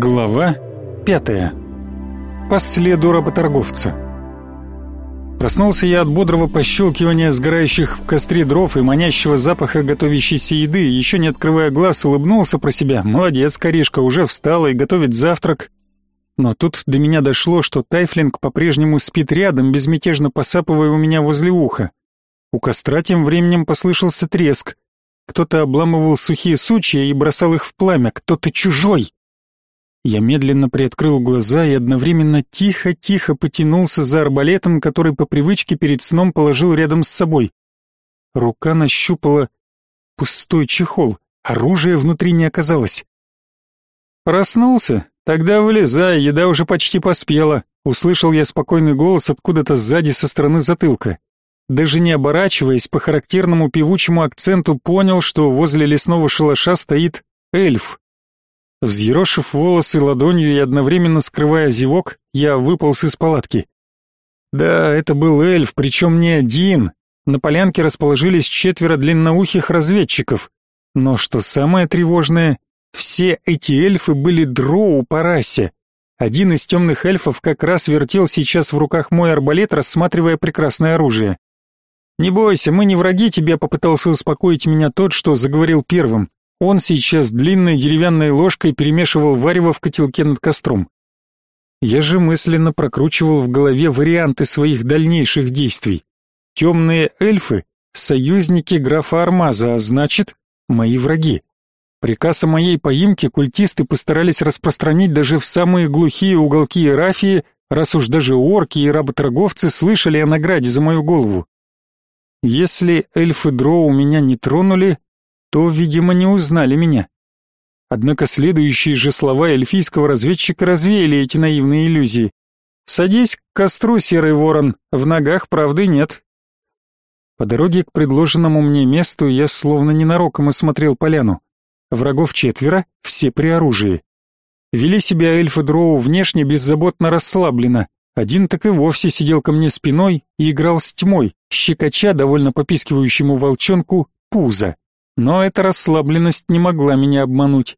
Глава пятая. По следу работорговца. Проснулся я от бодрого пощелкивания сгорающих в костре дров и манящего запаха готовящейся еды, еще не открывая глаз, улыбнулся про себя. Молодец, коришка, уже встала и готовит завтрак. Но тут до меня дошло, что Тайфлинг по-прежнему спит рядом, безмятежно посапывая у меня возле уха. У костра тем временем послышался треск. Кто-то обламывал сухие сучья и бросал их в пламя, кто-то чужой. Я медленно приоткрыл глаза и одновременно тихо-тихо потянулся за арбалетом, который по привычке перед сном положил рядом с собой. Рука нащупала пустой чехол, оружия внутри не оказалось. Проснулся? Тогда вылезай, еда уже почти поспела. Услышал я спокойный голос откуда-то сзади со стороны затылка. Даже не оборачиваясь, по характерному певучему акценту понял, что возле лесного шалаша стоит эльф. Взъерошив волосы ладонью и одновременно скрывая зевок, я выполз из палатки. Да, это был эльф, причем не один. На полянке расположились четверо длинноухих разведчиков. Но что самое тревожное, все эти эльфы были дроу по расе. Один из темных эльфов как раз вертел сейчас в руках мой арбалет, рассматривая прекрасное оружие. «Не бойся, мы не враги тебе», — попытался успокоить меня тот, что заговорил первым. Он сейчас длинной деревянной ложкой перемешивал варево в котелке над костром. Я же мысленно прокручивал в голове варианты своих дальнейших действий. Темные эльфы — союзники графа Армаза, а значит, мои враги. Приказ о моей поимке культисты постарались распространить даже в самые глухие уголки Ирафии, раз уж даже орки и работорговцы слышали о награде за мою голову. Если эльфы Дроу меня не тронули, то, видимо, не узнали меня. Однако следующие же слова эльфийского разведчика развеяли эти наивные иллюзии. «Садись к костру, серый ворон, в ногах правды нет». По дороге к предложенному мне месту я словно ненароком осмотрел поляну. Врагов четверо, все при оружии. Вели себя эльфы дроу внешне беззаботно расслабленно. Один так и вовсе сидел ко мне спиной и играл с тьмой, щекоча довольно попискивающему волчонку пузо. Но эта расслабленность не могла меня обмануть.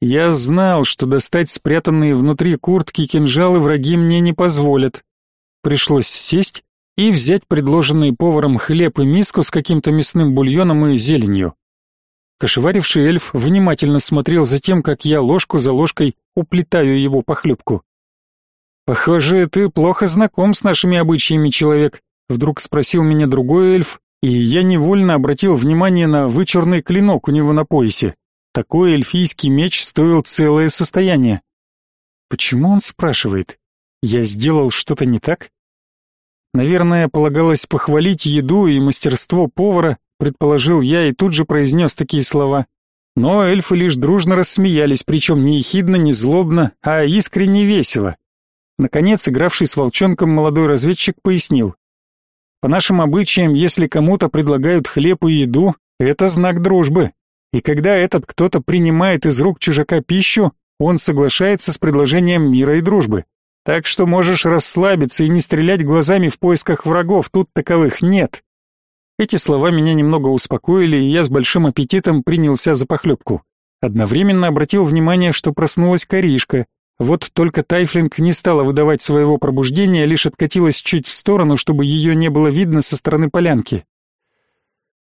Я знал, что достать спрятанные внутри куртки кинжалы враги мне не позволят. Пришлось сесть и взять предложенный поваром хлеб и миску с каким-то мясным бульоном и зеленью. Кошеваривший эльф внимательно смотрел за тем, как я ложку за ложкой уплетаю его похлебку. «Похоже, ты плохо знаком с нашими обычаями, человек», — вдруг спросил меня другой эльф, и я невольно обратил внимание на вычурный клинок у него на поясе. Такой эльфийский меч стоил целое состояние. Почему он спрашивает? Я сделал что-то не так? Наверное, полагалось похвалить еду и мастерство повара, предположил я и тут же произнес такие слова. Но эльфы лишь дружно рассмеялись, причем не ехидно, не злобно, а искренне весело. Наконец, игравший с волчонком молодой разведчик пояснил. По нашим обычаям, если кому-то предлагают хлеб и еду, это знак дружбы. И когда этот кто-то принимает из рук чужака пищу, он соглашается с предложением мира и дружбы. Так что можешь расслабиться и не стрелять глазами в поисках врагов, тут таковых нет. Эти слова меня немного успокоили, и я с большим аппетитом принялся за похлебку. Одновременно обратил внимание, что проснулась коришка, вот только Тайфлинг не стала выдавать своего пробуждения, лишь откатилась чуть в сторону, чтобы ее не было видно со стороны полянки.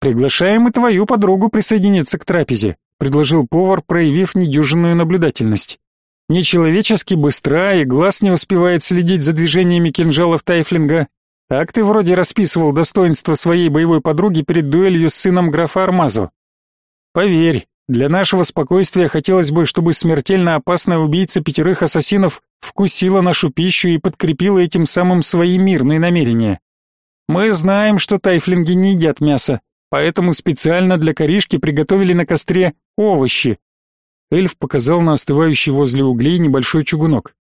«Приглашаем и твою подругу присоединиться к трапезе», — предложил повар, проявив недюжинную наблюдательность. Нечеловечески быстра и глаз не успевает следить за движениями кинжалов Тайфлинга. Так ты вроде расписывал достоинства своей боевой подруги перед дуэлью с сыном графа Армазо. Поверь, для нашего спокойствия хотелось бы, чтобы смертельно опасная убийца пятерых ассасинов вкусила нашу пищу и подкрепила этим самым свои мирные намерения. Мы знаем, что тайфлинги не едят мясо, поэтому специально для коришки приготовили на костре овощи. Эльф показал на остывающий возле углей небольшой чугунок.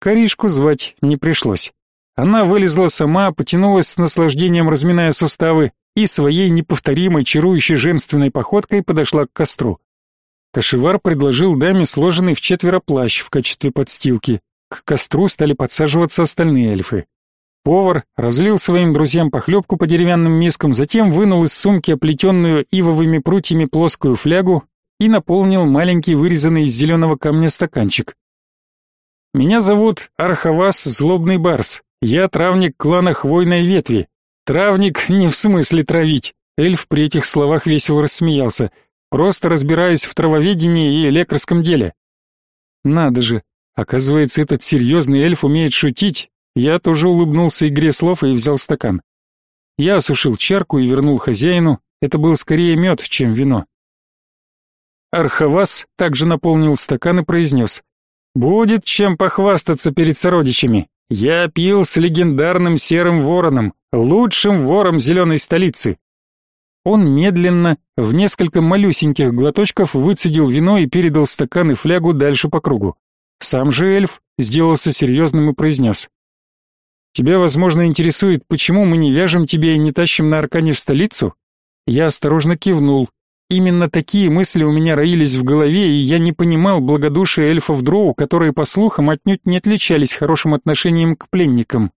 Коришку звать не пришлось. Она вылезла сама, потянулась с наслаждением, разминая суставы, и своей неповторимой, чарующей женственной походкой подошла к костру. Кашевар предложил даме сложенный в четверо плащ в качестве подстилки. К костру стали подсаживаться остальные эльфы. Повар разлил своим друзьям похлебку по деревянным мискам, затем вынул из сумки оплетенную ивовыми прутьями плоскую флягу и наполнил маленький вырезанный из зеленого камня стаканчик. Меня зовут Архавас Злобный Барс. Я травник клана Хвойной Ветви. Травник не в смысле травить. Эльф при этих словах весело рассмеялся. Просто разбираюсь в травоведении и лекарском деле. Надо же, оказывается, этот серьезный эльф умеет шутить. Я тоже улыбнулся игре слов и взял стакан. Я осушил чарку и вернул хозяину. Это был скорее мед, чем вино. Архавас также наполнил стакан и произнес. «Будет чем похвастаться перед сородичами. Я пил с легендарным серым вороном, лучшим вором зеленой столицы. Он медленно, в несколько малюсеньких глоточков выцедил вино и передал стакан и флягу дальше по кругу. Сам же эльф сделался серьезным и произнес. «Тебя, возможно, интересует, почему мы не вяжем тебе и не тащим на аркане в столицу?» Я осторожно кивнул. Именно такие мысли у меня роились в голове, и я не понимал благодушия эльфов Дроу, которые, по слухам, отнюдь не отличались хорошим отношением к пленникам.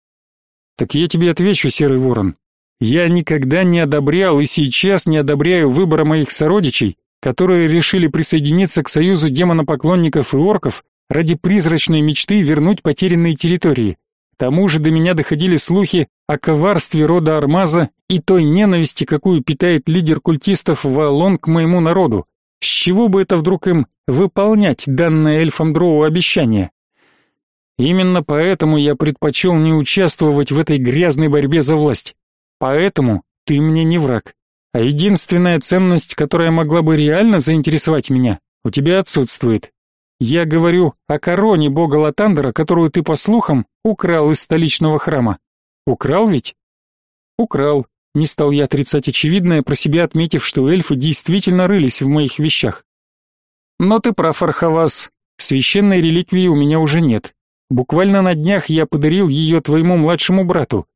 «Так я тебе отвечу, Серый Ворон. Я никогда не одобрял и сейчас не одобряю выбора моих сородичей, которые решили присоединиться к союзу демонопоклонников и орков ради призрачной мечты вернуть потерянные территории. К тому же до меня доходили слухи о коварстве рода Армаза и той ненависти, какую питает лидер культистов Валон к моему народу. С чего бы это вдруг им выполнять данное эльфам Дроу обещание? Именно поэтому я предпочел не участвовать в этой грязной борьбе за власть. Поэтому ты мне не враг. А единственная ценность, которая могла бы реально заинтересовать меня, у тебя отсутствует. Я говорю о короне бога Латандера, которую ты, по слухам, украл из столичного храма. Украл ведь? Украл. Не стал я отрицать очевидное, про себя отметив, что эльфы действительно рылись в моих вещах. Но ты прав, Архавас. Священной реликвии у меня уже нет. Буквально на днях я подарил ее твоему младшему брату.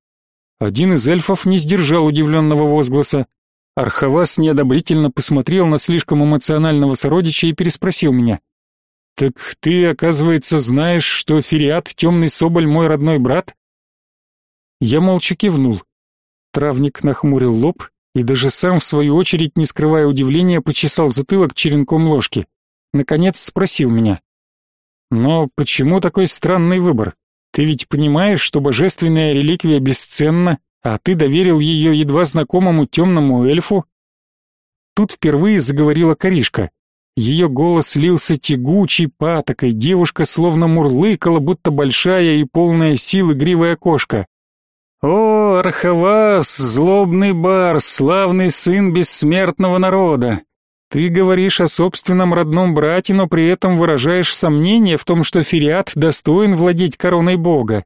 Один из эльфов не сдержал удивленного возгласа. Архавас неодобрительно посмотрел на слишком эмоционального сородича и переспросил меня. «Так ты, оказывается, знаешь, что Фериат, темный соболь, мой родной брат?» Я молча кивнул. Травник нахмурил лоб и даже сам, в свою очередь, не скрывая удивления, почесал затылок черенком ложки. Наконец спросил меня. «Но почему такой странный выбор? Ты ведь понимаешь, что божественная реликвия бесценна, а ты доверил ее едва знакомому темному эльфу?» Тут впервые заговорила Коришка. Ее голос лился тягучей патокой, девушка словно мурлыкала, будто большая и полная сил игривая кошка. «О, Архавас, злобный барс, славный сын бессмертного народа! Ты говоришь о собственном родном брате, но при этом выражаешь сомнение в том, что Фериат достоин владеть короной бога.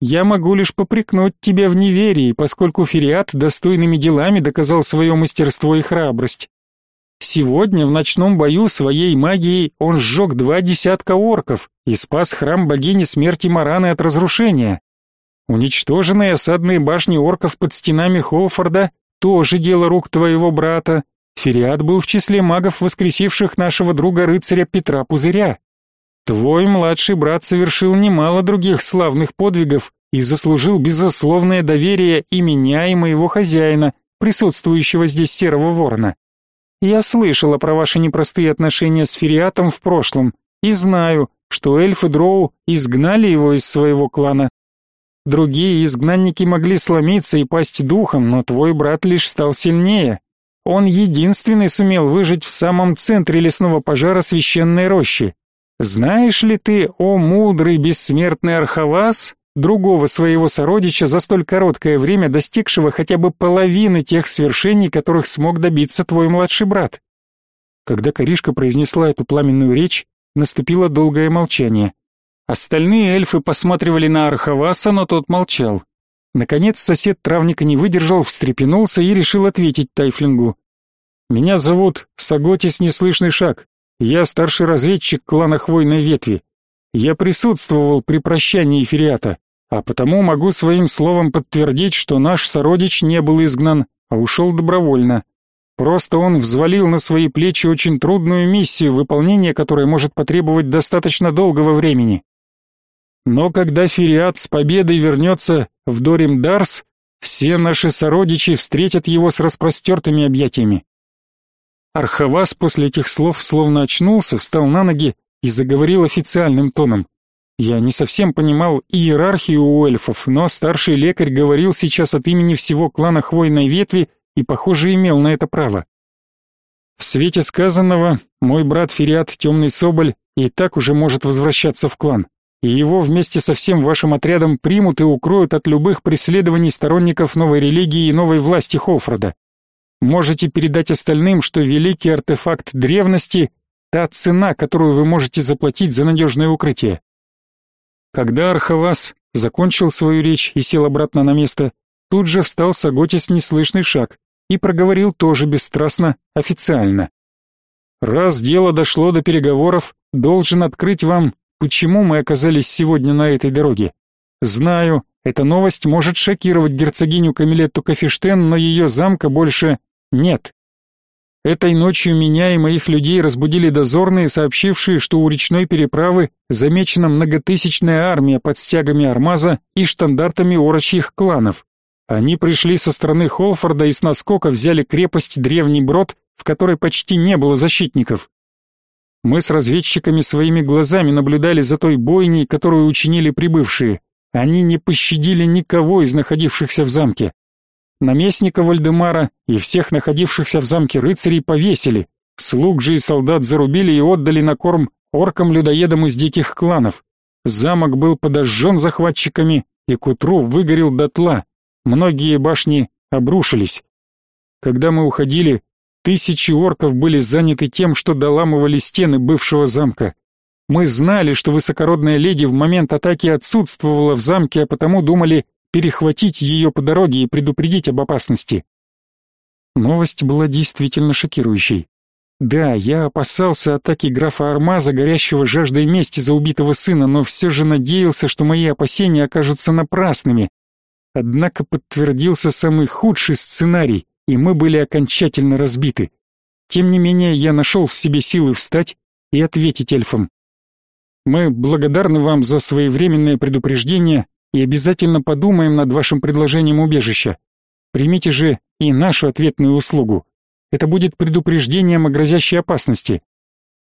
Я могу лишь попрекнуть тебя в неверии, поскольку Фериат достойными делами доказал свое мастерство и храбрость. Сегодня в ночном бою своей магией он сжег два десятка орков и спас храм богини смерти Мараны от разрушения. Уничтоженные осадные башни орков под стенами Холфорда тоже дело рук твоего брата, Фериат был в числе магов, воскресивших нашего друга-рыцаря Петра Пузыря. Твой младший брат совершил немало других славных подвигов и заслужил безусловное доверие и меня, и моего хозяина, присутствующего здесь Серого Ворона. Я слышала про ваши непростые отношения с Фериатом в прошлом и знаю, что эльфы Дроу изгнали его из своего клана. Другие изгнанники могли сломиться и пасть духом, но твой брат лишь стал сильнее, он единственный сумел выжить в самом центре лесного пожара священной рощи. Знаешь ли ты, о мудрый бессмертный Архавас, другого своего сородича за столь короткое время достигшего хотя бы половины тех свершений, которых смог добиться твой младший брат? Когда Коришка произнесла эту пламенную речь, наступило долгое молчание. Остальные эльфы посматривали на Архаваса, но тот молчал. Наконец сосед травника не выдержал, встрепенулся и решил ответить Тайфлингу. «Меня зовут Саготис Неслышный Шаг. Я старший разведчик клана Хвойной Ветви. Я присутствовал при прощании Эфириата, а потому могу своим словом подтвердить, что наш сородич не был изгнан, а ушел добровольно. Просто он взвалил на свои плечи очень трудную миссию, выполнение которой может потребовать достаточно долгого времени. Но когда Фериат с победой вернется в Дорим-Дарс, все наши сородичи встретят его с распростертыми объятиями. Архавас после этих слов словно очнулся, встал на ноги и заговорил официальным тоном. Я не совсем понимал иерархию у эльфов, но старший лекарь говорил сейчас от имени всего клана Хвойной Ветви и, похоже, имел на это право. В свете сказанного, мой брат Фериат Темный Соболь и так уже может возвращаться в клан, и его вместе со всем вашим отрядом примут и укроют от любых преследований сторонников новой религии и новой власти Холфрода. Можете передать остальным, что великий артефакт древности — та цена, которую вы можете заплатить за надежное укрытие. Когда Архавас закончил свою речь и сел обратно на место, тут же встал Саготис неслышный шаг и проговорил тоже бесстрастно, официально. «Раз дело дошло до переговоров, должен открыть вам, почему мы оказались сегодня на этой дороге. Знаю, эта новость может шокировать герцогиню Камилетту Кафештен, но ее замка больше нет. Этой ночью меня и моих людей разбудили дозорные, сообщившие, что у речной переправы замечена многотысячная армия под стягами Армаза и штандартами орочьих кланов. Они пришли со стороны Холфорда и с наскока взяли крепость Древний Брод, в которой почти не было защитников. Мы с разведчиками своими глазами наблюдали за той бойней, которую учинили прибывшие. Они не пощадили никого из находившихся в замке. Наместника Вальдемара и всех находившихся в замке рыцарей повесили, слуг же и солдат зарубили и отдали на корм оркам-людоедам из диких кланов. Замок был подожжен захватчиками и к утру выгорел дотла, Многие башни обрушились. Когда мы уходили, тысячи орков были заняты тем, что доламывали стены бывшего замка. Мы знали, что высокородная леди в момент атаки отсутствовала в замке, а потому думали перехватить ее по дороге и предупредить об опасности. Новость была действительно шокирующей. Да, я опасался атаки графа Армаза, горящего жаждой мести за убитого сына, но все же надеялся, что мои опасения окажутся напрасными, Однако подтвердился самый худший сценарий, и мы были окончательно разбиты. Тем не менее, я нашел в себе силы встать и ответить эльфам. Мы благодарны вам за своевременное предупреждение и обязательно подумаем над вашим предложением убежища. Примите же и нашу ответную услугу. Это будет предупреждением о грозящей опасности.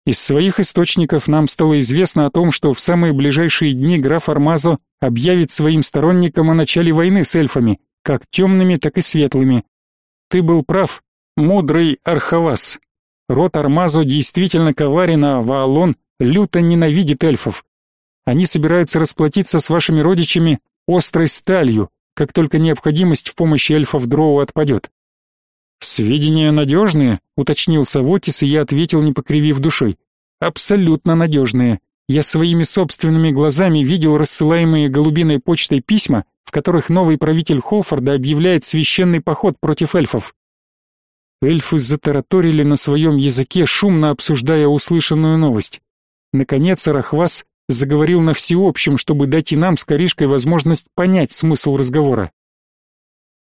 Из своих источников нам стало известно о том, что в самые ближайшие дни граф Армазо объявит своим сторонникам о начале войны с эльфами, как темными, так и светлыми. Ты был прав, мудрый Архавас. Род Армазо действительно коварен, а Ваалон люто ненавидит эльфов. Они собираются расплатиться с вашими родичами острой сталью, как только необходимость в помощи эльфов Дроу отпадет. «Сведения надежные?» — уточнил Савотис, и я ответил, не покривив душой. «Абсолютно надежные. Я своими собственными глазами видел рассылаемые голубиной почтой письма, в которых новый правитель Холфорда объявляет священный поход против эльфов. Эльфы затараторили на своем языке, шумно обсуждая услышанную новость. Наконец Арахвас заговорил на всеобщем, чтобы дать и нам с Коришкой возможность понять смысл разговора.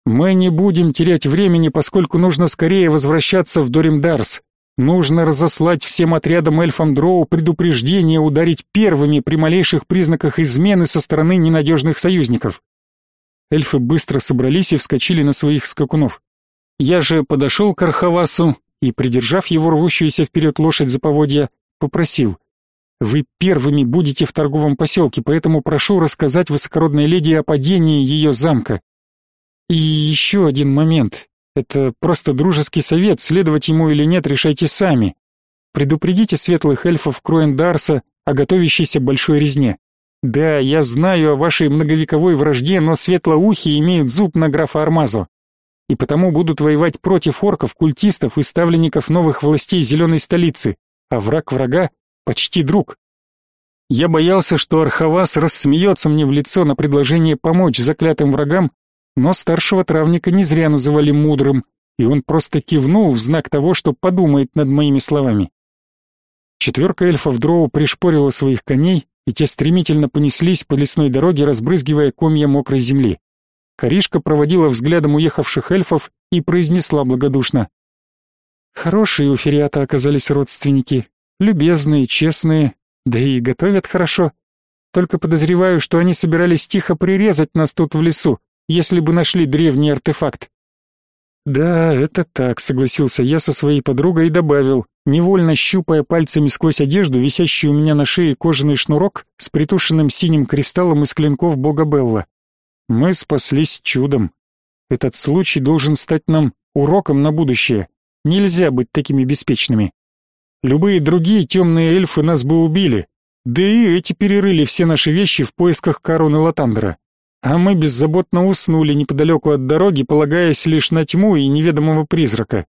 Мы не будем терять времени, поскольку нужно скорее возвращаться в Доримдарс. Нужно разослать всем отрядам эльфам Дроу предупреждение ударить первыми при малейших признаках измены со стороны ненадежных союзников. Эльфы быстро собрались и вскочили на своих скакунов. Я же подошел к Архавасу и, придержав его рвущуюся вперед лошадь за поводья, попросил. «Вы первыми будете в торговом поселке, поэтому прошу рассказать высокородной леди о падении ее замка. И еще один момент. Это просто дружеский совет, следовать ему или нет, решайте сами. Предупредите светлых эльфов Кроендарса о готовящейся большой резне. Да, я знаю о вашей многовековой вражде, но светлоухие имеют зуб на графа Армазо. И потому будут воевать против орков, культистов и ставленников новых властей зеленой столицы, а враг врага почти друг. Я боялся, что Архавас рассмеется мне в лицо на предложение помочь заклятым врагам, но старшего травника не зря называли мудрым, и он просто кивнул в знак того, что подумает над моими словами. Четверка эльфов Дроу пришпорила своих коней, и те стремительно понеслись по лесной дороге, разбрызгивая комья мокрой земли. Коришка проводила взглядом уехавших эльфов и произнесла благодушно. «Хорошие у Фериата оказались родственники, любезные, честные, да и готовят хорошо. Только подозреваю, что они собирались тихо прирезать нас тут в лесу, если бы нашли древний артефакт. Да, это так, согласился я со своей подругой и добавил, невольно щупая пальцами сквозь одежду, висящий у меня на шее кожаный шнурок с притушенным синим кристаллом из клинков бога Белла. Мы спаслись чудом. Этот случай должен стать нам уроком на будущее. Нельзя быть такими беспечными. Любые другие темные эльфы нас бы убили. Да и эти перерыли все наши вещи в поисках короны Латандра. А мы беззаботно уснули неподалеку от дороги, полагаясь лишь на тьму и неведомого призрака.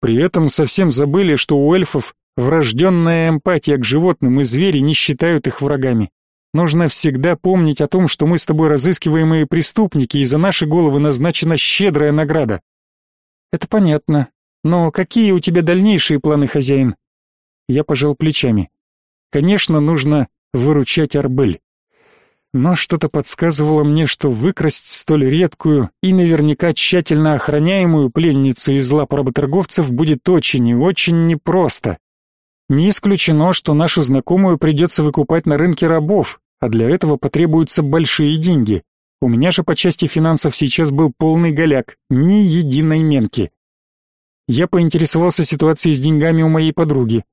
При этом совсем забыли, что у эльфов врожденная эмпатия к животным, и звери не считают их врагами. Нужно всегда помнить о том, что мы с тобой разыскиваемые преступники, и за наши головы назначена щедрая награда. Это понятно. Но какие у тебя дальнейшие планы, хозяин? Я пожал плечами. Конечно, нужно выручать Арбель но что-то подсказывало мне, что выкрасть столь редкую и наверняка тщательно охраняемую пленницу из лап работорговцев будет очень и очень непросто. Не исключено, что нашу знакомую придется выкупать на рынке рабов, а для этого потребуются большие деньги. У меня же по части финансов сейчас был полный голяк, ни единой менки. Я поинтересовался ситуацией с деньгами у моей подруги.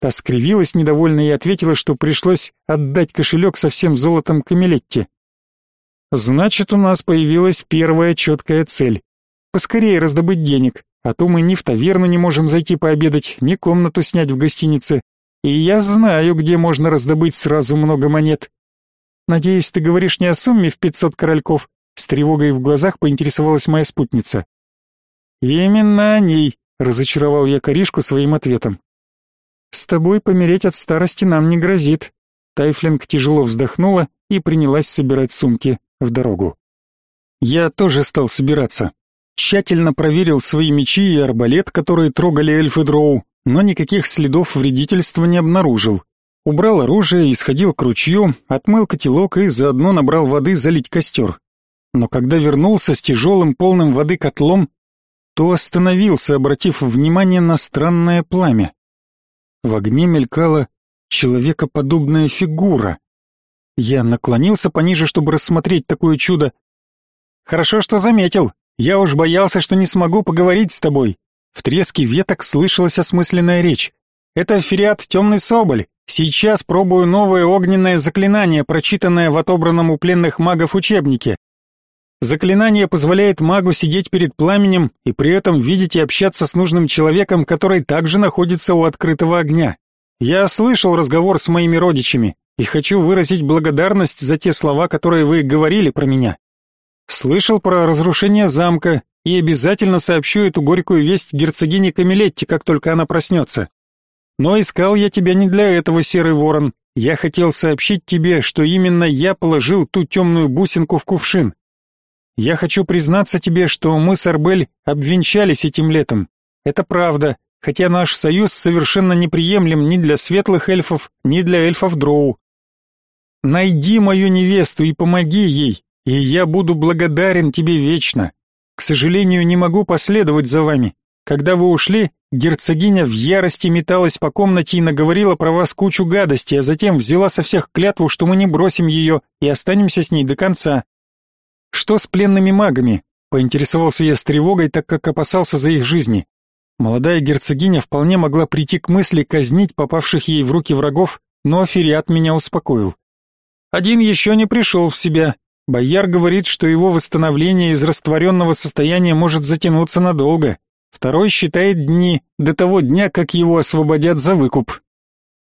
Та скривилась недовольно и ответила, что пришлось отдать кошелек со всем золотом Камилетте. Значит, у нас появилась первая четкая цель. Поскорее раздобыть денег, а то мы ни в таверну не можем зайти пообедать, ни комнату снять в гостинице. И я знаю, где можно раздобыть сразу много монет. Надеюсь, ты говоришь не о сумме в пятьсот корольков? С тревогой в глазах поинтересовалась моя спутница. Именно о ней, разочаровал я Коришку своим ответом. «С тобой помереть от старости нам не грозит». Тайфлинг тяжело вздохнула и принялась собирать сумки в дорогу. Я тоже стал собираться. Тщательно проверил свои мечи и арбалет, которые трогали эльфы дроу, но никаких следов вредительства не обнаружил. Убрал оружие и сходил к ручью, отмыл котелок и заодно набрал воды залить костер. Но когда вернулся с тяжелым полным воды котлом, то остановился, обратив внимание на странное пламя. В огне мелькала человекоподобная фигура. Я наклонился пониже, чтобы рассмотреть такое чудо. «Хорошо, что заметил. Я уж боялся, что не смогу поговорить с тобой». В треске веток слышалась осмысленная речь. «Это Фериат Темный Соболь. Сейчас пробую новое огненное заклинание, прочитанное в отобранном у пленных магов учебнике. Заклинание позволяет магу сидеть перед пламенем и при этом видеть и общаться с нужным человеком, который также находится у открытого огня. Я слышал разговор с моими родичами и хочу выразить благодарность за те слова, которые вы говорили про меня. Слышал про разрушение замка и обязательно сообщу эту горькую весть герцогине Камилетти, как только она проснется. Но искал я тебя не для этого, серый ворон. Я хотел сообщить тебе, что именно я положил ту темную бусинку в кувшин. Я хочу признаться тебе, что мы с Арбель обвенчались этим летом. Это правда, хотя наш союз совершенно неприемлем ни для светлых эльфов, ни для эльфов Дроу. Найди мою невесту и помоги ей, и я буду благодарен тебе вечно. К сожалению, не могу последовать за вами. Когда вы ушли, герцогиня в ярости металась по комнате и наговорила про вас кучу гадостей, а затем взяла со всех клятву, что мы не бросим ее и останемся с ней до конца. Что с пленными магами? Поинтересовался я с тревогой, так как опасался за их жизни. Молодая герцогиня вполне могла прийти к мысли казнить попавших ей в руки врагов, но Фериат меня успокоил. Один еще не пришел в себя. Бояр говорит, что его восстановление из растворенного состояния может затянуться надолго. Второй считает дни до того дня, как его освободят за выкуп.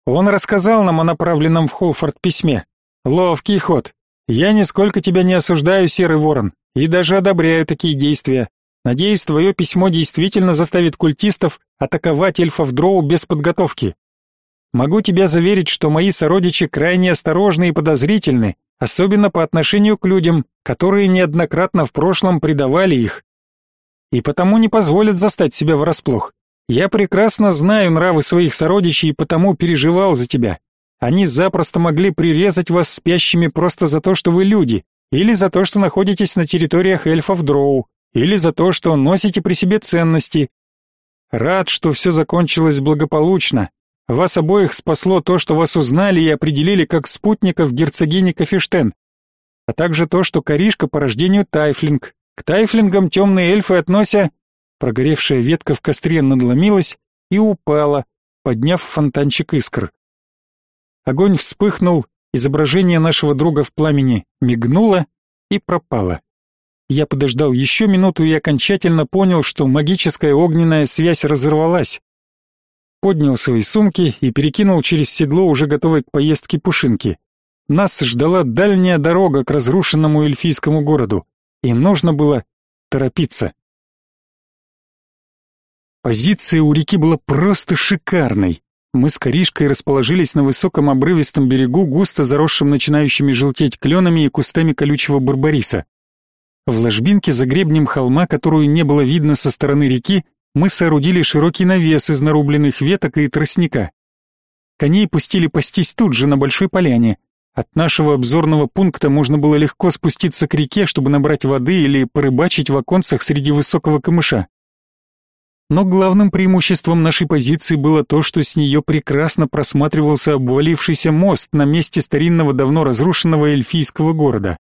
Он рассказал нам о направленном в Холфорд письме. Ловкий ход. Я нисколько тебя не осуждаю, Серый Ворон, и даже одобряю такие действия. Надеюсь, твое письмо действительно заставит культистов атаковать эльфов Дроу без подготовки. Могу тебя заверить, что мои сородичи крайне осторожны и подозрительны, особенно по отношению к людям, которые неоднократно в прошлом предавали их. И потому не позволят застать себя врасплох. Я прекрасно знаю нравы своих сородичей и потому переживал за тебя. Они запросто могли прирезать вас спящими просто за то, что вы люди, или за то, что находитесь на территориях эльфов Дроу, или за то, что носите при себе ценности. Рад, что все закончилось благополучно. Вас обоих спасло то, что вас узнали и определили как спутников герцогини Кафештен, а также то, что Коришка по рождению Тайфлинг. К Тайфлингам темные эльфы относя... Прогоревшая ветка в костре надломилась и упала, подняв фонтанчик искр. Огонь вспыхнул, изображение нашего друга в пламени мигнуло и пропало. Я подождал еще минуту и окончательно понял, что магическая огненная связь разорвалась. Поднял свои сумки и перекинул через седло уже готовой к поездке пушинки. Нас ждала дальняя дорога к разрушенному эльфийскому городу, и нужно было торопиться. Позиция у реки была просто шикарной. Мы с Коришкой расположились на высоком обрывистом берегу, густо заросшем начинающими желтеть кленами и кустами колючего барбариса. В ложбинке за гребнем холма, которую не было видно со стороны реки, мы соорудили широкий навес из нарубленных веток и тростника. Коней пустили пастись тут же, на большой поляне. От нашего обзорного пункта можно было легко спуститься к реке, чтобы набрать воды или порыбачить в оконцах среди высокого камыша. Но главным преимуществом нашей позиции было то, что с нее прекрасно просматривался обвалившийся мост на месте старинного давно разрушенного эльфийского города.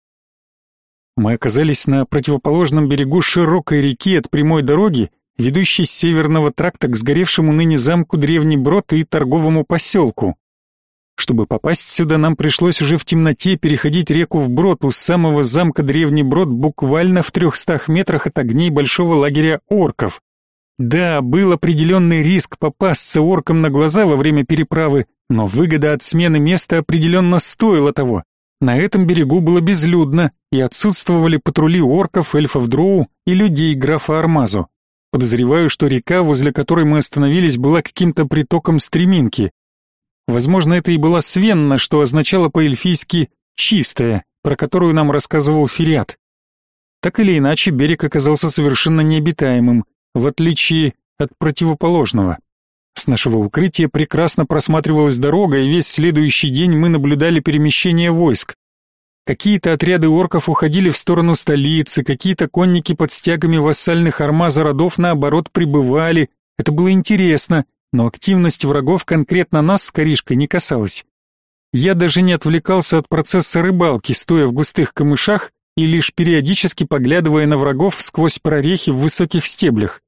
Мы оказались на противоположном берегу широкой реки от прямой дороги, ведущей с северного тракта к сгоревшему ныне замку Древний Брод и торговому поселку. Чтобы попасть сюда, нам пришлось уже в темноте переходить реку вброд у самого замка Древний Брод буквально в трехстах метрах от огней большого лагеря орков. Да, был определенный риск попасться оркам на глаза во время переправы, но выгода от смены места определенно стоила того. На этом берегу было безлюдно, и отсутствовали патрули орков, эльфов Дроу и людей графа Армазу. Подозреваю, что река, возле которой мы остановились, была каким-то притоком стреминки. Возможно, это и была Свенна, что означало по-эльфийски «чистая», про которую нам рассказывал Фериат. Так или иначе, берег оказался совершенно необитаемым, в отличие от противоположного. С нашего укрытия прекрасно просматривалась дорога, и весь следующий день мы наблюдали перемещение войск. Какие-то отряды орков уходили в сторону столицы, какие-то конники под стягами вассальных армаза родов наоборот прибывали. Это было интересно, но активность врагов конкретно нас с Коришкой не касалась. Я даже не отвлекался от процесса рыбалки, стоя в густых камышах и лишь периодически поглядывая на врагов сквозь прорехи в высоких стеблях.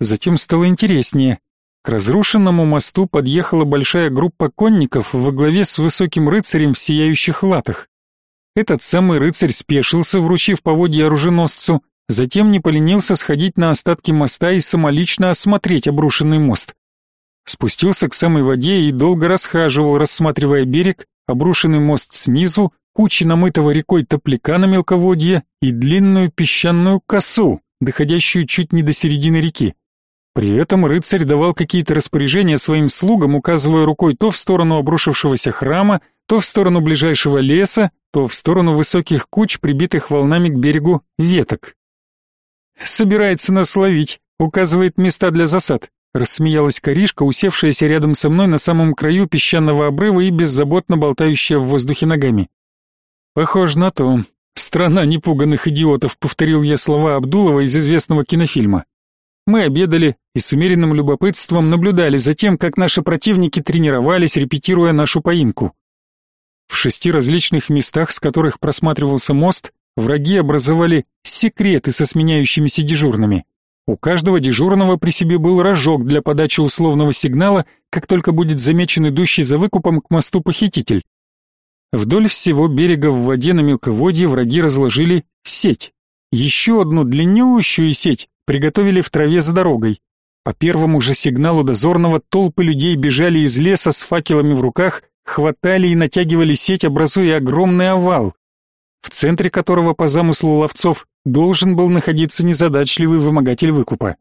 Затем стало интереснее. К разрушенному мосту подъехала большая группа конников во главе с высоким рыцарем в сияющих латах. Этот самый рыцарь спешился, вручив поводья оруженосцу, затем не поленился сходить на остатки моста и самолично осмотреть обрушенный мост. Спустился к самой воде и долго расхаживал, рассматривая берег, обрушенный мост снизу, кучи намытого рекой топляка на мелководье и длинную песчаную косу, доходящую чуть не до середины реки. При этом рыцарь давал какие-то распоряжения своим слугам, указывая рукой то в сторону обрушившегося храма, то в сторону ближайшего леса, то в сторону высоких куч, прибитых волнами к берегу веток. «Собирается нас ловить», указывает места для засад. Рассмеялась Коришка, усевшаяся рядом со мной на самом краю песчаного обрыва и беззаботно болтающая в воздухе ногами. Похоже на то. Страна непуганных идиотов, повторил я слова Абдулова из известного кинофильма. Мы обедали и с умеренным любопытством наблюдали за тем, как наши противники тренировались, репетируя нашу поимку. В шести различных местах, с которых просматривался мост, враги образовали секреты со сменяющимися дежурными. У каждого дежурного при себе был рожок для подачи условного сигнала, как только будет замечен идущий за выкупом к мосту похититель. Вдоль всего берега в воде на мелководье враги разложили сеть. Еще одну длиннющую сеть, приготовили в траве за дорогой. По первому же сигналу дозорного толпы людей бежали из леса с факелами в руках, хватали и натягивали сеть, образуя огромный овал, в центре которого по замыслу ловцов должен был находиться незадачливый вымогатель выкупа.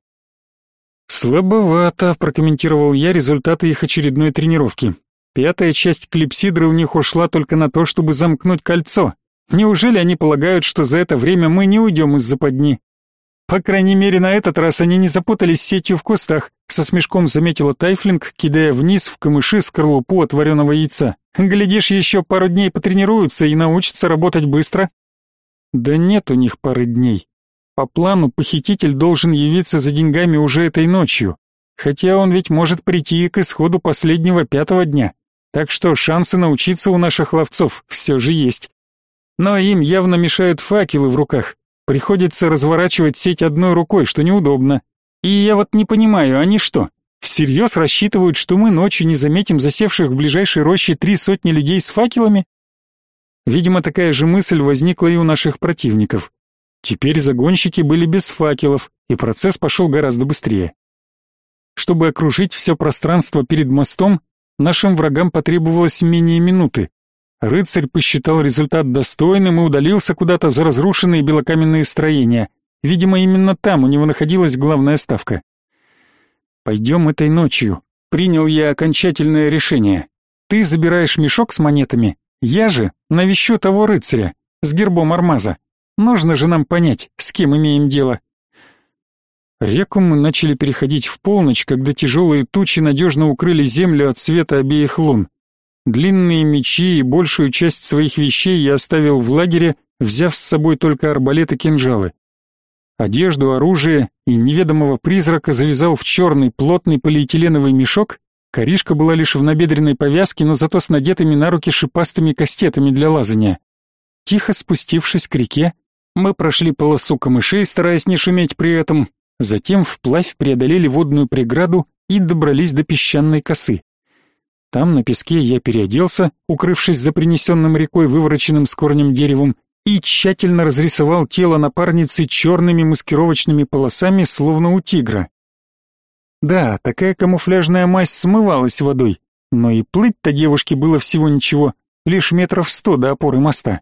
«Слабовато», — прокомментировал я результаты их очередной тренировки. «Пятая часть клипсидры у них ушла только на то, чтобы замкнуть кольцо. Неужели они полагают, что за это время мы не уйдем из западни?» По крайней мере, на этот раз они не запутались сетью в кустах, со смешком заметила Тайфлинг, кидая вниз в камыши скорлупу от вареного яйца. Глядишь, еще пару дней потренируются и научатся работать быстро. Да нет у них пары дней. По плану похититель должен явиться за деньгами уже этой ночью. Хотя он ведь может прийти к исходу последнего пятого дня. Так что шансы научиться у наших ловцов все же есть. Но им явно мешают факелы в руках, Приходится разворачивать сеть одной рукой, что неудобно. И я вот не понимаю, они что, всерьез рассчитывают, что мы ночью не заметим засевших в ближайшей роще три сотни людей с факелами? Видимо, такая же мысль возникла и у наших противников. Теперь загонщики были без факелов, и процесс пошел гораздо быстрее. Чтобы окружить все пространство перед мостом, нашим врагам потребовалось менее минуты. Рыцарь посчитал результат достойным и удалился куда-то за разрушенные белокаменные строения. Видимо, именно там у него находилась главная ставка. «Пойдем этой ночью», — принял я окончательное решение. «Ты забираешь мешок с монетами, я же навещу того рыцаря с гербом Армаза. Нужно же нам понять, с кем имеем дело». Реку мы начали переходить в полночь, когда тяжелые тучи надежно укрыли землю от света обеих лун. Длинные мечи и большую часть своих вещей я оставил в лагере, взяв с собой только арбалет и кинжалы. Одежду, оружие и неведомого призрака завязал в черный плотный полиэтиленовый мешок. Коришка была лишь в набедренной повязке, но зато с надетыми на руки шипастыми кастетами для лазания. Тихо спустившись к реке, мы прошли полосу камышей, стараясь не шуметь при этом, затем вплавь преодолели водную преграду и добрались до песчаной косы. Там на песке я переоделся, укрывшись за принесенным рекой вывороченным с корнем деревом, и тщательно разрисовал тело напарницы черными маскировочными полосами, словно у тигра. Да, такая камуфляжная мазь смывалась водой, но и плыть-то девушке было всего ничего, лишь метров сто до опоры моста.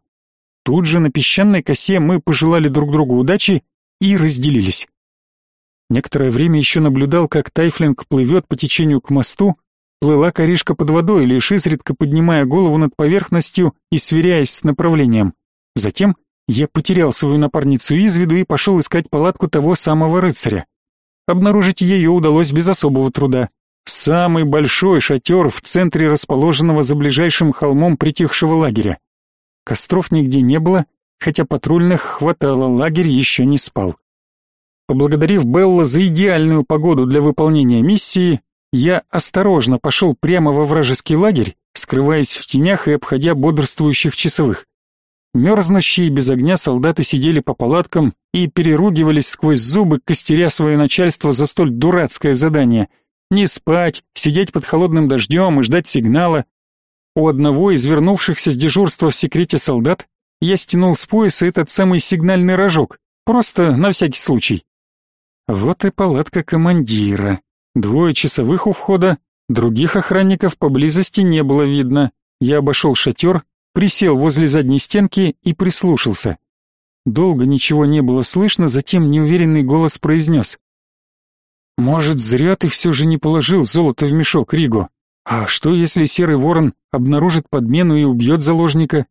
Тут же на песчаной косе мы пожелали друг другу удачи и разделились. Некоторое время еще наблюдал, как Тайфлинг плывет по течению к мосту, Плыла коришка под водой, лишь изредка поднимая голову над поверхностью и сверяясь с направлением. Затем я потерял свою напарницу из виду и пошел искать палатку того самого рыцаря. Обнаружить ее удалось без особого труда. Самый большой шатер в центре расположенного за ближайшим холмом притихшего лагеря. Костров нигде не было, хотя патрульных хватало, лагерь еще не спал. Поблагодарив Белла за идеальную погоду для выполнения миссии, я осторожно пошел прямо во вражеский лагерь, скрываясь в тенях и обходя бодрствующих часовых. Мерзнущие без огня солдаты сидели по палаткам и переругивались сквозь зубы, костеря свое начальство за столь дурацкое задание. Не спать, сидеть под холодным дождем и ждать сигнала. У одного из вернувшихся с дежурства в секрете солдат я стянул с пояса этот самый сигнальный рожок, просто на всякий случай. Вот и палатка командира. Двое часовых у входа, других охранников поблизости не было видно. Я обошел шатер, присел возле задней стенки и прислушался. Долго ничего не было слышно, затем неуверенный голос произнес. «Может, зря ты все же не положил золото в мешок, Риго? А что, если серый ворон обнаружит подмену и убьет заложника?»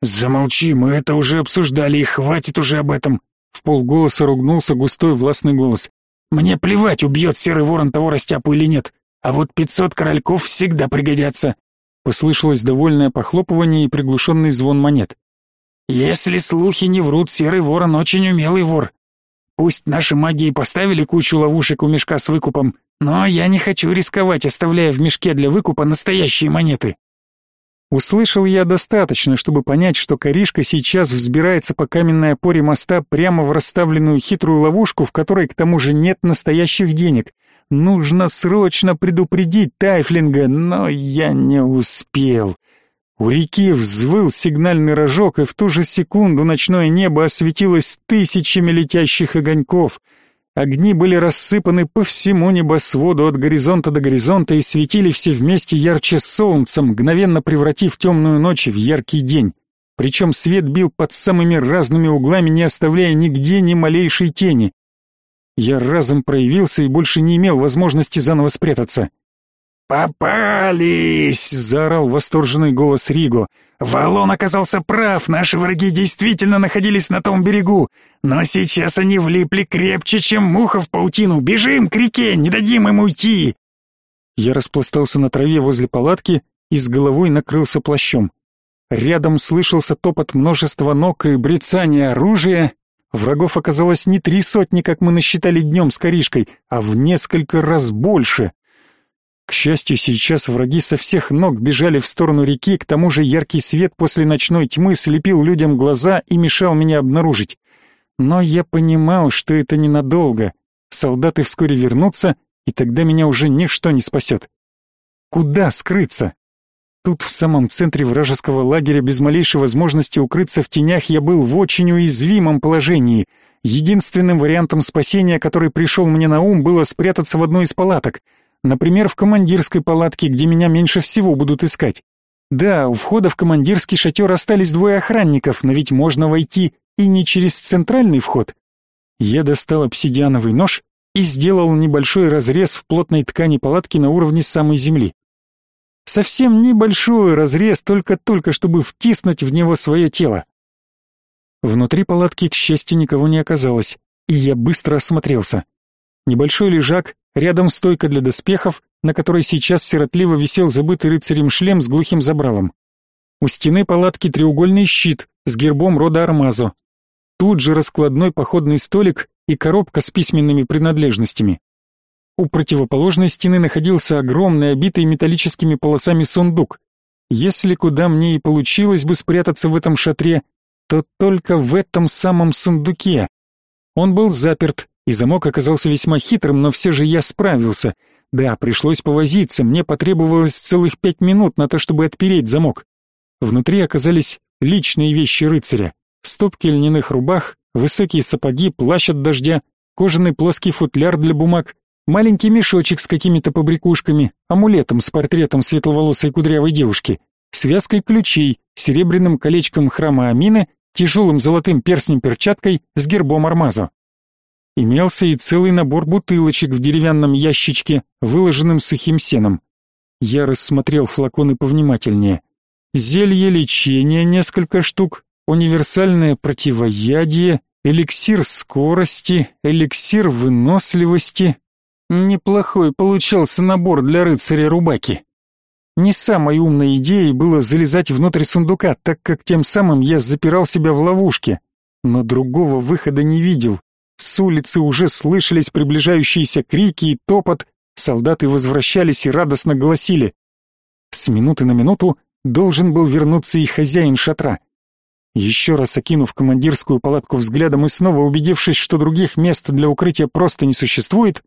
«Замолчи, мы это уже обсуждали, и хватит уже об этом!» В полголоса ругнулся густой властный голос. Мне плевать, убьет серый ворон того растяпу или нет, а вот пятьсот корольков всегда пригодятся. Послышалось довольное похлопывание и приглушенный звон монет. Если слухи не врут, серый ворон очень умелый вор. Пусть наши маги поставили кучу ловушек у мешка с выкупом, но я не хочу рисковать, оставляя в мешке для выкупа настоящие монеты. Услышал я достаточно, чтобы понять, что Коришка сейчас взбирается по каменной опоре моста прямо в расставленную хитрую ловушку, в которой к тому же нет настоящих денег. Нужно срочно предупредить Тайфлинга, но я не успел. У реки взвыл сигнальный рожок, и в ту же секунду ночное небо осветилось тысячами летящих огоньков — Огни были рассыпаны по всему небосводу от горизонта до горизонта и светили все вместе ярче солнца, мгновенно превратив темную ночь в яркий день. Причем свет бил под самыми разными углами, не оставляя нигде ни малейшей тени. Я разом проявился и больше не имел возможности заново спрятаться. «Попались!» — заорал восторженный голос Риго. «Валон оказался прав, наши враги действительно находились на том берегу, но сейчас они влипли крепче, чем муха в паутину. Бежим к реке, не дадим им уйти!» Я распластался на траве возле палатки и с головой накрылся плащом. Рядом слышался топот множества ног и брецание оружия. Врагов оказалось не три сотни, как мы насчитали днем с коришкой, а в несколько раз больше. К счастью, сейчас враги со всех ног бежали в сторону реки, к тому же яркий свет после ночной тьмы слепил людям глаза и мешал меня обнаружить. Но я понимал, что это ненадолго. солдаты вскоре вернутся, и тогда меня уже ничто не спасет. Куда скрыться? Тут, в самом центре вражеского лагеря, без малейшей возможности укрыться в тенях, я был в очень уязвимом положении. Единственным вариантом спасения, который пришел мне на ум, было спрятаться в одной из палаток. Например, в командирской палатке, где меня меньше всего будут искать. Да, у входа в командирский шатер остались двое охранников, но ведь можно войти и не через центральный вход. Я достал обсидиановый нож и сделал небольшой разрез в плотной ткани палатки на уровне самой земли. Совсем небольшой разрез, только-только, чтобы втиснуть в него свое тело. Внутри палатки, к счастью, никого не оказалось, и я быстро осмотрелся. Небольшой лежак, рядом стойка для доспехов, на которой сейчас сиротливо висел забытый рыцарем шлем с глухим забралом. У стены палатки треугольный щит с гербом рода Армазо. Тут же раскладной походный столик и коробка с письменными принадлежностями. У противоположной стены находился огромный, обитый металлическими полосами сундук. Если куда мне и получилось бы спрятаться в этом шатре, то только в этом самом сундуке. Он был заперт, и замок оказался весьма хитрым, но все же я справился. Да, пришлось повозиться, мне потребовалось целых пять минут на то, чтобы отпереть замок. Внутри оказались личные вещи рыцаря. Стопки льняных рубах, высокие сапоги, плащ от дождя, кожаный плоский футляр для бумаг, Маленький мешочек с какими-то побрякушками, амулетом с портретом светловолосой кудрявой девушки, связкой ключей, серебряным колечком храма Амины, тяжелым золотым перстнем-перчаткой с гербом Армазо. Имелся и целый набор бутылочек в деревянном ящичке, выложенным сухим сеном. Я рассмотрел флаконы повнимательнее. Зелье лечения несколько штук, универсальное противоядие, эликсир скорости, эликсир выносливости, Неплохой получался набор для рыцаря Рубаки. Не самой умной идеей было залезать внутрь сундука, так как тем самым я запирал себя в ловушке, но другого выхода не видел. С улицы уже слышались приближающиеся крики и топот, солдаты возвращались и радостно голосили. С минуты на минуту должен был вернуться и хозяин шатра. Еще раз окинув командирскую палатку взглядом и снова убедившись, что других мест для укрытия просто не существует,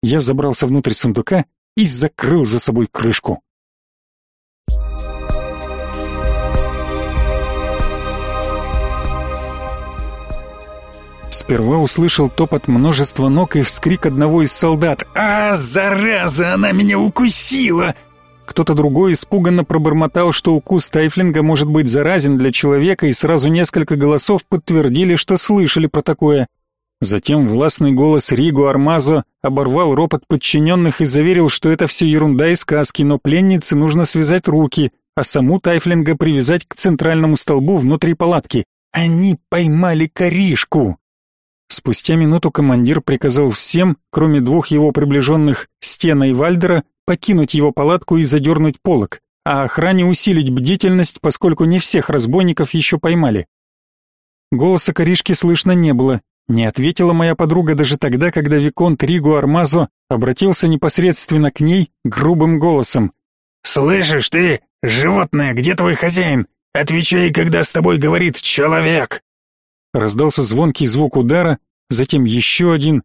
я забрался внутрь сундука и закрыл за собой крышку. Сперва услышал топот множества ног и вскрик одного из солдат. «А, зараза, она меня укусила!» Кто-то другой испуганно пробормотал, что укус тайфлинга может быть заразен для человека, и сразу несколько голосов подтвердили, что слышали про такое. Затем властный голос Ригу Армазо оборвал ропот подчиненных и заверил, что это все ерунда и сказки, но пленнице нужно связать руки, а саму Тайфлинга привязать к центральному столбу внутри палатки. Они поймали коришку. Спустя минуту командир приказал всем, кроме двух его приближенных, Стена и Вальдера, покинуть его палатку и задернуть полог, а охране усилить бдительность, поскольку не всех разбойников еще поймали. Голоса коришки слышно не было, не ответила моя подруга даже тогда, когда Виконт Ригу Армазо обратился непосредственно к ней грубым голосом. «Слышишь ты, животное, где твой хозяин? Отвечай, когда с тобой говорит человек!» Раздался звонкий звук удара, затем еще один.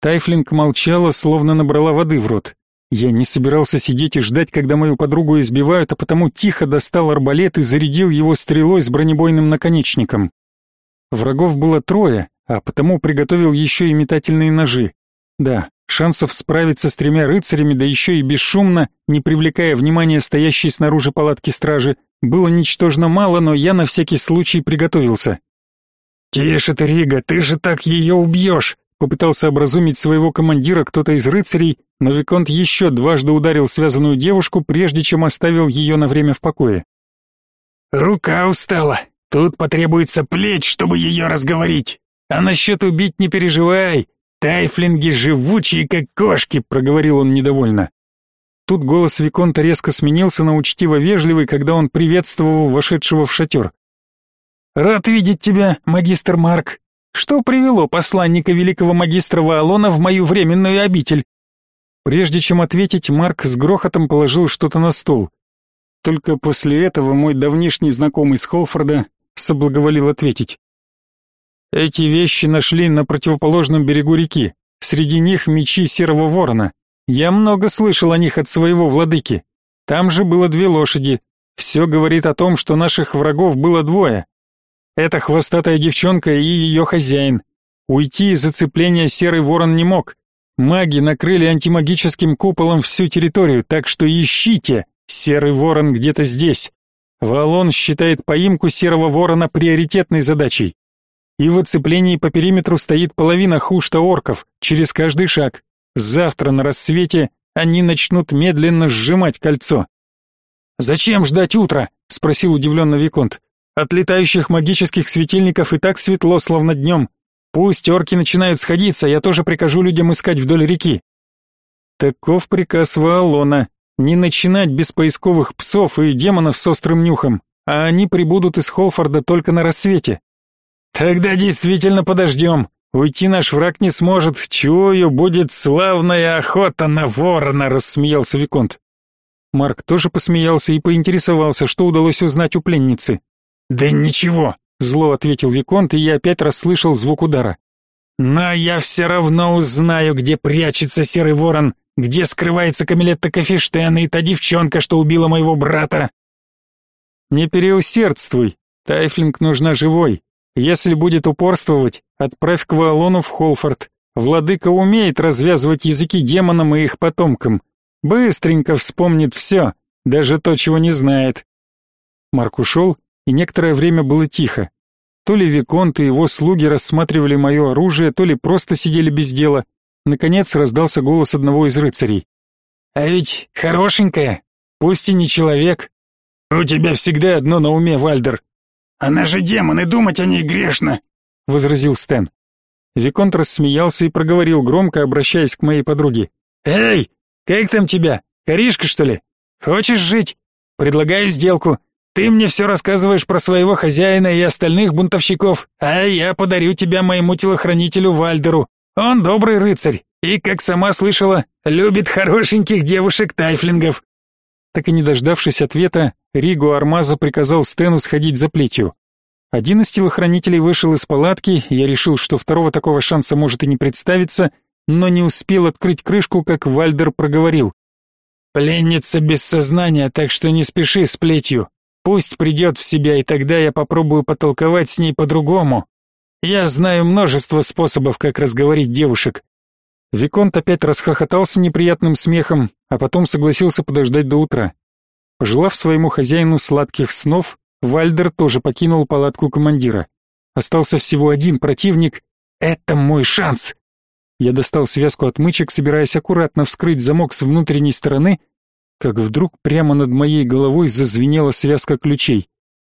Тайфлинг молчала, словно набрала воды в рот. Я не собирался сидеть и ждать, когда мою подругу избивают, а потому тихо достал арбалет и зарядил его стрелой с бронебойным наконечником. Врагов было трое, а потому приготовил еще и метательные ножи. Да, шансов справиться с тремя рыцарями, да еще и бесшумно, не привлекая внимания стоящей снаружи палатки стражи, было ничтожно мало, но я на всякий случай приготовился. «Тише ты, Рига, ты же так ее убьешь!» Попытался образумить своего командира кто-то из рыцарей, но Виконт еще дважды ударил связанную девушку, прежде чем оставил ее на время в покое. «Рука устала. Тут потребуется плеть, чтобы ее разговорить. А насчет убить не переживай. Тайфлинги живучие, как кошки, проговорил он недовольно. Тут голос Виконта резко сменился на учтиво-вежливый, когда он приветствовал вошедшего в шатер. «Рад видеть тебя, магистр Марк. Что привело посланника великого магистра Ваалона в мою временную обитель?» Прежде чем ответить, Марк с грохотом положил что-то на стол. Только после этого мой давнишний знакомый с Холфорда соблаговолил ответить. Эти вещи нашли на противоположном берегу реки. Среди них мечи Серого Ворона. Я много слышал о них от своего владыки. Там же было две лошади. Все говорит о том, что наших врагов было двое. Это хвостатая девчонка и ее хозяин. Уйти из зацепления Серый Ворон не мог. Маги накрыли антимагическим куполом всю территорию, так что ищите. Серый Ворон где-то здесь. Валон считает поимку Серого Ворона приоритетной задачей. И в оцеплении по периметру стоит половина хушта орков, через каждый шаг. Завтра на рассвете они начнут медленно сжимать кольцо. «Зачем ждать утра?» — спросил удивленно Виконт. «От летающих магических светильников и так светло, словно днем. Пусть орки начинают сходиться, я тоже прикажу людям искать вдоль реки». Таков приказ Ваалона. Не начинать без поисковых псов и демонов с острым нюхом, а они прибудут из Холфорда только на рассвете. Тогда действительно подождем. Уйти наш враг не сможет. Чую, будет славная охота на ворона, рассмеялся Виконт. Марк тоже посмеялся и поинтересовался, что удалось узнать у пленницы. Да ничего, зло ответил Виконт, и я опять расслышал звук удара. Но я все равно узнаю, где прячется серый ворон, где скрывается Камилетта Кафештен и та девчонка, что убила моего брата. Не переусердствуй. Тайфлинг нужна живой. Если будет упорствовать, отправь к Валону в Холфорд. Владыка умеет развязывать языки демонам и их потомкам. Быстренько вспомнит все, даже то, чего не знает. Марк ушел, и некоторое время было тихо. То ли Виконт и его слуги рассматривали мое оружие, то ли просто сидели без дела. Наконец раздался голос одного из рыцарей. «А ведь хорошенькая, пусть и не человек. У тебя всегда одно на уме, Вальдер. Она же демон, и думать о ней грешно, возразил Стэн. Виконт рассмеялся и проговорил громко, обращаясь к моей подруге: "Эй, как там тебя? Коришка, что ли? Хочешь жить? Предлагаю сделку. Ты мне все рассказываешь про своего хозяина и остальных бунтовщиков, а я подарю тебя моему телохранителю Вальдеру. Он добрый рыцарь и, как сама слышала, любит хорошеньких девушек-тайфлингов. Так и не дождавшись ответа, Ригу Армаза приказал Стэну сходить за плетью. Один из телохранителей вышел из палатки, я решил, что второго такого шанса может и не представиться, но не успел открыть крышку, как Вальдер проговорил. «Пленница без сознания, так что не спеши с плетью. Пусть придет в себя, и тогда я попробую потолковать с ней по-другому. Я знаю множество способов, как разговорить девушек». Виконт опять расхохотался неприятным смехом, а потом согласился подождать до утра. Пожелав своему хозяину сладких снов, Вальдер тоже покинул палатку командира. Остался всего один противник. Это мой шанс. Я достал связку отмычек, собираясь аккуратно вскрыть замок с внутренней стороны, как вдруг прямо над моей головой зазвенела связка ключей.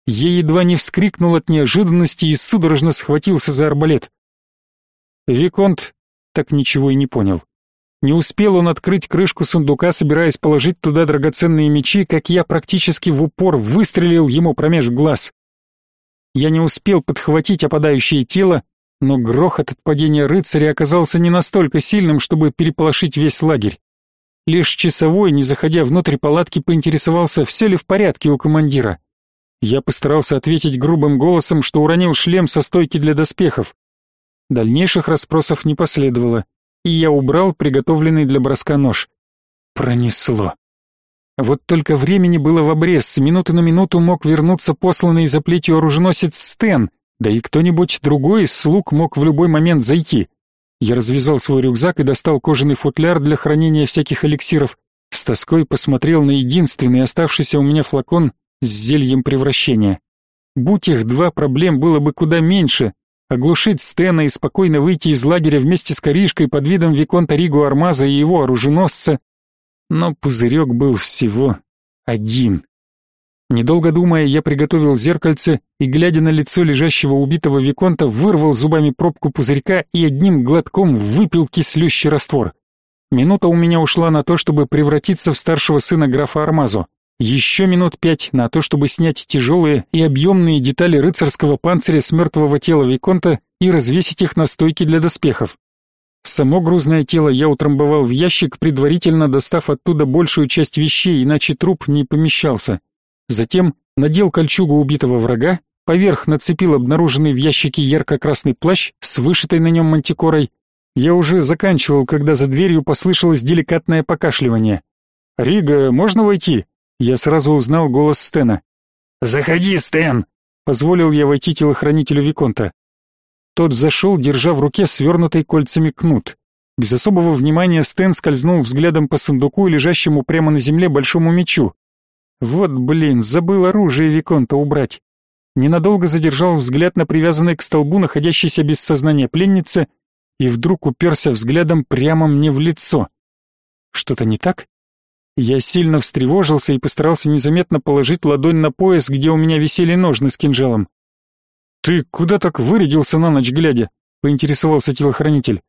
Я едва не вскрикнул от неожиданности и судорожно схватился за арбалет. Виконт так ничего и не понял. Не успел он открыть крышку сундука, собираясь положить туда драгоценные мечи, как я практически в упор выстрелил ему промеж глаз. Я не успел подхватить опадающее тело, но грохот от падения рыцаря оказался не настолько сильным, чтобы переполошить весь лагерь. Лишь часовой, не заходя внутрь палатки, поинтересовался, все ли в порядке у командира. Я постарался ответить грубым голосом, что уронил шлем со стойки для доспехов. Дальнейших расспросов не последовало и я убрал приготовленный для броска нож. Пронесло. Вот только времени было в обрез, с минуты на минуту мог вернуться посланный за плетью оруженосец Стэн, да и кто-нибудь другой из слуг мог в любой момент зайти. Я развязал свой рюкзак и достал кожаный футляр для хранения всяких эликсиров. С тоской посмотрел на единственный оставшийся у меня флакон с зельем превращения. Будь их два, проблем было бы куда меньше, оглушить Стена и спокойно выйти из лагеря вместе с Коришкой под видом Виконта Ригу Армаза и его оруженосца. Но пузырек был всего один. Недолго думая, я приготовил зеркальце и, глядя на лицо лежащего убитого Виконта, вырвал зубами пробку пузырька и одним глотком выпил кислющий раствор. Минута у меня ушла на то, чтобы превратиться в старшего сына графа Армазо. Еще минут пять на то, чтобы снять тяжелые и объемные детали рыцарского панциря с мертвого тела Виконта и развесить их на стойке для доспехов. Само грузное тело я утрамбовал в ящик, предварительно достав оттуда большую часть вещей, иначе труп не помещался. Затем надел кольчугу убитого врага, поверх нацепил обнаруженный в ящике ярко-красный плащ с вышитой на нем мантикорой, Я уже заканчивал, когда за дверью послышалось деликатное покашливание. «Рига, можно войти?» Я сразу узнал голос Стена. «Заходи, Стэн!» — позволил я войти телохранителю Виконта. Тот зашел, держа в руке свернутый кольцами кнут. Без особого внимания Стэн скользнул взглядом по сундуку, лежащему прямо на земле большому мечу. Вот, блин, забыл оружие Виконта убрать. Ненадолго задержал взгляд на привязанной к столбу находящейся без сознания пленнице и вдруг уперся взглядом прямо мне в лицо. Что-то не так? Я сильно встревожился и постарался незаметно положить ладонь на пояс, где у меня висели ножны с кинжалом. «Ты куда так вырядился на ночь глядя?» — поинтересовался телохранитель.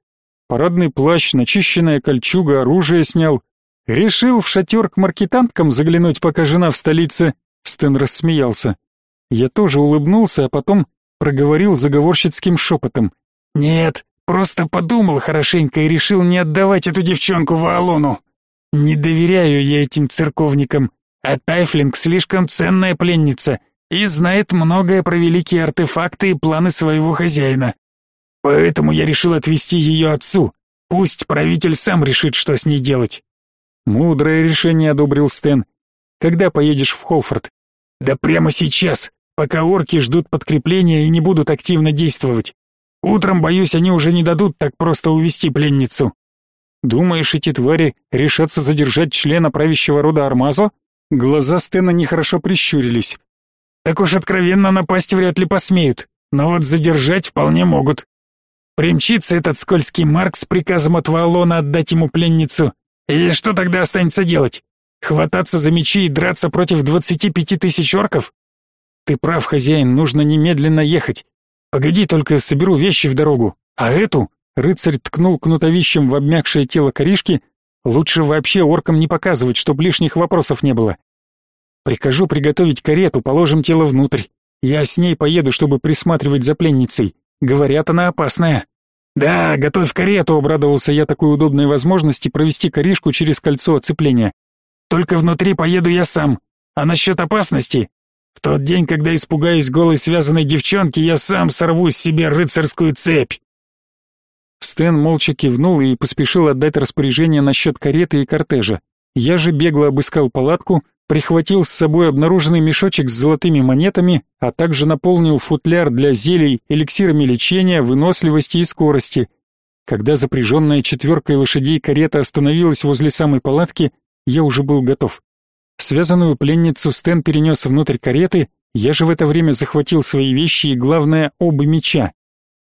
«Парадный плащ, начищенная кольчуга, оружие снял. Решил в шатер к маркетанткам заглянуть, пока жена в столице?» Стэн рассмеялся. Я тоже улыбнулся, а потом проговорил заговорщицким шепотом. «Нет, просто подумал хорошенько и решил не отдавать эту девчонку Ваалону. Не доверяю я этим церковникам, а Тайфлинг слишком ценная пленница и знает многое про великие артефакты и планы своего хозяина. Поэтому я решил отвезти ее отцу. Пусть правитель сам решит, что с ней делать». «Мудрое решение», — одобрил Стэн. «Когда поедешь в Холфорд?» «Да прямо сейчас пока орки ждут подкрепления и не будут активно действовать. Утром, боюсь, они уже не дадут так просто увести пленницу. Думаешь, эти твари решатся задержать члена правящего рода Армазо? Глаза Стена нехорошо прищурились. Так уж откровенно напасть вряд ли посмеют, но вот задержать вполне могут. Примчится этот скользкий Марк с приказом от Валона отдать ему пленницу. И что тогда останется делать? Хвататься за мечи и драться против двадцати пяти тысяч орков? Ты прав, хозяин, нужно немедленно ехать. Погоди, только соберу вещи в дорогу. А эту, рыцарь ткнул кнутовищем в обмякшее тело коришки, лучше вообще оркам не показывать, чтоб лишних вопросов не было. Прикажу приготовить карету, положим тело внутрь. Я с ней поеду, чтобы присматривать за пленницей. Говорят, она опасная. Да, готовь карету, обрадовался я такой удобной возможности провести коришку через кольцо оцепления. Только внутри поеду я сам. А насчет опасности в тот день, когда испугаюсь голой связанной девчонки, я сам сорву с себе рыцарскую цепь. Стэн молча кивнул и поспешил отдать распоряжение насчет кареты и кортежа. Я же бегло обыскал палатку, прихватил с собой обнаруженный мешочек с золотыми монетами, а также наполнил футляр для зелий эликсирами лечения, выносливости и скорости. Когда запряженная четверкой лошадей карета остановилась возле самой палатки, я уже был готов. Связанную пленницу Стэн перенес внутрь кареты, я же в это время захватил свои вещи и, главное, оба меча.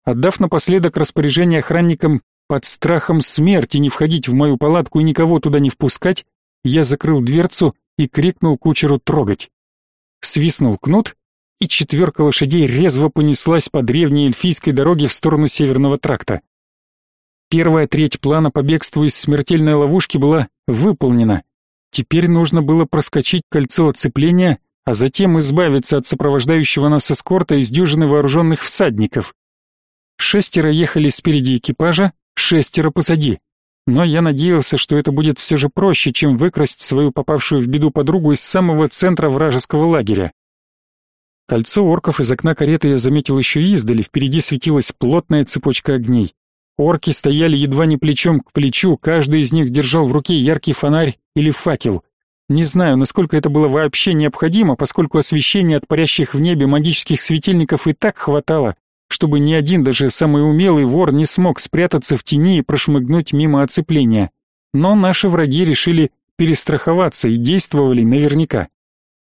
Отдав напоследок распоряжение охранникам под страхом смерти не входить в мою палатку и никого туда не впускать, я закрыл дверцу и крикнул кучеру трогать. Свистнул кнут, и четверка лошадей резво понеслась по древней эльфийской дороге в сторону северного тракта. Первая треть плана по бегству из смертельной ловушки была выполнена, Теперь нужно было проскочить кольцо оцепления, а затем избавиться от сопровождающего нас эскорта из дюжины вооруженных всадников. Шестеро ехали спереди экипажа, шестеро позади. Но я надеялся, что это будет все же проще, чем выкрасть свою попавшую в беду подругу из самого центра вражеского лагеря. Кольцо орков из окна кареты я заметил еще издали, впереди светилась плотная цепочка огней. Орки стояли едва не плечом к плечу, каждый из них держал в руке яркий фонарь или факел. Не знаю, насколько это было вообще необходимо, поскольку освещения от парящих в небе магических светильников и так хватало, чтобы ни один, даже самый умелый вор не смог спрятаться в тени и прошмыгнуть мимо оцепления. Но наши враги решили перестраховаться и действовали наверняка.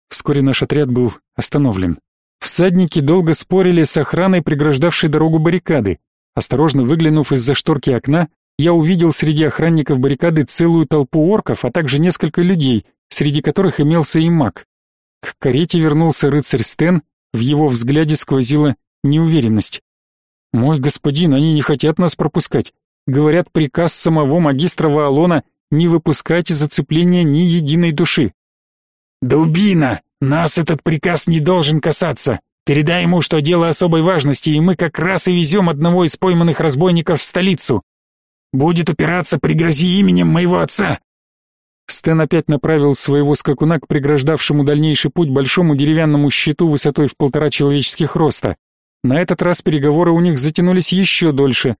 Вскоре наш отряд был остановлен. Всадники долго спорили с охраной, преграждавшей дорогу баррикады. Осторожно выглянув из-за шторки окна, я увидел среди охранников баррикады целую толпу орков, а также несколько людей, среди которых имелся и маг. К карете вернулся рыцарь Стен, в его взгляде сквозила неуверенность. «Мой господин, они не хотят нас пропускать. Говорят, приказ самого магистра Ваалона не выпускать из зацепления ни единой души». «Дубина! Нас этот приказ не должен касаться!» Передай ему, что дело особой важности, и мы как раз и везем одного из пойманных разбойников в столицу. Будет упираться, пригрози именем моего отца. Стэн опять направил своего скакуна к преграждавшему дальнейший путь большому деревянному щиту высотой в полтора человеческих роста. На этот раз переговоры у них затянулись еще дольше.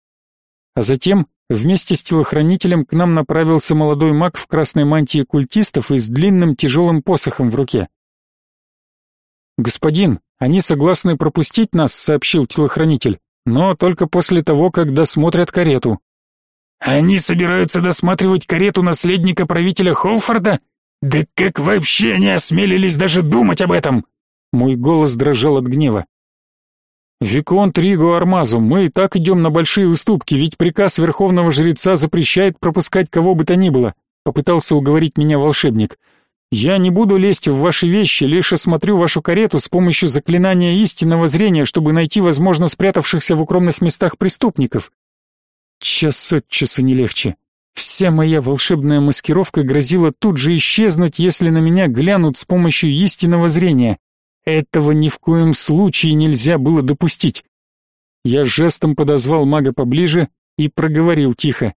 А затем вместе с телохранителем к нам направился молодой маг в красной мантии культистов и с длинным тяжелым посохом в руке. «Господин, они согласны пропустить нас», — сообщил телохранитель, «но только после того, как досмотрят карету». «Они собираются досматривать карету наследника правителя Холфорда? Да как вообще они осмелились даже думать об этом?» Мой голос дрожал от гнева. «Виконт Риго Армазу, мы и так идем на большие уступки, ведь приказ верховного жреца запрещает пропускать кого бы то ни было», попытался уговорить меня волшебник. «Я не буду лезть в ваши вещи, лишь осмотрю вашу карету с помощью заклинания истинного зрения, чтобы найти, возможно, спрятавшихся в укромных местах преступников». Час от часу не легче. Вся моя волшебная маскировка грозила тут же исчезнуть, если на меня глянут с помощью истинного зрения. Этого ни в коем случае нельзя было допустить. Я жестом подозвал мага поближе и проговорил тихо.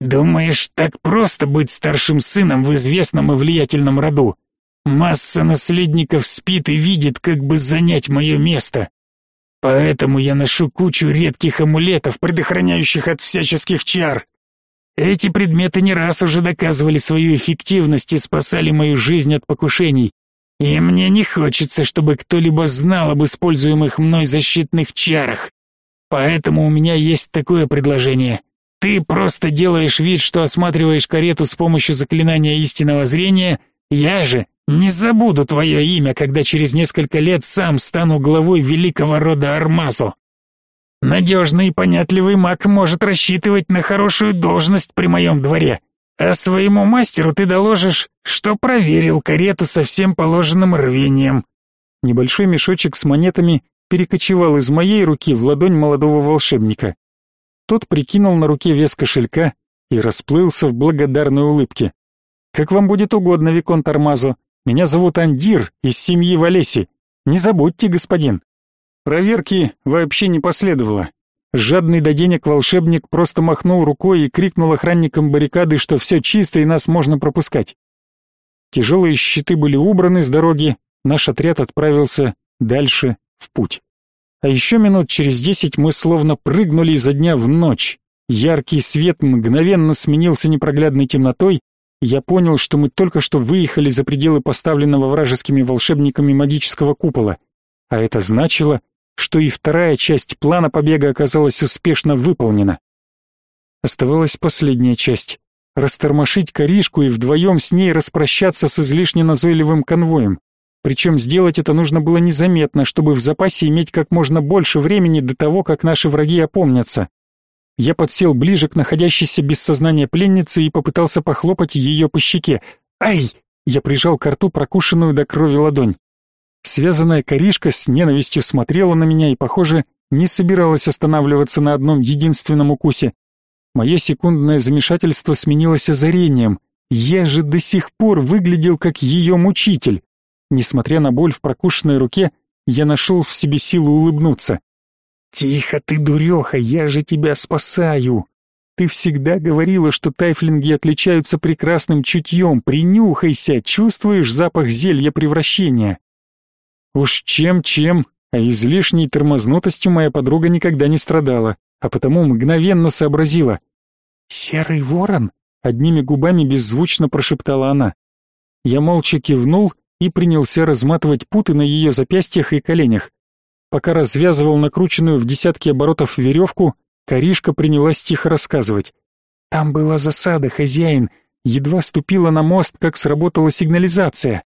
«Думаешь, так просто быть старшим сыном в известном и влиятельном роду? Масса наследников спит и видит, как бы занять мое место. Поэтому я ношу кучу редких амулетов, предохраняющих от всяческих чар. Эти предметы не раз уже доказывали свою эффективность и спасали мою жизнь от покушений. И мне не хочется, чтобы кто-либо знал об используемых мной защитных чарах. Поэтому у меня есть такое предложение. Ты просто делаешь вид, что осматриваешь карету с помощью заклинания истинного зрения, я же не забуду твое имя, когда через несколько лет сам стану главой великого рода Армазу. Надежный и понятливый маг может рассчитывать на хорошую должность при моем дворе, а своему мастеру ты доложишь, что проверил карету со всем положенным рвением. Небольшой мешочек с монетами перекочевал из моей руки в ладонь молодого волшебника. Тот прикинул на руке вес кошелька и расплылся в благодарной улыбке. «Как вам будет угодно, Виконт Армазо. Меня зовут Андир из семьи Валеси. Не забудьте, господин». Проверки вообще не последовало. Жадный до денег волшебник просто махнул рукой и крикнул охранникам баррикады, что все чисто и нас можно пропускать. Тяжелые щиты были убраны с дороги, наш отряд отправился дальше в путь. А еще минут через десять мы словно прыгнули изо дня в ночь. Яркий свет мгновенно сменился непроглядной темнотой, я понял, что мы только что выехали за пределы поставленного вражескими волшебниками магического купола, а это значило, что и вторая часть плана побега оказалась успешно выполнена. Оставалась последняя часть — растормошить коришку и вдвоем с ней распрощаться с излишне назойливым конвоем. Причем сделать это нужно было незаметно, чтобы в запасе иметь как можно больше времени до того, как наши враги опомнятся. Я подсел ближе к находящейся без сознания пленнице и попытался похлопать ее по щеке. «Ай!» Я прижал к рту прокушенную до крови ладонь. Связанная коришка с ненавистью смотрела на меня и, похоже, не собиралась останавливаться на одном единственном укусе. Мое секундное замешательство сменилось озарением. Я же до сих пор выглядел как ее мучитель. Несмотря на боль в прокушенной руке, я нашел в себе силу улыбнуться. «Тихо ты, дуреха, я же тебя спасаю!» Ты всегда говорила, что тайфлинги отличаются прекрасным чутьем. Принюхайся, чувствуешь запах зелья превращения. Уж чем-чем, а излишней тормознутостью моя подруга никогда не страдала, а потому мгновенно сообразила. «Серый ворон?» — одними губами беззвучно прошептала она. Я молча кивнул и принялся разматывать путы на ее запястьях и коленях. Пока развязывал накрученную в десятки оборотов веревку, Коришка принялась тихо рассказывать. «Там была засада, хозяин. Едва ступила на мост, как сработала сигнализация.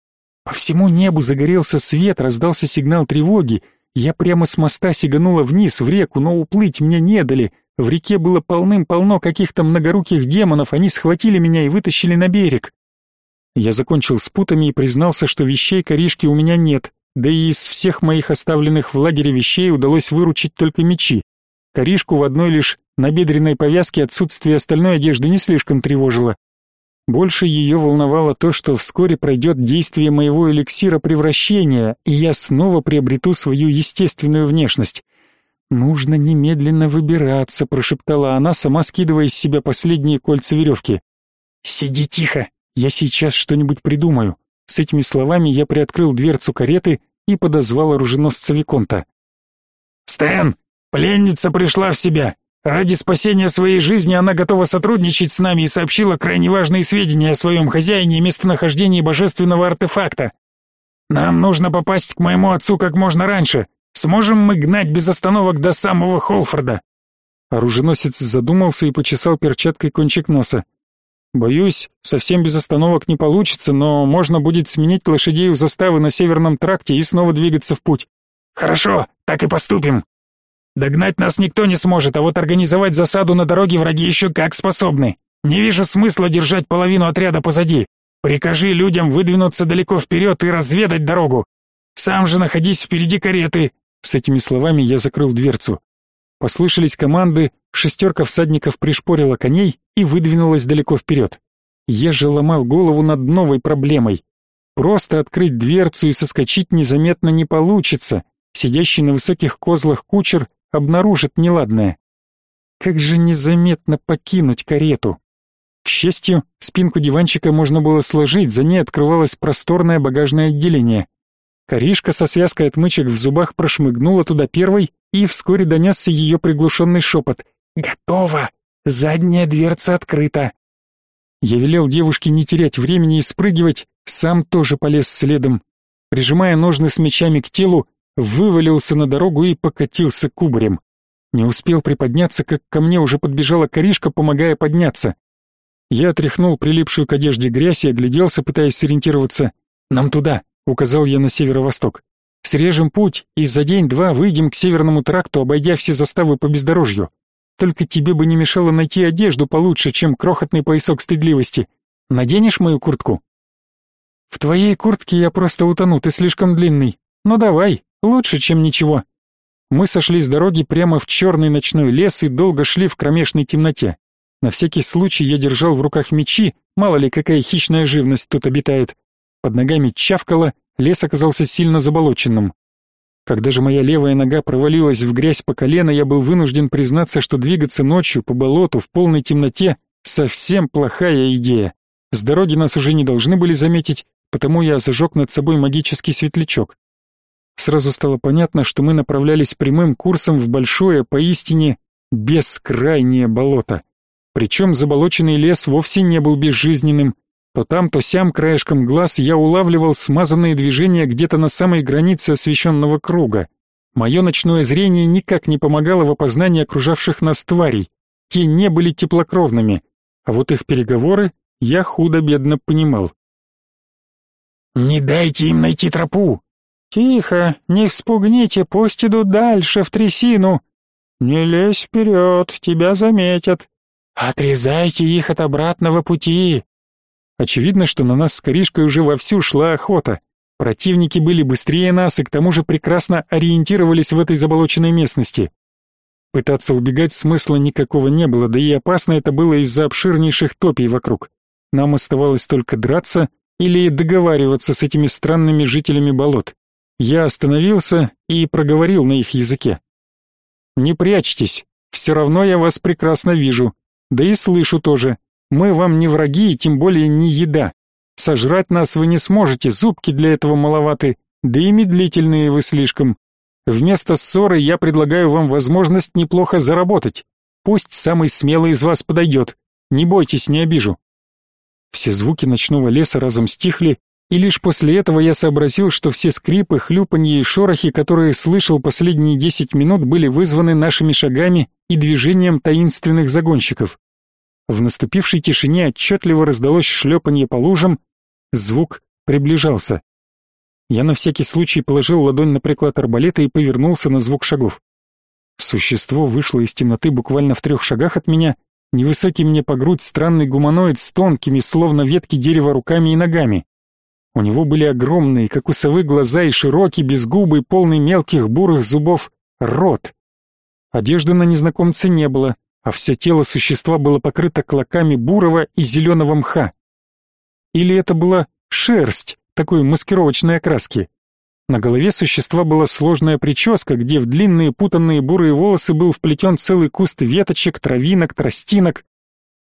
По всему небу загорелся свет, раздался сигнал тревоги. Я прямо с моста сиганула вниз, в реку, но уплыть мне не дали. В реке было полным-полно каких-то многоруких демонов, они схватили меня и вытащили на берег. Я закончил с путами и признался, что вещей коришки у меня нет, да и из всех моих оставленных в лагере вещей удалось выручить только мечи. Коришку в одной лишь набедренной повязке отсутствие остальной одежды не слишком тревожило. Больше ее волновало то, что вскоре пройдет действие моего эликсира превращения, и я снова приобрету свою естественную внешность. «Нужно немедленно выбираться», — прошептала она, сама скидывая из себя последние кольца веревки. «Сиди тихо, я сейчас что-нибудь придумаю». С этими словами я приоткрыл дверцу кареты и подозвал оруженосца Виконта. «Стэн, пленница пришла в себя. Ради спасения своей жизни она готова сотрудничать с нами и сообщила крайне важные сведения о своем хозяине и местонахождении божественного артефакта. Нам нужно попасть к моему отцу как можно раньше. Сможем мы гнать без остановок до самого Холфорда?» Оруженосец задумался и почесал перчаткой кончик носа. Боюсь, совсем без остановок не получится, но можно будет сменить лошадей у заставы на северном тракте и снова двигаться в путь. Хорошо, так и поступим. Догнать нас никто не сможет, а вот организовать засаду на дороге враги еще как способны. Не вижу смысла держать половину отряда позади. Прикажи людям выдвинуться далеко вперед и разведать дорогу. Сам же находись впереди кареты. С этими словами я закрыл дверцу. Послышались команды, шестерка всадников пришпорила коней и выдвинулась далеко вперед. Я же ломал голову над новой проблемой. Просто открыть дверцу и соскочить незаметно не получится. Сидящий на высоких козлах кучер обнаружит неладное. Как же незаметно покинуть карету? К счастью, спинку диванчика можно было сложить, за ней открывалось просторное багажное отделение. Коришка со связкой отмычек в зубах прошмыгнула туда первой, и вскоре донесся ее приглушенный шепот. «Готово! Задняя дверца открыта!» Я велел девушке не терять времени и спрыгивать, сам тоже полез следом. Прижимая ножны с мечами к телу, вывалился на дорогу и покатился кубарем. Не успел приподняться, как ко мне уже подбежала коришка, помогая подняться. Я отряхнул прилипшую к одежде грязь и огляделся, пытаясь сориентироваться. «Нам туда!» указал я на северо-восток. Срежем путь и за день-два выйдем к северному тракту, обойдя все заставы по бездорожью. Только тебе бы не мешало найти одежду получше, чем крохотный поясок стыдливости. Наденешь мою куртку? В твоей куртке я просто утону, ты слишком длинный. Ну давай, лучше, чем ничего. Мы сошли с дороги прямо в черный ночной лес и долго шли в кромешной темноте. На всякий случай я держал в руках мечи, мало ли какая хищная живность тут обитает. Под ногами чавкало, лес оказался сильно заболоченным. Когда же моя левая нога провалилась в грязь по колено, я был вынужден признаться, что двигаться ночью по болоту в полной темноте совсем плохая идея. С дороги нас уже не должны были заметить, потому я зажег над собой магический светлячок. Сразу стало понятно, что мы направлялись прямым курсом в большое, поистине бескрайнее болото. Причем заболоченный лес вовсе не был безжизненным, то там, то сям краешком глаз я улавливал смазанные движения где-то на самой границе освещенного круга. Мое ночное зрение никак не помогало в опознании окружавших нас тварей. Те не были теплокровными, а вот их переговоры я худо-бедно понимал. «Не дайте им найти тропу!» «Тихо, не вспугните, пусть идут дальше, в трясину!» «Не лезь вперед, тебя заметят!» «Отрезайте их от обратного пути!» Очевидно, что на нас с Коришкой уже вовсю шла охота. Противники были быстрее нас и к тому же прекрасно ориентировались в этой заболоченной местности. Пытаться убегать смысла никакого не было, да и опасно это было из-за обширнейших топий вокруг. Нам оставалось только драться или договариваться с этими странными жителями болот. Я остановился и проговорил на их языке. «Не прячьтесь, все равно я вас прекрасно вижу, да и слышу тоже. Мы вам не враги и тем более не еда. Сожрать нас вы не сможете, зубки для этого маловаты, да и медлительные вы слишком. Вместо ссоры я предлагаю вам возможность неплохо заработать. Пусть самый смелый из вас подойдет. Не бойтесь, не обижу. Все звуки ночного леса разом стихли, и лишь после этого я сообразил, что все скрипы, хлюпанье и шорохи, которые слышал последние десять минут, были вызваны нашими шагами и движением таинственных загонщиков. В наступившей тишине отчетливо раздалось шлепанье по лужам, звук приближался. Я на всякий случай положил ладонь на приклад арбалета и повернулся на звук шагов. Существо вышло из темноты буквально в трех шагах от меня, невысокий мне по грудь странный гуманоид с тонкими, словно ветки дерева, руками и ногами. У него были огромные, как у совы, глаза и широкий, безгубый, полный мелких бурых зубов рот. Одежды на незнакомце не было, а все тело существа было покрыто клоками бурого и зеленого мха. Или это была шерсть такой маскировочной окраски. На голове существа была сложная прическа, где в длинные путанные бурые волосы был вплетен целый куст веточек, травинок, тростинок.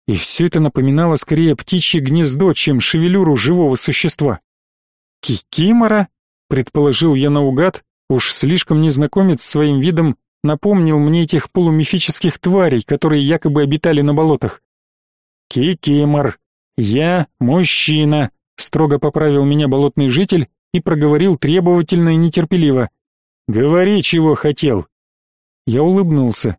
И все это напоминало скорее птичье гнездо, чем шевелюру живого существа. «Кикимора?» — предположил я наугад, уж слишком незнакомец своим видом напомнил мне этих полумифических тварей, которые якобы обитали на болотах. «Кикимор, я мужчина», — строго поправил меня болотный житель и проговорил требовательно и нетерпеливо. «Говори, чего хотел». Я улыбнулся.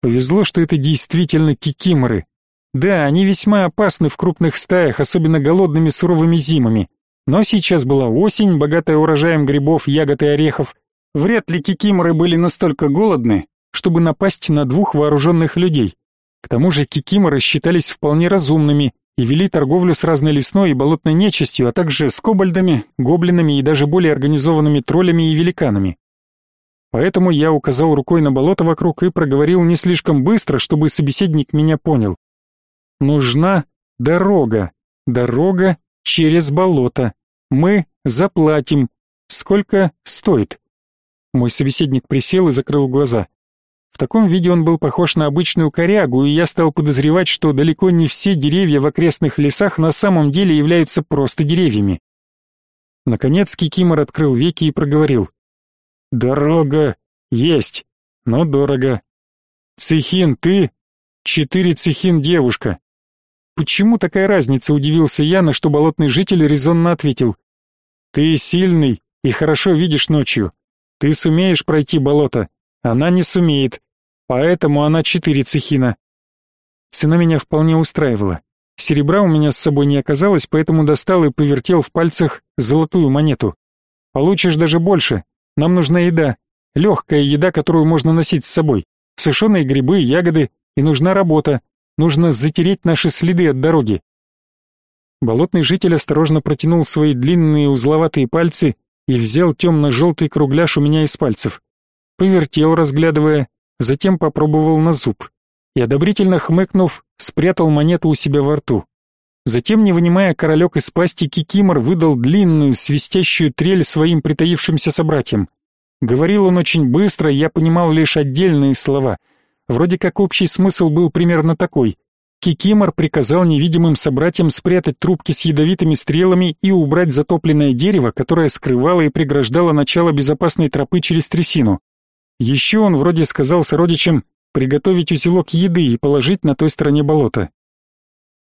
Повезло, что это действительно кикиморы. Да, они весьма опасны в крупных стаях, особенно голодными суровыми зимами. Но сейчас была осень, богатая урожаем грибов, ягод и орехов. Вряд ли кикиморы были настолько голодны, чтобы напасть на двух вооруженных людей. К тому же кикиморы считались вполне разумными и вели торговлю с разной лесной и болотной нечистью, а также с кобальдами, гоблинами и даже более организованными троллями и великанами. Поэтому я указал рукой на болото вокруг и проговорил не слишком быстро, чтобы собеседник меня понял. Нужна дорога, дорога через болото. Мы заплатим. Сколько стоит? Мой собеседник присел и закрыл глаза. В таком виде он был похож на обычную корягу, и я стал подозревать, что далеко не все деревья в окрестных лесах на самом деле являются просто деревьями. Наконец Кикимор открыл веки и проговорил. Дорога есть, но дорого. Цехин ты, четыре цехин девушка. Почему такая разница, удивился я, на что болотный житель резонно ответил. Ты сильный и хорошо видишь ночью. Ты сумеешь пройти болото, она не сумеет, поэтому она четыре цехина. Цена меня вполне устраивала. Серебра у меня с собой не оказалось, поэтому достал и повертел в пальцах золотую монету. Получишь даже больше, нам нужна еда, легкая еда, которую можно носить с собой, сушеные грибы, ягоды, и нужна работа, нужно затереть наши следы от дороги. Болотный житель осторожно протянул свои длинные узловатые пальцы и взял темно-желтый кругляш у меня из пальцев. Повертел, разглядывая, затем попробовал на зуб и, одобрительно хмыкнув, спрятал монету у себя во рту. Затем, не вынимая королек из пасти, Кикимор выдал длинную, свистящую трель своим притаившимся собратьям. Говорил он очень быстро, я понимал лишь отдельные слова. Вроде как общий смысл был примерно такой. Кикимор приказал невидимым собратьям спрятать трубки с ядовитыми стрелами и убрать затопленное дерево, которое скрывало и преграждало начало безопасной тропы через трясину. Еще он вроде сказал сородичам приготовить узелок еды и положить на той стороне болота.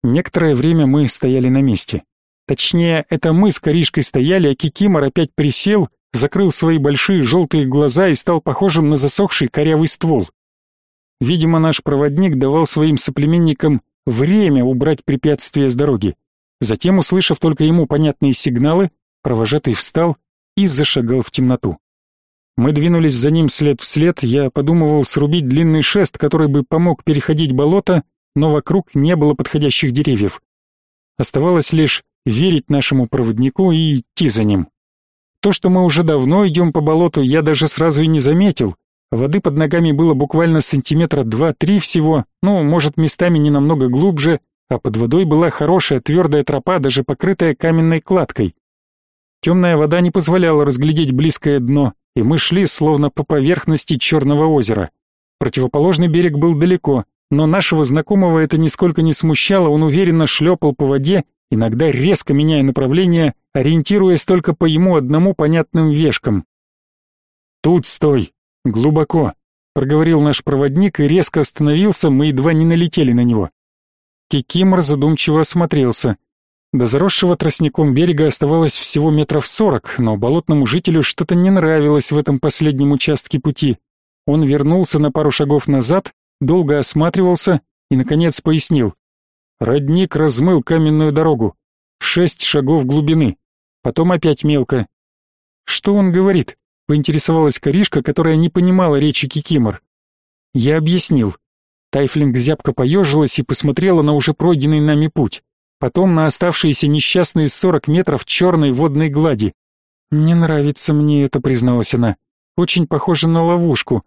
Некоторое время мы стояли на месте. Точнее, это мы с Коришкой стояли, а Кикимор опять присел, закрыл свои большие желтые глаза и стал похожим на засохший корявый ствол. Видимо, наш проводник давал своим соплеменникам время убрать препятствия с дороги. Затем, услышав только ему понятные сигналы, провожатый встал и зашагал в темноту. Мы двинулись за ним след в след, я подумывал срубить длинный шест, который бы помог переходить болото, но вокруг не было подходящих деревьев. Оставалось лишь верить нашему проводнику и идти за ним. То, что мы уже давно идем по болоту, я даже сразу и не заметил. Воды под ногами было буквально сантиметра два-три всего, ну, может, местами не намного глубже, а под водой была хорошая твердая тропа, даже покрытая каменной кладкой. Темная вода не позволяла разглядеть близкое дно, и мы шли словно по поверхности черного озера. Противоположный берег был далеко, но нашего знакомого это нисколько не смущало, он уверенно шлепал по воде, иногда резко меняя направление, ориентируясь только по ему одному понятным вешкам. «Тут стой! Глубоко!» — проговорил наш проводник и резко остановился, мы едва не налетели на него. Кикимор задумчиво осмотрелся. До заросшего тростником берега оставалось всего метров сорок, но болотному жителю что-то не нравилось в этом последнем участке пути. Он вернулся на пару шагов назад долго осматривался и, наконец, пояснил. Родник размыл каменную дорогу. Шесть шагов глубины. Потом опять мелко. Что он говорит? Поинтересовалась Коришка, которая не понимала речи Кикимор. Я объяснил. Тайфлинг зябко поежилась и посмотрела на уже пройденный нами путь. Потом на оставшиеся несчастные сорок метров черной водной глади. «Не нравится мне это», — призналась она. «Очень похоже на ловушку.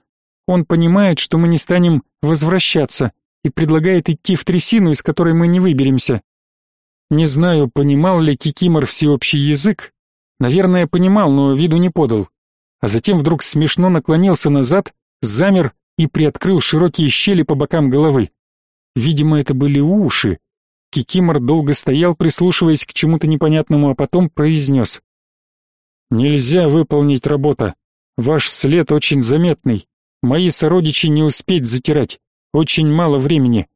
Он понимает, что мы не станем возвращаться и предлагает идти в трясину, из которой мы не выберемся. Не знаю, понимал ли Кикимор всеобщий язык. Наверное, понимал, но виду не подал. А затем вдруг смешно наклонился назад, замер и приоткрыл широкие щели по бокам головы. Видимо, это были уши. Кикимор долго стоял, прислушиваясь к чему-то непонятному, а потом произнес. «Нельзя выполнить работу. Ваш след очень заметный. Мои сородичи не успеть затирать. Очень мало времени.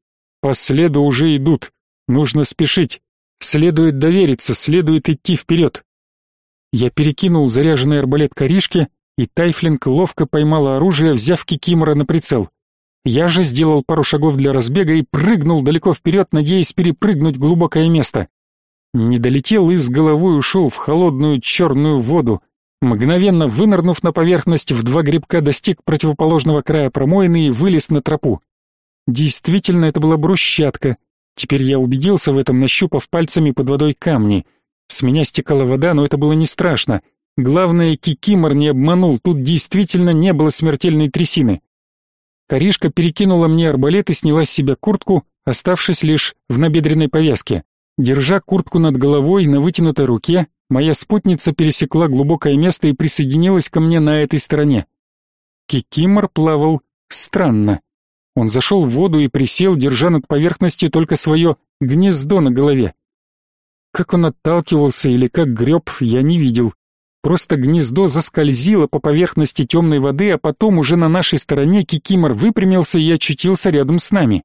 По следу уже идут. Нужно спешить. Следует довериться, следует идти вперед. Я перекинул заряженный арбалет коришке, и Тайфлинг ловко поймала оружие, взяв Кикимора на прицел. Я же сделал пару шагов для разбега и прыгнул далеко вперед, надеясь перепрыгнуть глубокое место. Не долетел и с головой ушел в холодную черную воду. Мгновенно вынырнув на поверхность, в два грибка достиг противоположного края промоины и вылез на тропу. Действительно, это была брусчатка. Теперь я убедился в этом, нащупав пальцами под водой камни. С меня стекала вода, но это было не страшно. Главное, Кикимор не обманул, тут действительно не было смертельной трясины. Коришка перекинула мне арбалет и сняла с себя куртку, оставшись лишь в набедренной повязке. Держа куртку над головой на вытянутой руке, моя спутница пересекла глубокое место и присоединилась ко мне на этой стороне. Кикимор плавал странно. Он зашел в воду и присел, держа над поверхностью только свое гнездо на голове. Как он отталкивался или как греб, я не видел. Просто гнездо заскользило по поверхности темной воды, а потом уже на нашей стороне Кикимор выпрямился и очутился рядом с нами.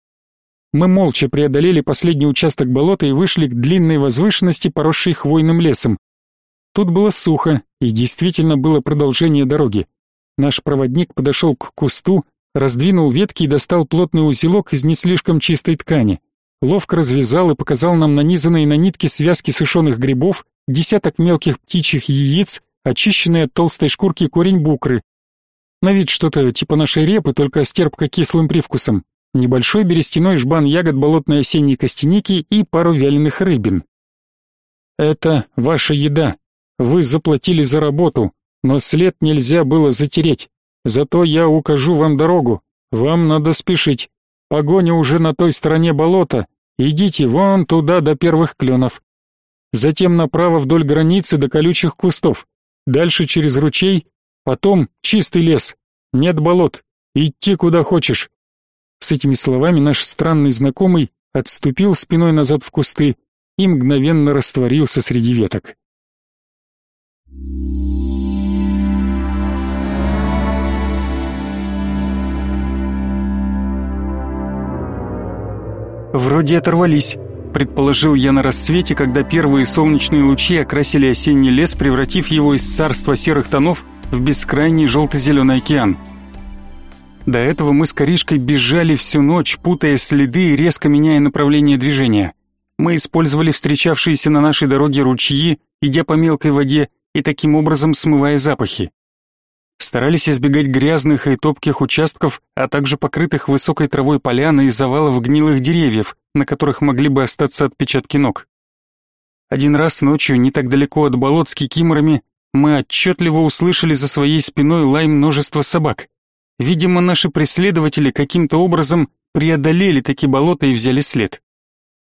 Мы молча преодолели последний участок болота и вышли к длинной возвышенности, поросшей хвойным лесом. Тут было сухо, и действительно было продолжение дороги. Наш проводник подошел к кусту, раздвинул ветки и достал плотный узелок из не слишком чистой ткани. Ловко развязал и показал нам нанизанные на нитки связки сушеных грибов, десяток мелких птичьих яиц, очищенный от толстой шкурки корень букры. На вид что-то типа нашей репы, только с терпко-кислым привкусом небольшой берестяной жбан ягод болотной осенней костяники и пару вяленых рыбин. Это ваша еда. Вы заплатили за работу, но след нельзя было затереть. Зато я укажу вам дорогу. Вам надо спешить. Погоня уже на той стороне болота. Идите вон туда до первых кленов. Затем направо вдоль границы до колючих кустов. Дальше через ручей, потом чистый лес. Нет болот. Идти куда хочешь. С этими словами наш странный знакомый отступил спиной назад в кусты и мгновенно растворился среди веток. Вроде оторвались, предположил я на рассвете, когда первые солнечные лучи окрасили осенний лес, превратив его из царства серых тонов в бескрайний желто-зеленый океан. До этого мы с Коришкой бежали всю ночь, путая следы и резко меняя направление движения. Мы использовали встречавшиеся на нашей дороге ручьи, идя по мелкой воде и таким образом смывая запахи. Старались избегать грязных и топких участков, а также покрытых высокой травой полян и завалов гнилых деревьев, на которых могли бы остаться отпечатки ног. Один раз ночью, не так далеко от болот с кикиморами, мы отчетливо услышали за своей спиной лай множества собак. Видимо, наши преследователи каким-то образом преодолели такие болота и взяли след.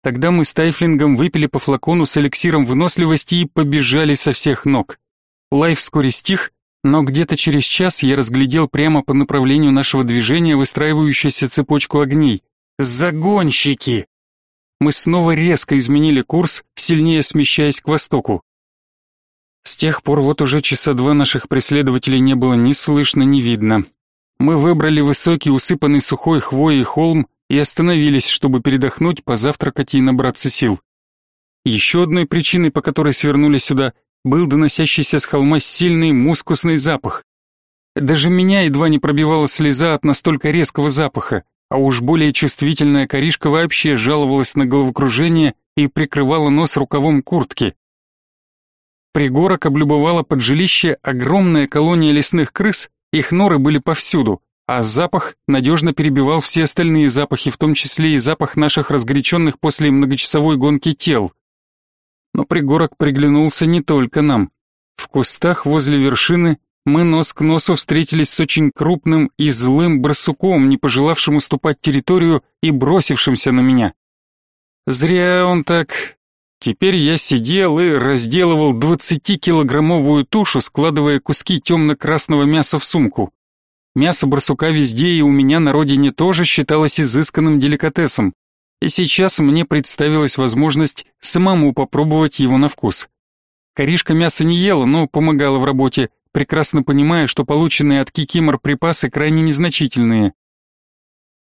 Тогда мы с Тайфлингом выпили по флакону с эликсиром выносливости и побежали со всех ног. Лай вскоре стих, но где-то через час я разглядел прямо по направлению нашего движения выстраивающуюся цепочку огней. Загонщики! Мы снова резко изменили курс, сильнее смещаясь к востоку. С тех пор вот уже часа два наших преследователей не было ни слышно, ни видно. Мы выбрали высокий, усыпанный сухой хвоей холм и остановились, чтобы передохнуть, позавтракать и набраться сил. Еще одной причиной, по которой свернули сюда, был доносящийся с холма сильный мускусный запах. Даже меня едва не пробивала слеза от настолько резкого запаха, а уж более чувствительная коришка вообще жаловалась на головокружение и прикрывала нос рукавом куртки. Пригорок облюбовала под жилище огромная колония лесных крыс, их норы были повсюду, а запах надежно перебивал все остальные запахи, в том числе и запах наших разгоряченных после многочасовой гонки тел. Но пригорок приглянулся не только нам. В кустах возле вершины мы нос к носу встретились с очень крупным и злым барсуком, не пожелавшим уступать территорию и бросившимся на меня. Зря он так Теперь я сидел и разделывал двадцатикилограммовую тушу, складывая куски темно-красного мяса в сумку. Мясо барсука везде и у меня на родине тоже считалось изысканным деликатесом. И сейчас мне представилась возможность самому попробовать его на вкус. Коришка мясо не ела, но помогала в работе, прекрасно понимая, что полученные от Кикимор припасы крайне незначительные.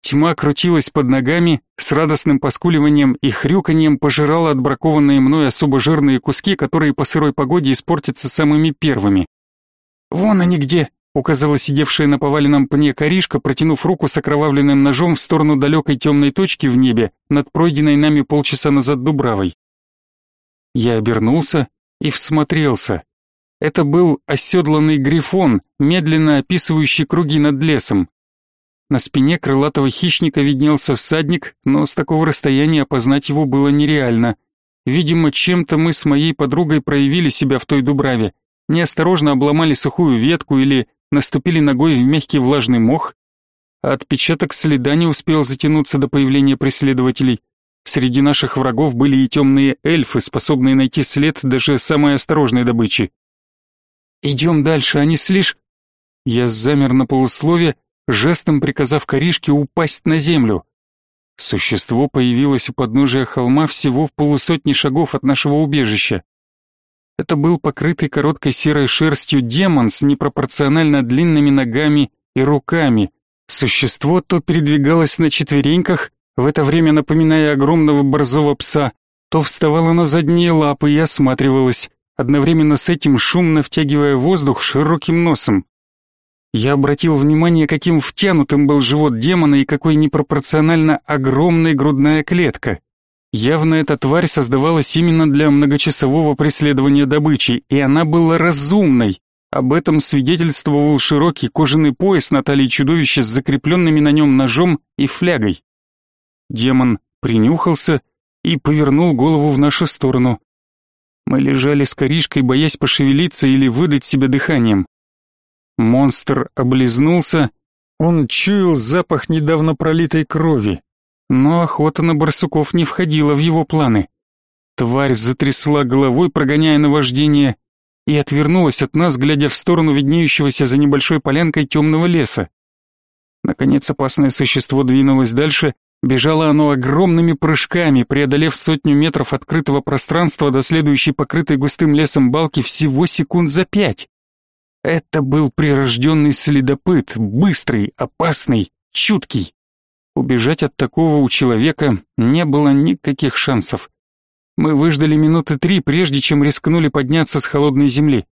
Тьма крутилась под ногами, с радостным поскуливанием и хрюканьем пожирала отбракованные мной особо жирные куски, которые по сырой погоде испортятся самыми первыми. «Вон они где!» — указала сидевшая на поваленном пне коришка, протянув руку с окровавленным ножом в сторону далекой темной точки в небе над пройденной нами полчаса назад Дубравой. Я обернулся и всмотрелся. Это был оседланный грифон, медленно описывающий круги над лесом. На спине крылатого хищника виднелся всадник, но с такого расстояния опознать его было нереально. Видимо, чем-то мы с моей подругой проявили себя в той дубраве. Неосторожно обломали сухую ветку или наступили ногой в мягкий влажный мох. А отпечаток следа не успел затянуться до появления преследователей. Среди наших врагов были и темные эльфы, способные найти след даже самой осторожной добычи. «Идем дальше, они слишком...» Я замер на полуслове, жестом приказав коришке упасть на землю. Существо появилось у подножия холма всего в полусотни шагов от нашего убежища. Это был покрытый короткой серой шерстью демон с непропорционально длинными ногами и руками. Существо то передвигалось на четвереньках, в это время напоминая огромного борзого пса, то вставало на задние лапы и осматривалось, одновременно с этим шумно втягивая воздух широким носом. Я обратил внимание, каким втянутым был живот демона и какой непропорционально огромной грудная клетка. Явно эта тварь создавалась именно для многочасового преследования добычи, и она была разумной. Об этом свидетельствовал широкий кожаный пояс на талии чудовища с закрепленными на нем ножом и флягой. Демон принюхался и повернул голову в нашу сторону. Мы лежали с коришкой, боясь пошевелиться или выдать себе дыханием. Монстр облизнулся, он чуял запах недавно пролитой крови, но охота на барсуков не входила в его планы. Тварь затрясла головой, прогоняя наваждение, и отвернулась от нас, глядя в сторону виднеющегося за небольшой полянкой темного леса. Наконец опасное существо двинулось дальше, бежало оно огромными прыжками, преодолев сотню метров открытого пространства до следующей покрытой густым лесом балки всего секунд за пять. Это был прирожденный следопыт, быстрый, опасный, чуткий. Убежать от такого у человека не было никаких шансов. Мы выждали минуты три, прежде чем рискнули подняться с холодной земли.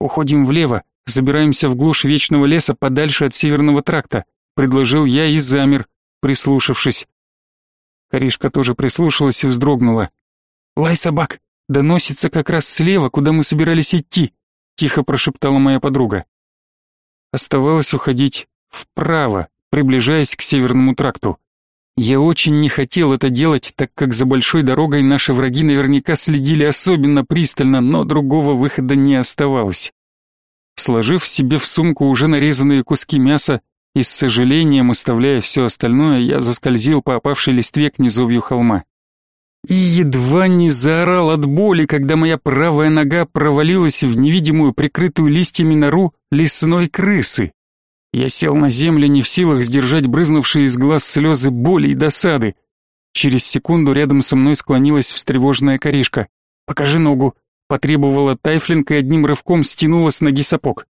Уходим влево, забираемся в глушь вечного леса подальше от северного тракта, предложил я и замер, прислушавшись. Коришка тоже прислушалась и вздрогнула. Лай собак доносится как раз слева, куда мы собирались идти тихо прошептала моя подруга. Оставалось уходить вправо, приближаясь к северному тракту. Я очень не хотел это делать, так как за большой дорогой наши враги наверняка следили особенно пристально, но другого выхода не оставалось. Сложив себе в сумку уже нарезанные куски мяса и с сожалением оставляя все остальное, я заскользил по опавшей листве к низовью холма и едва не заорал от боли, когда моя правая нога провалилась в невидимую прикрытую листьями нору лесной крысы. Я сел на землю, не в силах сдержать брызнувшие из глаз слезы боли и досады. Через секунду рядом со мной склонилась встревоженная коришка. «Покажи ногу», — потребовала Тайфлинг и одним рывком стянула с ноги сапог.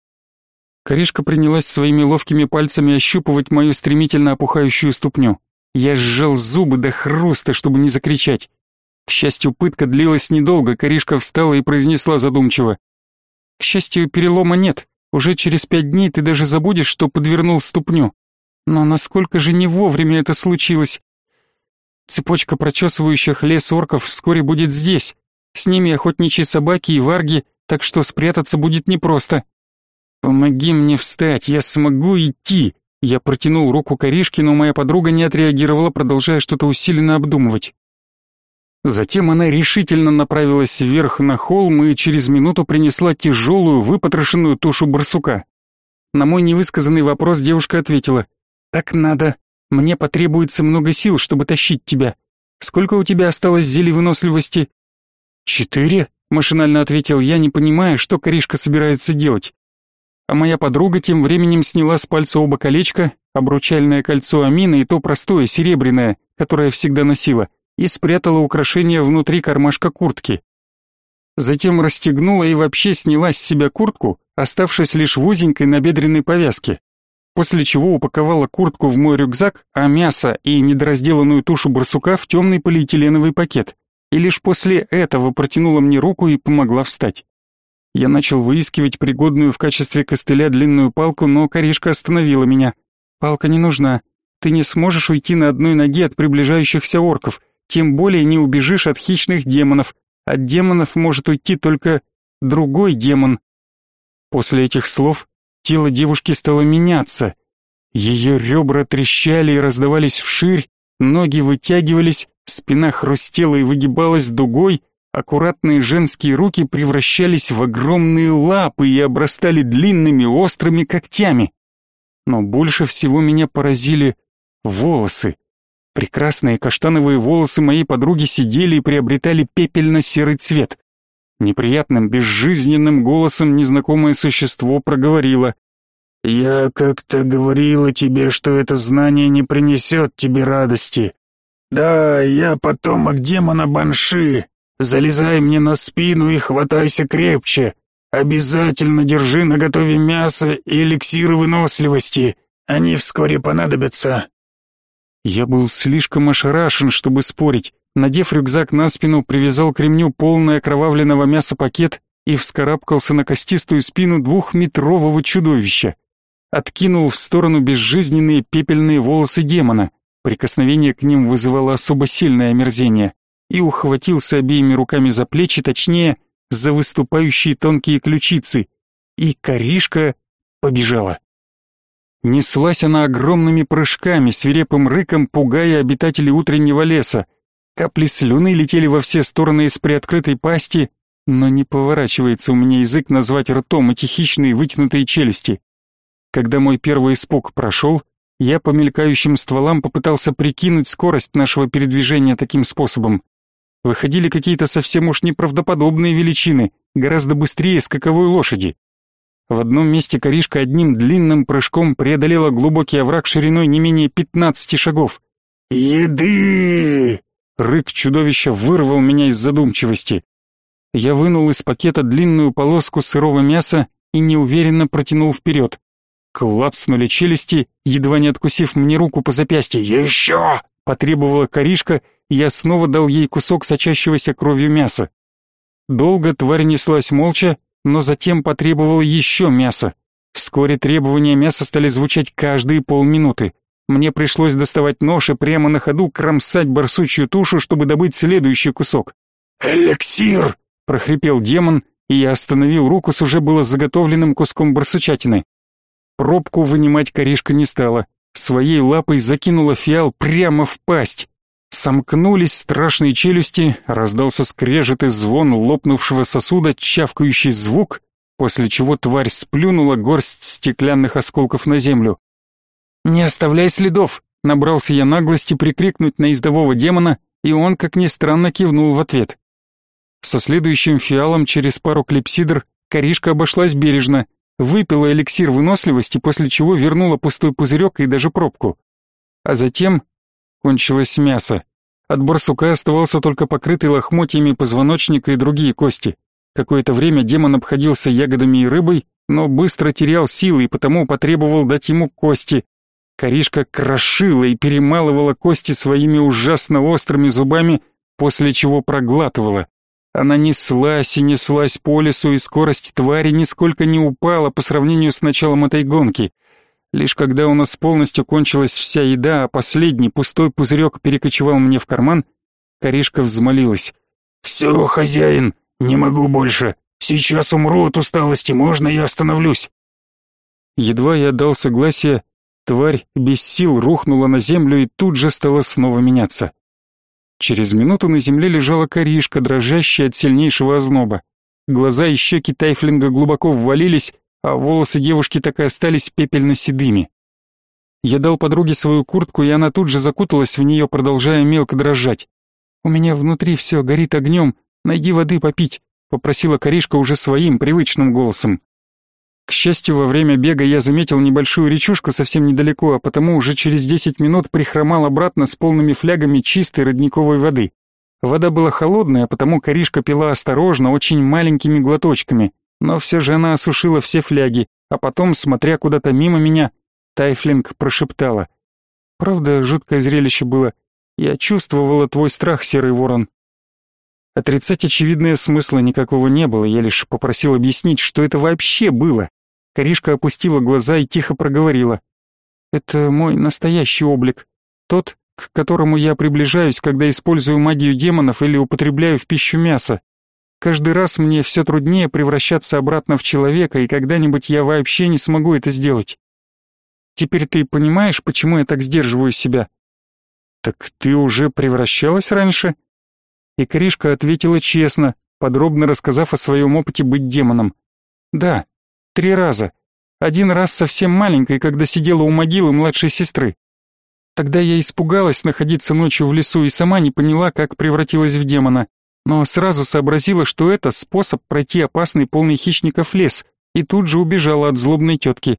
Коришка принялась своими ловкими пальцами ощупывать мою стремительно опухающую ступню. Я сжал зубы до хруста, чтобы не закричать. К счастью, пытка длилась недолго, Коришка встала и произнесла задумчиво. «К счастью, перелома нет. Уже через пять дней ты даже забудешь, что подвернул ступню. Но насколько же не вовремя это случилось? Цепочка прочесывающих лес орков вскоре будет здесь. С ними охотничьи собаки и варги, так что спрятаться будет непросто. Помоги мне встать, я смогу идти. Я протянул руку Коришке, но моя подруга не отреагировала, продолжая что-то усиленно обдумывать. Затем она решительно направилась вверх на холм и через минуту принесла тяжелую, выпотрошенную тушу барсука. На мой невысказанный вопрос девушка ответила. «Так надо. Мне потребуется много сил, чтобы тащить тебя. Сколько у тебя осталось зелий выносливости?» «Четыре», — машинально ответил я, не понимая, что Коришка собирается делать. А моя подруга тем временем сняла с пальца оба колечка, обручальное кольцо Амина и то простое, серебряное, которое всегда носила — и спрятала украшение внутри кармашка куртки. Затем расстегнула и вообще сняла с себя куртку, оставшись лишь в узенькой набедренной повязке, после чего упаковала куртку в мой рюкзак, а мясо и недоразделанную тушу барсука в темный полиэтиленовый пакет, и лишь после этого протянула мне руку и помогла встать. Я начал выискивать пригодную в качестве костыля длинную палку, но коришка остановила меня. «Палка не нужна. Ты не сможешь уйти на одной ноге от приближающихся орков, тем более не убежишь от хищных демонов. От демонов может уйти только другой демон». После этих слов тело девушки стало меняться. Ее ребра трещали и раздавались вширь, ноги вытягивались, спина хрустела и выгибалась дугой, Аккуратные женские руки превращались в огромные лапы и обрастали длинными острыми когтями. Но больше всего меня поразили волосы. Прекрасные каштановые волосы моей подруги сидели и приобретали пепельно-серый цвет. Неприятным, безжизненным голосом незнакомое существо проговорило. «Я как-то говорила тебе, что это знание не принесет тебе радости. Да, я потомок демона Банши, Залезай мне на спину и хватайся крепче. Обязательно держи наготове мясо и эликсиры выносливости. Они вскоре понадобятся. Я был слишком ошарашен, чтобы спорить. Надев рюкзак на спину, привязал к ремню полный окровавленного мяса пакет и вскарабкался на костистую спину двухметрового чудовища. Откинул в сторону безжизненные пепельные волосы демона. Прикосновение к ним вызывало особо сильное омерзение и ухватился обеими руками за плечи, точнее, за выступающие тонкие ключицы, и коришка побежала. Неслась она огромными прыжками, свирепым рыком, пугая обитателей утреннего леса. Капли слюны летели во все стороны из приоткрытой пасти, но не поворачивается у меня язык назвать ртом эти хищные вытянутые челюсти. Когда мой первый испуг прошел, я по мелькающим стволам попытался прикинуть скорость нашего передвижения таким способом выходили какие-то совсем уж неправдоподобные величины, гораздо быстрее скаковой лошади. В одном месте коришка одним длинным прыжком преодолела глубокий овраг шириной не менее пятнадцати шагов. «Еды!» Рык чудовища вырвал меня из задумчивости. Я вынул из пакета длинную полоску сырого мяса и неуверенно протянул вперед. Клацнули челюсти, едва не откусив мне руку по запястью. «Еще!» — потребовала коришка я снова дал ей кусок сочащегося кровью мяса. Долго тварь неслась молча, но затем потребовала еще мяса. Вскоре требования мяса стали звучать каждые полминуты. Мне пришлось доставать нож и прямо на ходу кромсать барсучью тушу, чтобы добыть следующий кусок. «Эликсир!» — прохрипел демон, и я остановил руку с уже было заготовленным куском барсучатины. Пробку вынимать коришка не стала. Своей лапой закинула фиал прямо в пасть. Сомкнулись страшные челюсти, раздался скрежет и звон лопнувшего сосуда, чавкающий звук, после чего тварь сплюнула горсть стеклянных осколков на землю. «Не оставляй следов!» — набрался я наглости прикрикнуть на издового демона, и он, как ни странно, кивнул в ответ. Со следующим фиалом через пару клипсидр коришка обошлась бережно, выпила эликсир выносливости, после чего вернула пустой пузырек и даже пробку. А затем Кончилось мясо. От барсука оставался только покрытый лохмотьями позвоночник и другие кости. Какое-то время демон обходился ягодами и рыбой, но быстро терял силы и потому потребовал дать ему кости. Коришка крошила и перемалывала кости своими ужасно острыми зубами, после чего проглатывала. Она неслась и неслась по лесу, и скорость твари нисколько не упала по сравнению с началом этой гонки. Лишь когда у нас полностью кончилась вся еда, а последний пустой пузырек перекочевал мне в карман, Коришка взмолилась. «Все, хозяин, не могу больше. Сейчас умру от усталости, можно я остановлюсь?» Едва я дал согласие, тварь без сил рухнула на землю и тут же стала снова меняться. Через минуту на земле лежала коришка, дрожащая от сильнейшего озноба. Глаза и щеки Тайфлинга глубоко ввалились, а волосы девушки так и остались пепельно-седыми. Я дал подруге свою куртку, и она тут же закуталась в нее, продолжая мелко дрожать. «У меня внутри все горит огнем, найди воды попить», попросила Коришка уже своим привычным голосом. К счастью, во время бега я заметил небольшую речушку совсем недалеко, а потому уже через десять минут прихромал обратно с полными флягами чистой родниковой воды. Вода была холодная, потому Коришка пила осторожно, очень маленькими глоточками, Но все же она осушила все фляги, а потом, смотря куда-то мимо меня, Тайфлинг прошептала. «Правда, жуткое зрелище было. Я чувствовала твой страх, серый ворон». Отрицать очевидное смысла никакого не было, я лишь попросил объяснить, что это вообще было. Коришка опустила глаза и тихо проговорила. «Это мой настоящий облик, тот, к которому я приближаюсь, когда использую магию демонов или употребляю в пищу мясо. Каждый раз мне все труднее превращаться обратно в человека, и когда-нибудь я вообще не смогу это сделать. Теперь ты понимаешь, почему я так сдерживаю себя? Так ты уже превращалась раньше? И Кришка ответила честно, подробно рассказав о своем опыте быть демоном. Да, три раза. Один раз совсем маленькой, когда сидела у могилы младшей сестры. Тогда я испугалась находиться ночью в лесу и сама не поняла, как превратилась в демона но сразу сообразила, что это способ пройти опасный полный хищников лес, и тут же убежала от злобной тетки.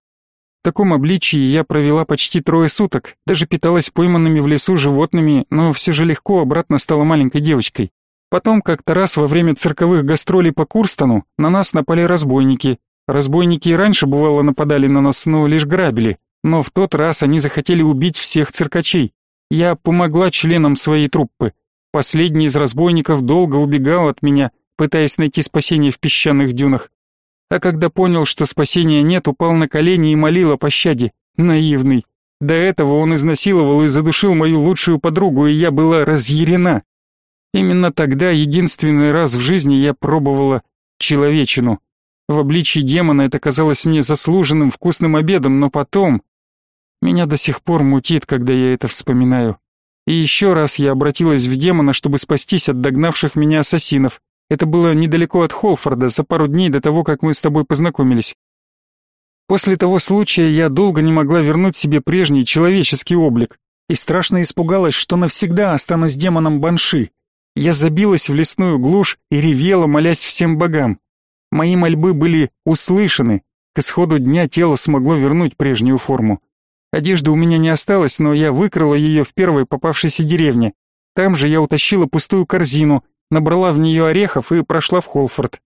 В таком обличии я провела почти трое суток, даже питалась пойманными в лесу животными, но все же легко обратно стала маленькой девочкой. Потом как-то раз во время цирковых гастролей по Курстону на нас напали разбойники. Разбойники и раньше бывало нападали на нас, но лишь грабили. Но в тот раз они захотели убить всех циркачей. Я помогла членам своей труппы. Последний из разбойников долго убегал от меня, пытаясь найти спасение в песчаных дюнах. А когда понял, что спасения нет, упал на колени и молил о пощаде. Наивный. До этого он изнасиловал и задушил мою лучшую подругу, и я была разъярена. Именно тогда единственный раз в жизни я пробовала человечину. В обличии демона это казалось мне заслуженным вкусным обедом, но потом... Меня до сих пор мутит, когда я это вспоминаю. И еще раз я обратилась в демона, чтобы спастись от догнавших меня ассасинов. Это было недалеко от Холфорда, за пару дней до того, как мы с тобой познакомились. После того случая я долго не могла вернуть себе прежний человеческий облик и страшно испугалась, что навсегда останусь демоном Банши. Я забилась в лесную глушь и ревела, молясь всем богам. Мои мольбы были услышаны. К исходу дня тело смогло вернуть прежнюю форму. Одежды у меня не осталось, но я выкрала ее в первой попавшейся деревне. Там же я утащила пустую корзину, набрала в нее орехов и прошла в Холфорд.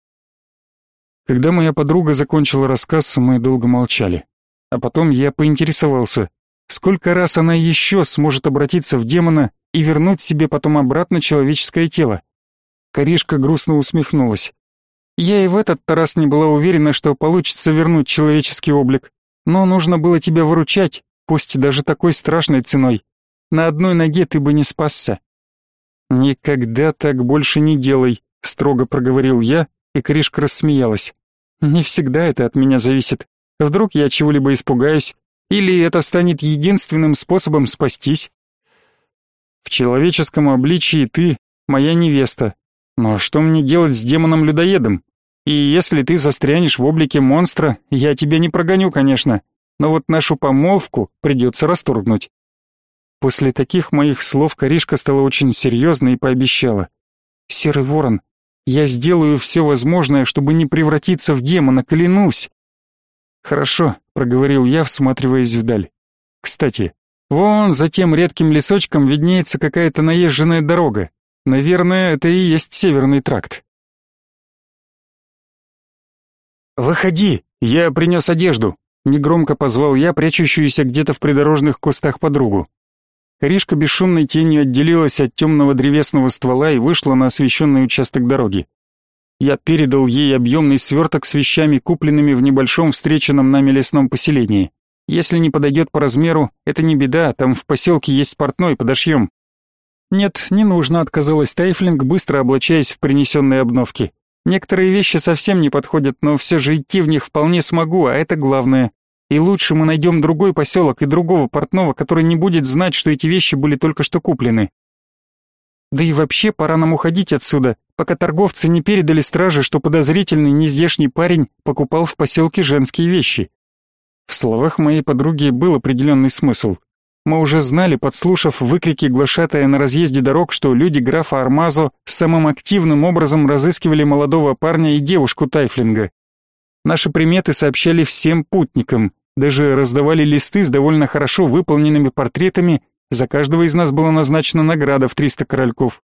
Когда моя подруга закончила рассказ, мы долго молчали. А потом я поинтересовался, сколько раз она еще сможет обратиться в демона и вернуть себе потом обратно человеческое тело. Коришка грустно усмехнулась. Я и в этот раз не была уверена, что получится вернуть человеческий облик. Но нужно было тебя выручать, пусть даже такой страшной ценой. На одной ноге ты бы не спасся. Никогда так больше не делай, строго проговорил я, и Кришка рассмеялась. Не всегда это от меня зависит. Вдруг я чего-либо испугаюсь, или это станет единственным способом спастись. В человеческом обличии ты моя невеста. Но что мне делать с демоном-людоедом? И если ты застрянешь в облике монстра, я тебя не прогоню, конечно но вот нашу помолвку придется расторгнуть. После таких моих слов Коришка стала очень серьезной и пообещала. «Серый ворон, я сделаю все возможное, чтобы не превратиться в демона, клянусь!» «Хорошо», — проговорил я, всматриваясь вдаль. «Кстати, вон за тем редким лесочком виднеется какая-то наезженная дорога. Наверное, это и есть северный тракт». «Выходи, я принес одежду», Негромко позвал я прячущуюся где-то в придорожных кустах подругу. Коришка бесшумной тенью отделилась от темного древесного ствола и вышла на освещенный участок дороги. Я передал ей объемный сверток с вещами, купленными в небольшом встреченном нами лесном поселении. Если не подойдет по размеру, это не беда, там в поселке есть портной, подошьем. Нет, не нужно, отказалась Тайфлинг, быстро облачаясь в принесенные обновки. Некоторые вещи совсем не подходят, но все же идти в них вполне смогу, а это главное. И лучше мы найдем другой поселок и другого портного, который не будет знать, что эти вещи были только что куплены. Да и вообще пора нам уходить отсюда, пока торговцы не передали страже, что подозрительный нездешний парень покупал в поселке женские вещи. В словах моей подруги был определенный смысл. Мы уже знали, подслушав выкрики глашатая на разъезде дорог, что люди графа Армазо самым активным образом разыскивали молодого парня и девушку Тайфлинга. Наши приметы сообщали всем путникам, даже раздавали листы с довольно хорошо выполненными портретами, за каждого из нас была назначена награда в 300 корольков.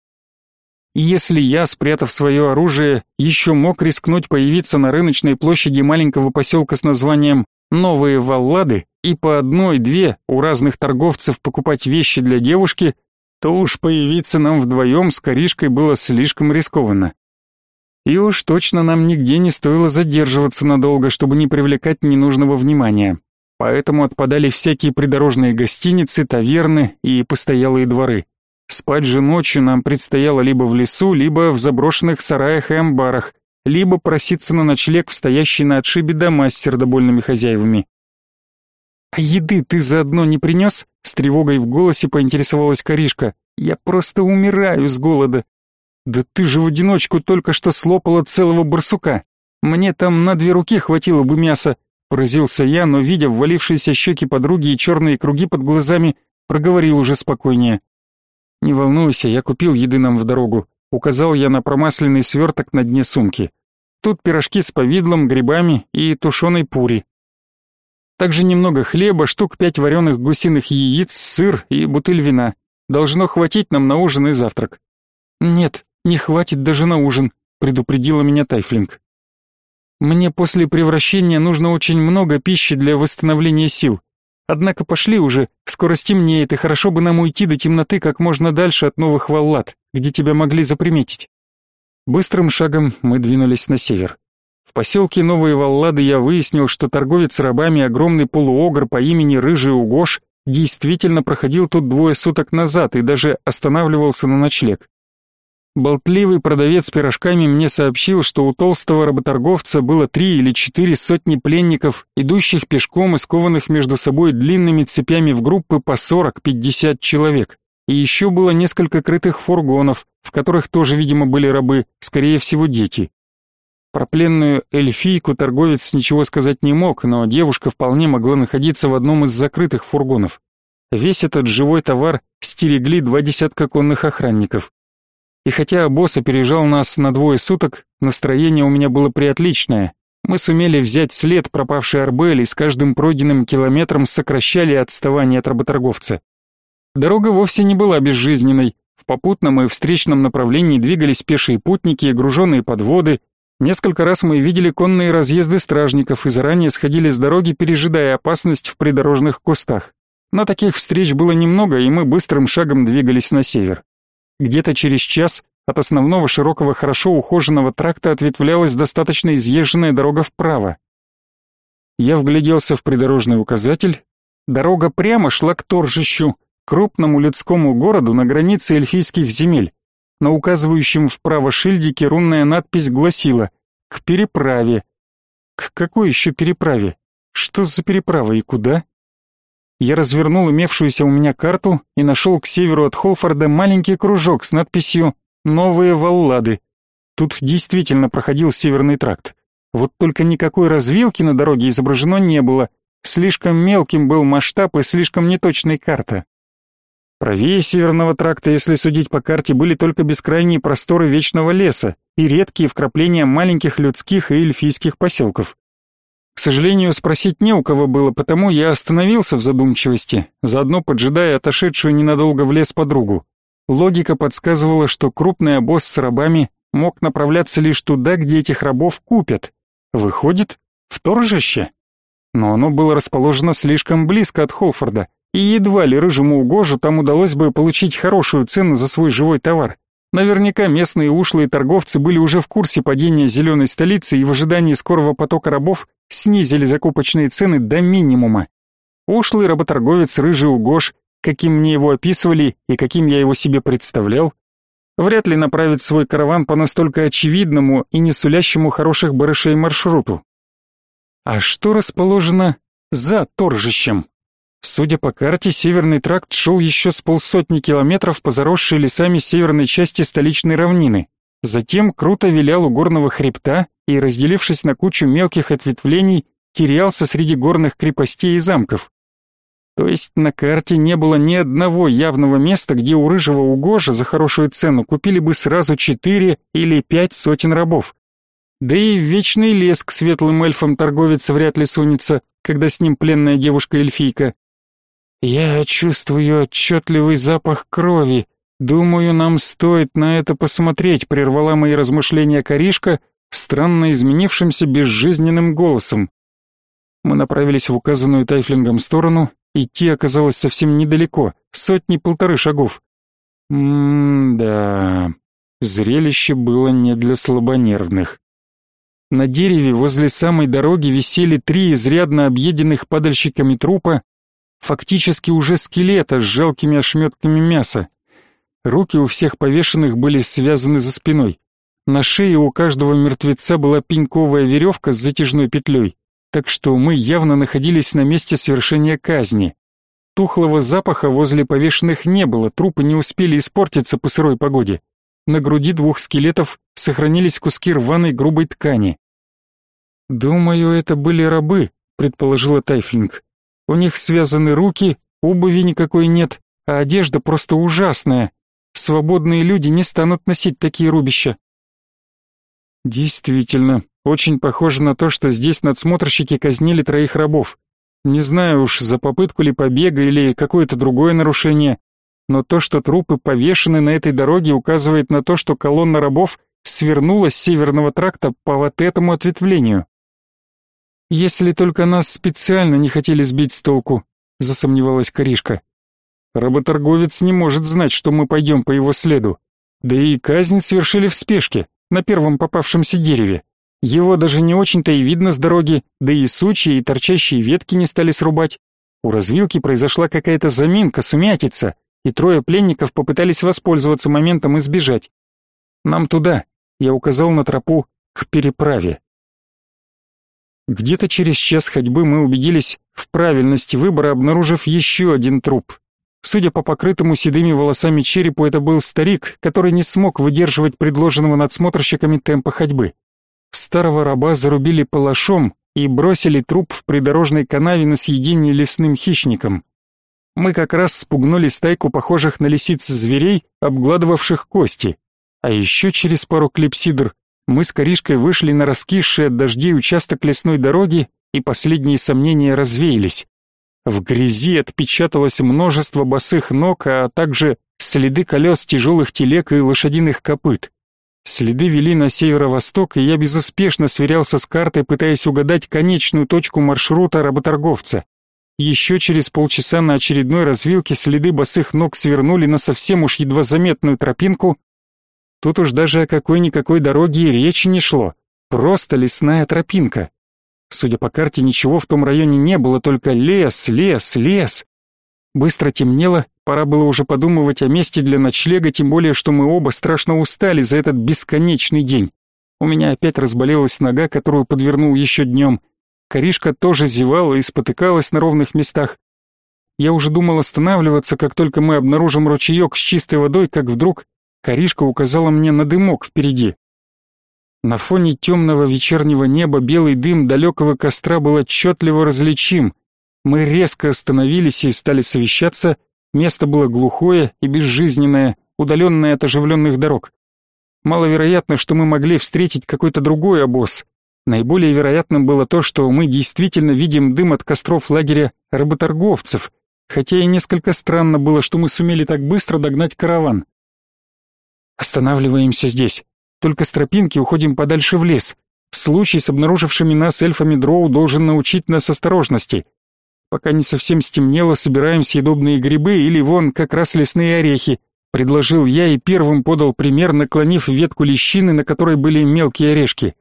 И если я, спрятав свое оружие, еще мог рискнуть появиться на рыночной площади маленького поселка с названием «Новые Валлады» и по одной-две у разных торговцев покупать вещи для девушки, то уж появиться нам вдвоем с Коришкой было слишком рискованно. И уж точно нам нигде не стоило задерживаться надолго, чтобы не привлекать ненужного внимания. Поэтому отпадали всякие придорожные гостиницы, таверны и постоялые дворы. Спать же ночью нам предстояло либо в лесу, либо в заброшенных сараях и амбарах, либо проситься на ночлег в стоящий на отшибе дома с сердобольными хозяевами. «А еды ты заодно не принес?» — с тревогой в голосе поинтересовалась Коришка. «Я просто умираю с голода». «Да ты же в одиночку только что слопала целого барсука. Мне там на две руки хватило бы мяса», — поразился я, но, видя ввалившиеся щеки подруги и черные круги под глазами, проговорил уже спокойнее. «Не волнуйся, я купил еды нам в дорогу», — указал я на промасленный сверток на дне сумки. «Тут пирожки с повидлом, грибами и тушеной пури. Также немного хлеба, штук пять вареных гусиных яиц, сыр и бутыль вина. Должно хватить нам на ужин и завтрак. Нет, не хватит даже на ужин, предупредила меня Тайфлинг. Мне после превращения нужно очень много пищи для восстановления сил. Однако пошли уже, скоро стемнеет, и хорошо бы нам уйти до темноты как можно дальше от новых Валлат, где тебя могли заприметить. Быстрым шагом мы двинулись на север. В поселке Новые Валлады я выяснил, что торговец рабами огромный полуогр по имени Рыжий Угош действительно проходил тут двое суток назад и даже останавливался на ночлег. Болтливый продавец пирожками мне сообщил, что у толстого работорговца было три или четыре сотни пленников, идущих пешком и скованных между собой длинными цепями в группы по 40-50 человек. И еще было несколько крытых фургонов, в которых тоже, видимо, были рабы, скорее всего, дети. Про пленную эльфийку торговец ничего сказать не мог, но девушка вполне могла находиться в одном из закрытых фургонов. Весь этот живой товар стерегли два десятка конных охранников. И хотя босс опережал нас на двое суток, настроение у меня было приотличное. Мы сумели взять след пропавшей Арбель и с каждым пройденным километром сокращали отставание от работорговца. Дорога вовсе не была безжизненной. В попутном и встречном направлении двигались пешие путники и груженные подводы, Несколько раз мы видели конные разъезды стражников и заранее сходили с дороги, пережидая опасность в придорожных кустах. Но таких встреч было немного, и мы быстрым шагом двигались на север. Где-то через час от основного широкого хорошо ухоженного тракта ответвлялась достаточно изъезженная дорога вправо. Я вгляделся в придорожный указатель. Дорога прямо шла к торжищу, крупному людскому городу на границе эльфийских земель. На указывающем вправо шильдике рунная надпись гласила «К переправе». К какой еще переправе? Что за переправа и куда? Я развернул имевшуюся у меня карту и нашел к северу от Холфорда маленький кружок с надписью «Новые Валлады». Тут действительно проходил северный тракт. Вот только никакой развилки на дороге изображено не было. Слишком мелким был масштаб и слишком неточной карта. Правее Северного тракта, если судить по карте, были только бескрайние просторы вечного леса и редкие вкрапления маленьких людских и эльфийских поселков. К сожалению, спросить не у кого было, потому я остановился в задумчивости, заодно поджидая отошедшую ненадолго в лес подругу. Логика подсказывала, что крупный обоз с рабами мог направляться лишь туда, где этих рабов купят. Выходит, в торжище? Но оно было расположено слишком близко от Холфорда, и едва ли рыжему угожу там удалось бы получить хорошую цену за свой живой товар. Наверняка местные ушлые торговцы были уже в курсе падения зеленой столицы и в ожидании скорого потока рабов снизили закупочные цены до минимума. Ушлый работорговец Рыжий Угош, каким мне его описывали и каким я его себе представлял, вряд ли направит свой караван по настолько очевидному и не сулящему хороших барышей маршруту. А что расположено за торжищем? Судя по карте, северный тракт шел еще с полсотни километров по заросшей лесами северной части столичной равнины. Затем круто вилял у горного хребта и, разделившись на кучу мелких ответвлений, терялся среди горных крепостей и замков. То есть на карте не было ни одного явного места, где у рыжего угожа за хорошую цену купили бы сразу четыре или пять сотен рабов. Да и вечный лес к светлым эльфам торговец вряд ли сунется, когда с ним пленная девушка-эльфийка. «Я чувствую отчетливый запах крови», — «Думаю, нам стоит на это посмотреть», — прервала мои размышления Коришка странно изменившимся безжизненным голосом. Мы направились в указанную Тайфлингом сторону, идти оказалось совсем недалеко, сотни-полторы шагов. М-да, зрелище было не для слабонервных. На дереве возле самой дороги висели три изрядно объеденных падальщиками трупа, фактически уже скелета с жалкими ошметками мяса. Руки у всех повешенных были связаны за спиной. На шее у каждого мертвеца была пеньковая веревка с затяжной петлей, так что мы явно находились на месте совершения казни. Тухлого запаха возле повешенных не было, трупы не успели испортиться по сырой погоде. На груди двух скелетов сохранились куски рваной грубой ткани. «Думаю, это были рабы», — предположила Тайфлинг. «У них связаны руки, обуви никакой нет, а одежда просто ужасная. Свободные люди не станут носить такие рубища». «Действительно, очень похоже на то, что здесь надсмотрщики казнили троих рабов. Не знаю уж, за попытку ли побега или какое-то другое нарушение, но то, что трупы повешены на этой дороге, указывает на то, что колонна рабов свернула с северного тракта по вот этому ответвлению. «Если только нас специально не хотели сбить с толку», — засомневалась Коришка. «Работорговец не может знать, что мы пойдем по его следу. Да и казнь совершили в спешке, на первом попавшемся дереве. Его даже не очень-то и видно с дороги, да и сучья и торчащие ветки не стали срубать. У развилки произошла какая-то заминка, сумятица, и трое пленников попытались воспользоваться моментом и сбежать. Нам туда, я указал на тропу к переправе. Где-то через час ходьбы мы убедились в правильности выбора, обнаружив еще один труп. Судя по покрытому седыми волосами черепу, это был старик, который не смог выдерживать предложенного надсмотрщиками темпа ходьбы. Старого раба зарубили палашом и бросили труп в придорожной канаве на съедение лесным хищникам. Мы как раз спугнули стайку похожих на лисиц зверей, обгладывавших кости. А еще через пару клипсидр мы с Коришкой вышли на раскисший от дождей участок лесной дороги, и последние сомнения развеялись. В грязи отпечаталось множество босых ног, а также следы колес тяжелых телег и лошадиных копыт. Следы вели на северо-восток, и я безуспешно сверялся с картой, пытаясь угадать конечную точку маршрута работорговца. Еще через полчаса на очередной развилке следы босых ног свернули на совсем уж едва заметную тропинку, Тут уж даже о какой-никакой дороге и речи не шло. Просто лесная тропинка. Судя по карте, ничего в том районе не было, только лес, лес, лес. Быстро темнело, пора было уже подумывать о месте для ночлега, тем более, что мы оба страшно устали за этот бесконечный день. У меня опять разболелась нога, которую подвернул еще днем. Коришка тоже зевала и спотыкалась на ровных местах. Я уже думал останавливаться, как только мы обнаружим ручеек с чистой водой, как вдруг Коришка указала мне на дымок впереди. На фоне темного вечернего неба белый дым далекого костра был отчетливо различим. Мы резко остановились и стали совещаться. Место было глухое и безжизненное, удаленное от оживленных дорог. Маловероятно, что мы могли встретить какой-то другой обоз. Наиболее вероятным было то, что мы действительно видим дым от костров лагеря работорговцев, хотя и несколько странно было, что мы сумели так быстро догнать караван. Останавливаемся здесь. Только с тропинки уходим подальше в лес. Случай с обнаружившими нас эльфами Дроу должен научить нас осторожности. Пока не совсем стемнело, собираем съедобные грибы или вон как раз лесные орехи. Предложил я и первым подал пример, наклонив ветку лещины, на которой были мелкие орешки.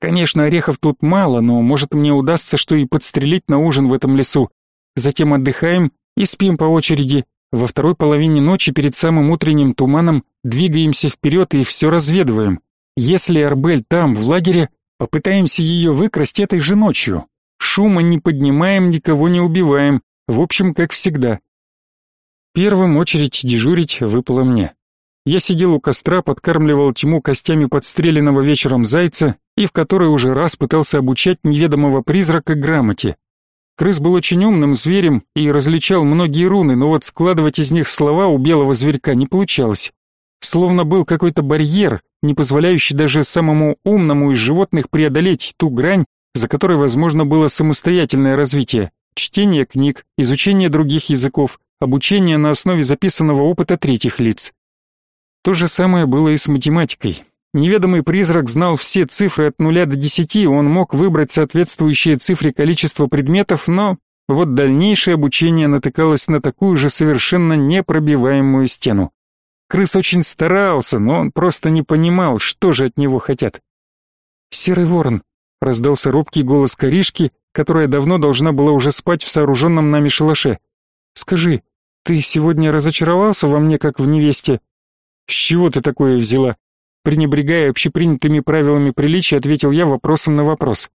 Конечно, орехов тут мало, но может мне удастся что и подстрелить на ужин в этом лесу. Затем отдыхаем и спим по очереди, во второй половине ночи перед самым утренним туманом двигаемся вперед и все разведываем. Если Арбель там, в лагере, попытаемся ее выкрасть этой же ночью. Шума не поднимаем, никого не убиваем. В общем, как всегда. Первым очередь дежурить выпало мне. Я сидел у костра, подкармливал тьму костями подстреленного вечером зайца и в который уже раз пытался обучать неведомого призрака грамоте. Крыс был очень умным зверем и различал многие руны, но вот складывать из них слова у белого зверька не получалось. Словно был какой-то барьер, не позволяющий даже самому умному из животных преодолеть ту грань, за которой возможно было самостоятельное развитие, чтение книг, изучение других языков, обучение на основе записанного опыта третьих лиц. То же самое было и с математикой. Неведомый призрак знал все цифры от нуля до десяти, он мог выбрать соответствующие цифре количество предметов, но вот дальнейшее обучение натыкалось на такую же совершенно непробиваемую стену. Крыс очень старался, но он просто не понимал, что же от него хотят. «Серый ворон», — раздался робкий голос коришки, которая давно должна была уже спать в сооруженном нами шалаше. «Скажи, ты сегодня разочаровался во мне, как в невесте?» «С чего ты такое взяла?» Пренебрегая общепринятыми правилами приличия, ответил я вопросом на вопрос.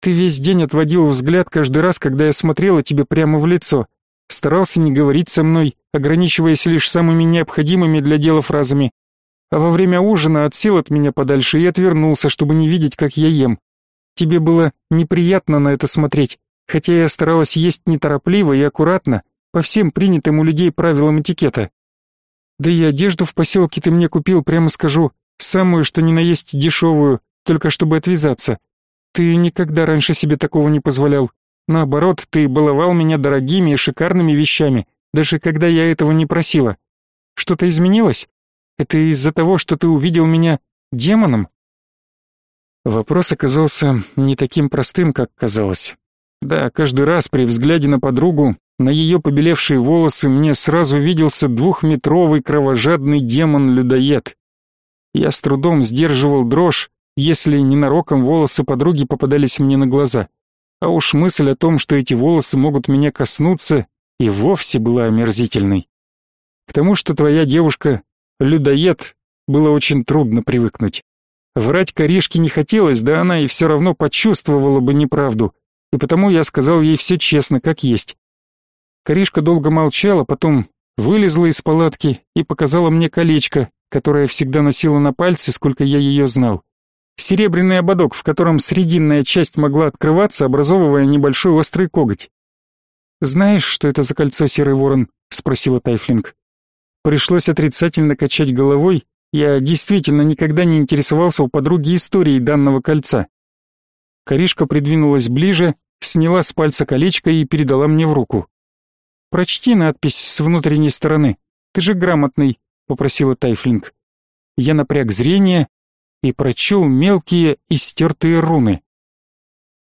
«Ты весь день отводил взгляд каждый раз, когда я смотрела тебе прямо в лицо. Старался не говорить со мной, ограничиваясь лишь самыми необходимыми для дела фразами. А во время ужина отсел от меня подальше и отвернулся, чтобы не видеть, как я ем. Тебе было неприятно на это смотреть, хотя я старалась есть неторопливо и аккуратно, по всем принятым у людей правилам этикета. Да и одежду в поселке ты мне купил, прямо скажу, самую что ни на есть дешевую, только чтобы отвязаться. Ты никогда раньше себе такого не позволял. Наоборот, ты баловал меня дорогими и шикарными вещами, даже когда я этого не просила. Что-то изменилось? Это из-за того, что ты увидел меня демоном? Вопрос оказался не таким простым, как казалось. Да, каждый раз при взгляде на подругу, на ее побелевшие волосы, мне сразу виделся двухметровый кровожадный демон-людоед. Я с трудом сдерживал дрожь, если ненароком волосы подруги попадались мне на глаза. А уж мысль о том, что эти волосы могут меня коснуться, и вовсе была омерзительной. К тому, что твоя девушка — людоед, было очень трудно привыкнуть. Врать Коришке не хотелось, да она и все равно почувствовала бы неправду, и потому я сказал ей все честно, как есть. Коришка долго молчала, потом вылезла из палатки и показала мне колечко, которое всегда носила на пальце, сколько я ее знал. Серебряный ободок, в котором срединная часть могла открываться, образовывая небольшой острый коготь. «Знаешь, что это за кольцо, Серый Ворон?» — спросила Тайфлинг. Пришлось отрицательно качать головой, я действительно никогда не интересовался у подруги историей данного кольца. Коришка придвинулась ближе, сняла с пальца колечко и передала мне в руку. «Прочти надпись с внутренней стороны. Ты же грамотный», — попросила Тайфлинг. Я напряг зрение и прочел мелкие истертые руны.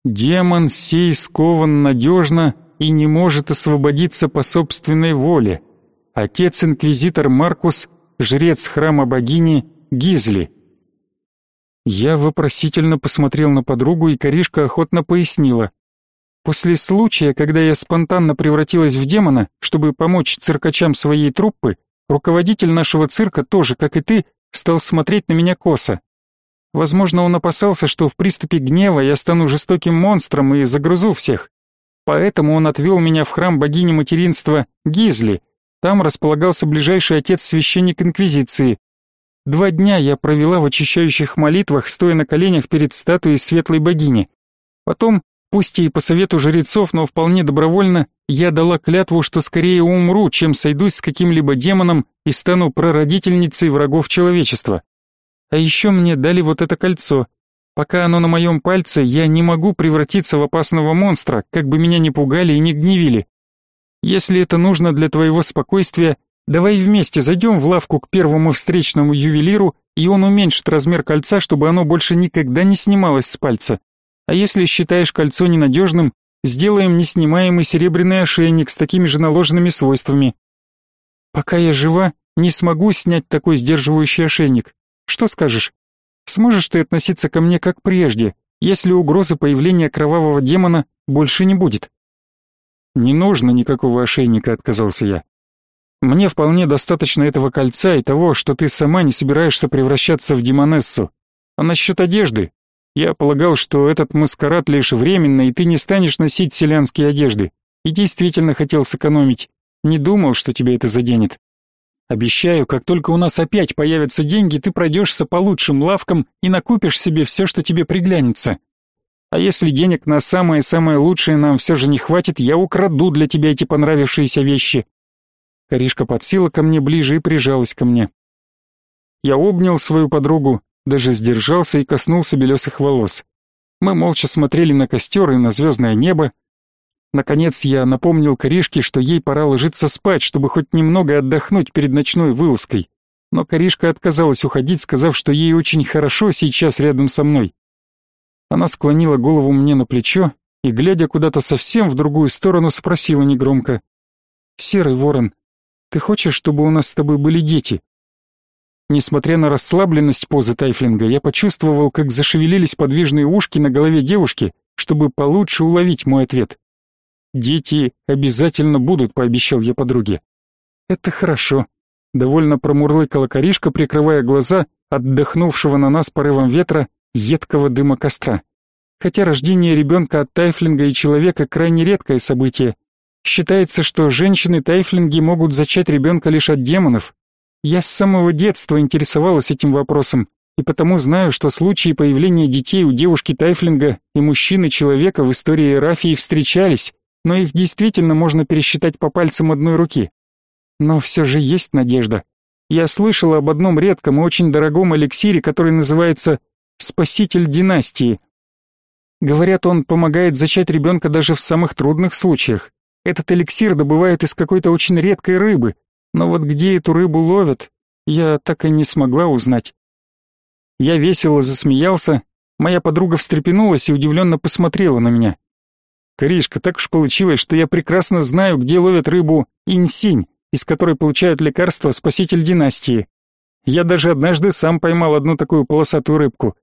«Демон сей скован надежно и не может освободиться по собственной воле. Отец-инквизитор Маркус жрец храма богини Гизли. Я вопросительно посмотрел на подругу, и Коришка охотно пояснила. После случая, когда я спонтанно превратилась в демона, чтобы помочь циркачам своей труппы, руководитель нашего цирка тоже, как и ты, стал смотреть на меня косо. Возможно, он опасался, что в приступе гнева я стану жестоким монстром и загрызу всех. Поэтому он отвел меня в храм богини материнства Гизли, там располагался ближайший отец-священник Инквизиции. Два дня я провела в очищающих молитвах, стоя на коленях перед статуей светлой богини. Потом, пусть и по совету жрецов, но вполне добровольно, я дала клятву, что скорее умру, чем сойдусь с каким-либо демоном и стану прародительницей врагов человечества. А еще мне дали вот это кольцо. Пока оно на моем пальце, я не могу превратиться в опасного монстра, как бы меня ни пугали и не гневили. Если это нужно для твоего спокойствия, давай вместе зайдем в лавку к первому встречному ювелиру, и он уменьшит размер кольца, чтобы оно больше никогда не снималось с пальца. А если считаешь кольцо ненадежным, сделаем неснимаемый серебряный ошейник с такими же наложенными свойствами. Пока я жива, не смогу снять такой сдерживающий ошейник. Что скажешь? Сможешь ты относиться ко мне как прежде, если угрозы появления кровавого демона больше не будет? «Не нужно никакого ошейника», — отказался я. «Мне вполне достаточно этого кольца и того, что ты сама не собираешься превращаться в демонессу. А насчет одежды? Я полагал, что этот маскарад лишь временно, и ты не станешь носить селянские одежды. И действительно хотел сэкономить. Не думал, что тебе это заденет. Обещаю, как только у нас опять появятся деньги, ты пройдешься по лучшим лавкам и накупишь себе все, что тебе приглянется. А если денег на самое-самое лучшее нам все же не хватит, я украду для тебя эти понравившиеся вещи. Коришка подсела ко мне ближе и прижалась ко мне. Я обнял свою подругу, даже сдержался и коснулся белесых волос. Мы молча смотрели на костер и на звездное небо. Наконец я напомнил Коришке, что ей пора ложиться спать, чтобы хоть немного отдохнуть перед ночной вылазкой. но Каришка отказалась уходить, сказав, что ей очень хорошо сейчас рядом со мной. Она склонила голову мне на плечо и, глядя куда-то совсем в другую сторону, спросила негромко. «Серый ворон, ты хочешь, чтобы у нас с тобой были дети?» Несмотря на расслабленность позы Тайфлинга, я почувствовал, как зашевелились подвижные ушки на голове девушки, чтобы получше уловить мой ответ. «Дети обязательно будут», — пообещал я подруге. «Это хорошо», — довольно промурлыкала коришка, прикрывая глаза отдохнувшего на нас порывом ветра едкого дыма костра. Хотя рождение ребенка от тайфлинга и человека крайне редкое событие. Считается, что женщины-тайфлинги могут зачать ребенка лишь от демонов. Я с самого детства интересовалась этим вопросом, и потому знаю, что случаи появления детей у девушки-тайфлинга и мужчины-человека в истории Рафии встречались, но их действительно можно пересчитать по пальцам одной руки. Но все же есть надежда. Я слышала об одном редком и очень дорогом эликсире, который называется «Спаситель династии», Говорят, он помогает зачать ребенка даже в самых трудных случаях. Этот эликсир добывают из какой-то очень редкой рыбы, но вот где эту рыбу ловят, я так и не смогла узнать. Я весело засмеялся, моя подруга встрепенулась и удивленно посмотрела на меня. «Коришка, так уж получилось, что я прекрасно знаю, где ловят рыбу инсинь, из которой получают лекарство спаситель династии. Я даже однажды сам поймал одну такую полосатую рыбку.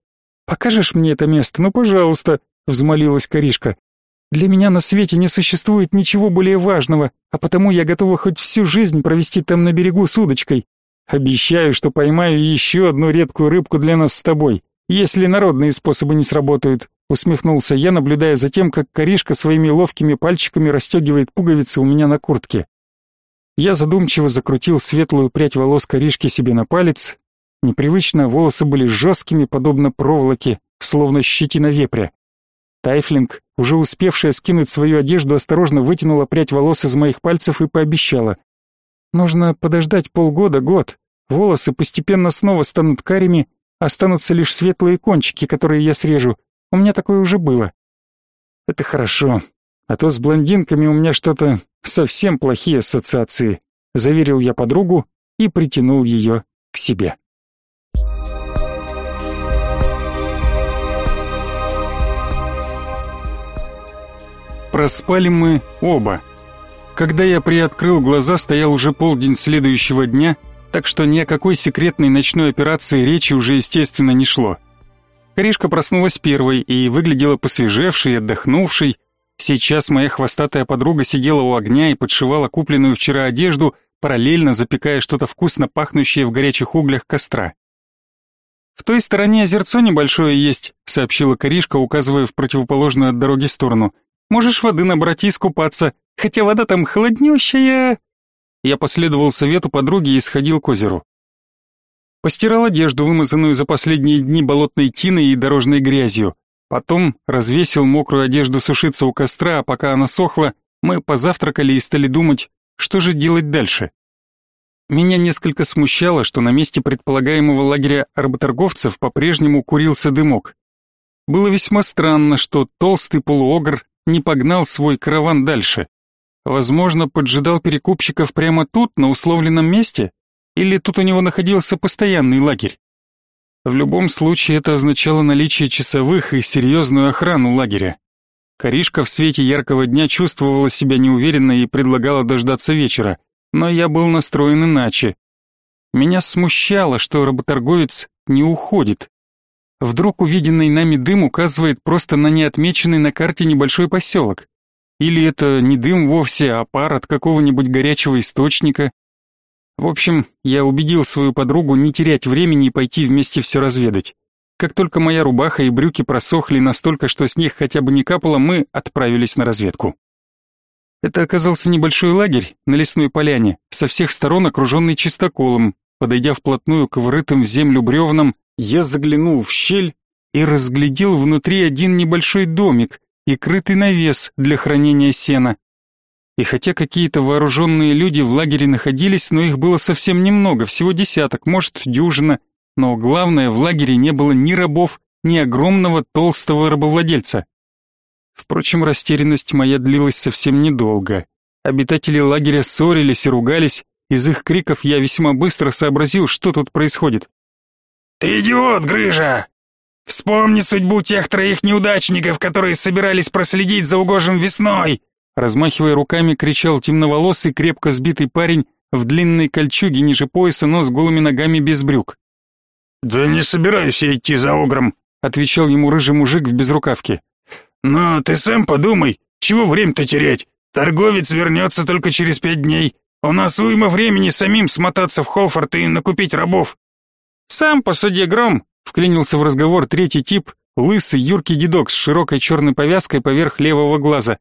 Покажешь мне это место, ну, пожалуйста?» взмолилась Каришка. Для меня на свете не существует ничего более важного, а потому я готова хоть всю жизнь провести там на берегу с удочкой. Обещаю, что поймаю еще одну редкую рыбку для нас с тобой, если народные способы не сработают, усмехнулся я, наблюдая за тем, как Каришка своими ловкими пальчиками расстегивает пуговицы у меня на куртке. Я задумчиво закрутил светлую прядь волос Каришки себе на палец. Непривычно волосы были жесткими, подобно проволоке, словно щетина вепря. Тайфлинг, уже успевшая скинуть свою одежду, осторожно вытянула прядь волос из моих пальцев и пообещала. «Нужно подождать полгода, год. Волосы постепенно снова станут карими, останутся лишь светлые кончики, которые я срежу. У меня такое уже было». «Это хорошо, а то с блондинками у меня что-то совсем плохие ассоциации», заверил я подругу и притянул ее к себе. Проспали мы оба. Когда я приоткрыл глаза, стоял уже полдень следующего дня, так что ни о какой секретной ночной операции речи уже, естественно, не шло. Коришка проснулась первой и выглядела посвежевшей, отдохнувшей. Сейчас моя хвостатая подруга сидела у огня и подшивала купленную вчера одежду, параллельно запекая что-то вкусно пахнущее в горячих углях костра. «В той стороне озерцо небольшое есть», — сообщила Коришка, указывая в противоположную от дороги сторону. Можешь воды набрать и искупаться, хотя вода там холоднющая. Я последовал совету подруги и сходил к озеру. Постирал одежду, вымазанную за последние дни болотной тиной и дорожной грязью. Потом развесил мокрую одежду сушиться у костра, а пока она сохла, мы позавтракали и стали думать, что же делать дальше. Меня несколько смущало, что на месте предполагаемого лагеря работорговцев по-прежнему курился дымок. Было весьма странно, что толстый полуогр не погнал свой караван дальше. Возможно, поджидал перекупщиков прямо тут, на условленном месте? Или тут у него находился постоянный лагерь? В любом случае это означало наличие часовых и серьезную охрану лагеря. Коришка в свете яркого дня чувствовала себя неуверенно и предлагала дождаться вечера, но я был настроен иначе. Меня смущало, что работорговец не уходит. Вдруг увиденный нами дым указывает просто на неотмеченный на карте небольшой поселок. Или это не дым вовсе, а пар от какого-нибудь горячего источника. В общем, я убедил свою подругу не терять времени и пойти вместе все разведать. Как только моя рубаха и брюки просохли настолько, что с них хотя бы не капало, мы отправились на разведку. Это оказался небольшой лагерь на лесной поляне, со всех сторон окруженный чистоколом. Подойдя вплотную к врытым в землю бревнам, я заглянул в щель и разглядел внутри один небольшой домик и крытый навес для хранения сена. И хотя какие-то вооруженные люди в лагере находились, но их было совсем немного, всего десяток, может, дюжина, но главное, в лагере не было ни рабов, ни огромного толстого рабовладельца. Впрочем, растерянность моя длилась совсем недолго. Обитатели лагеря ссорились и ругались, Из их криков я весьма быстро сообразил, что тут происходит. «Ты идиот, Грыжа! Вспомни судьбу тех троих неудачников, которые собирались проследить за угожим весной!» Размахивая руками, кричал темноволосый, крепко сбитый парень в длинной кольчуге ниже пояса, но с голыми ногами без брюк. «Да не собираюсь я идти за огром», — отвечал ему рыжий мужик в безрукавке. «Но ты сам подумай, чего время-то терять? Торговец вернется только через пять дней. У нас уйма времени самим смотаться в Холфорд и накупить рабов». «Сам посуди, Гром», — вклинился в разговор третий тип, лысый юркий дедок с широкой черной повязкой поверх левого глаза.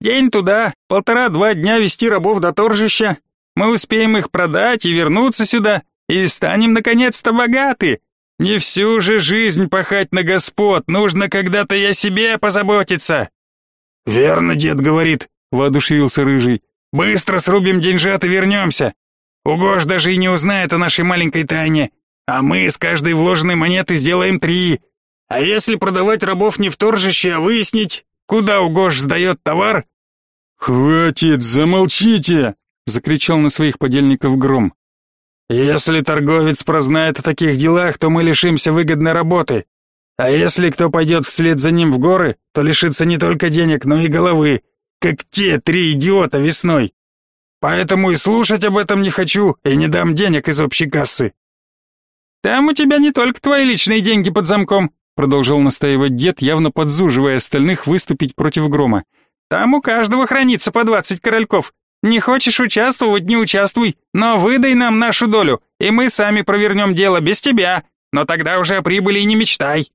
«День туда, полтора-два дня вести рабов до торжища. Мы успеем их продать и вернуться сюда, и станем наконец-то богаты. Не всю же жизнь пахать на господ, нужно когда-то о себе позаботиться. Верно, дед говорит, воодушевился рыжий. Быстро срубим деньжат и вернемся. Угош даже и не узнает о нашей маленькой тайне, а мы с каждой вложенной монеты сделаем три. А если продавать рабов не в торжище, а выяснить, куда Угош сдает товар? Хватит, замолчите, закричал на своих подельников Гром. Если торговец прознает о таких делах, то мы лишимся выгодной работы. А если кто пойдет вслед за ним в горы, то лишится не только денег, но и головы, как те три идиота весной. Поэтому и слушать об этом не хочу и не дам денег из общей кассы. Там у тебя не только твои личные деньги под замком, продолжал настаивать дед, явно подзуживая остальных выступить против грома. Там у каждого хранится по двадцать корольков, не хочешь участвовать, не участвуй, но выдай нам нашу долю, и мы сами провернем дело без тебя, но тогда уже о прибыли не мечтай».